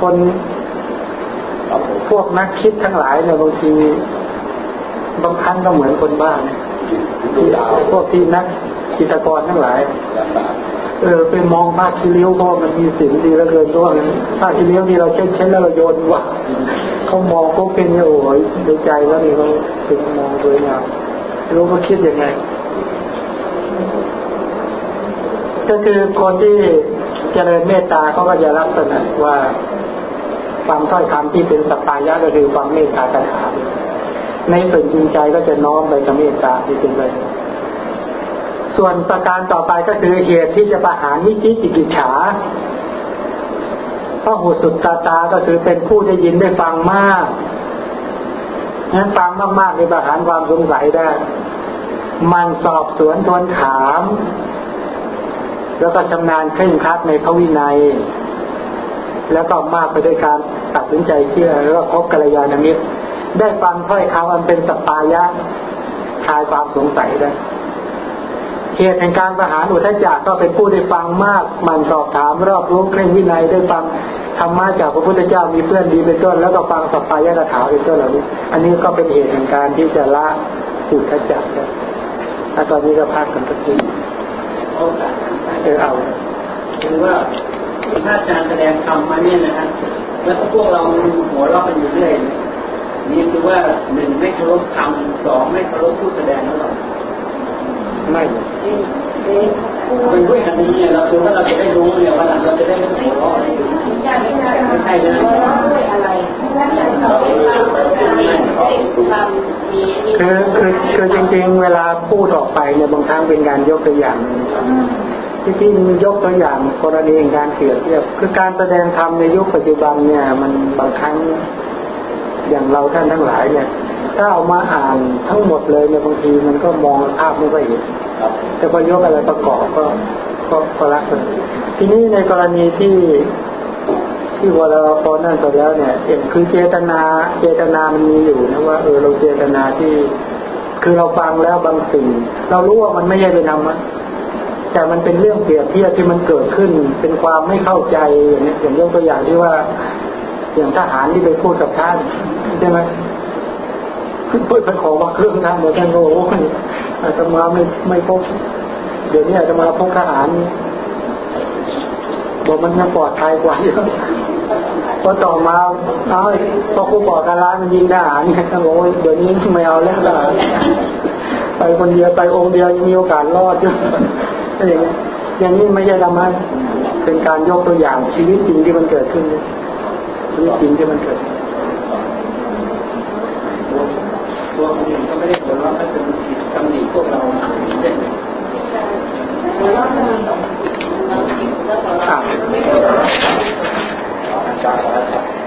[SPEAKER 2] คนพวกนักคิดทั้งหลายเนี่ยบางทีบางครั้งก็เหมือนคนบ้านพวกที่นักกิจกรทั้งหลาย เออไปมองภาคที่เลี้ยวก็มันมีสิ่งดีแล้วเกินตัวภาคที่เลี้ยวนี่เราเช็ดเช็ดแล้วเราโยนว่ะเขามองเขาเป็นโอ้ยในใจแล้วนี่เขาเป็นมองสวยงามรู้ว่าคิดยังไง ก็คือคนที่เจริญเมตตาเขาก็จะรักษณะว่าฟังถ้อยคำที่เป็นสัพพายะก็คือความเมตตากระถาในส่วนจริงใจก็จะน้อมไปกับเมตตาที่เป็นไป ส่วนประการต่อไปก็คือเหตุที่จะประหารนิจิจิกิจฉาพระหูสุตตาตาก็คือเป็นผู้ได้ยินได้ฟังมากนั้นฟังมากๆในประหารความสงสัยได้ มันสอบสวนทวนถาม แล้วก็ชำนาญเคร่งครัดในพระวินัย แล้วก็มากไปด้วยการตัดสินใจเชื่อ แล้วก็พบกัลยาณมิตร ได้ฟังถ้อยคำอันเป็นสปายะคลายความสงสัยได้ เหตุแห่งการประหารอุทจักก็เป็นผู้ได้ฟังมากมันสอบถามรอบรู้เคร่งวินัยได้ฟังธรรมะจากพระพุทธเจ้ามีเพื่อนดีเป็นต้น แล้วก็ฟังสัพพายะถาเป็นต้นเหล่านี้ อันนี้ก็เป็นเหตุแห่งการที่จะละอุทจักได้ถ้าตอนนี้ก็พักกันสักทีเออเอา
[SPEAKER 4] คือว่าถ้าอาจารย์แสดงธรรมมาเนี่ยนะฮะแล้วพวกเราหัวเราะกันอยู่เรื่อยนี่คือว่าหนึ่งไม่เคารพธรรมสองไม่เคารพผู้แสดงแล้วหรอ
[SPEAKER 2] ไม่
[SPEAKER 4] เป็นด้วยอันนี้เนี่ยเราคือว่าเราจะได้รู้เนี่ยว่าเราจะได้ไม่หัวเราะอะไรไม่ใช่เลย
[SPEAKER 2] คือคือคือจริงๆ เวลาพูดออกไปเนี่ยบางครั้งเป็นการยกตัวอย่างที่พี่ยกตัวอย่างกรณีการเปรียบเทียบคือการแสดงธรรมในยุคปัจจุบันเนี่ย มันบางครั้งอย่างเราท่านทั้งหลายเนี่ย ถ้าเอามาอ่านทั้งหมดเลยเนี่ยบางทีมันก็มองภาพไม่ค่อยเห็น
[SPEAKER 3] ครับ
[SPEAKER 2] แต่พอยกอะไรประกอบก็ก็ก็รักเลยทีนี้ในกรณีที่ที่วเราพอนั่นไปแล้วเนี่ยเองคือเจตนาเจตนามันมีอยู่นะว่าเออเราเจตนาที่ คือเราฟังแล้วบางสิ่ง เรารู้ว่ามันไม่ใช่เป็นธรรมะแต่มันเป็นเรื่องเปรียบเทียบที่มันเกิดขึ้น เป็นความไม่เข้าใจอย่างนี้อย่างยกตัวอย่างที่ว่า อย่างทหารที่ไปพูดกับท่านใช่ไหม เพูดไปขอมาเครื่องท่านเดี๋ยวท่านก็บอกว่าอาตมาไม่ไม่พกเดี๋ยวนี้อาตมาพกทหารบอกมันยังปลอดภัยกว่าเยอะพอต่อมาเอาพอครูบอกการร้านมันยิงทหารเนี่ยท่านบอกว่าเดี๋ยวนี้ไม่เอาแล้วทหารไปคนเดียวไปองค์เดียวยังมีโอกาสรอดอยู่อย่างนี้อย่างนี้ไม่ใช่ธรรมะเป็นการยกตัวอย่างชีวิตจริงที่มันเกิดขึ้นชีวิตจริงที่มันเกิด
[SPEAKER 4] ตัวคนอื่นก็ไม่ได้ผลว่าไม่เป็นผิดตำหนิพวกเราเด็กครับ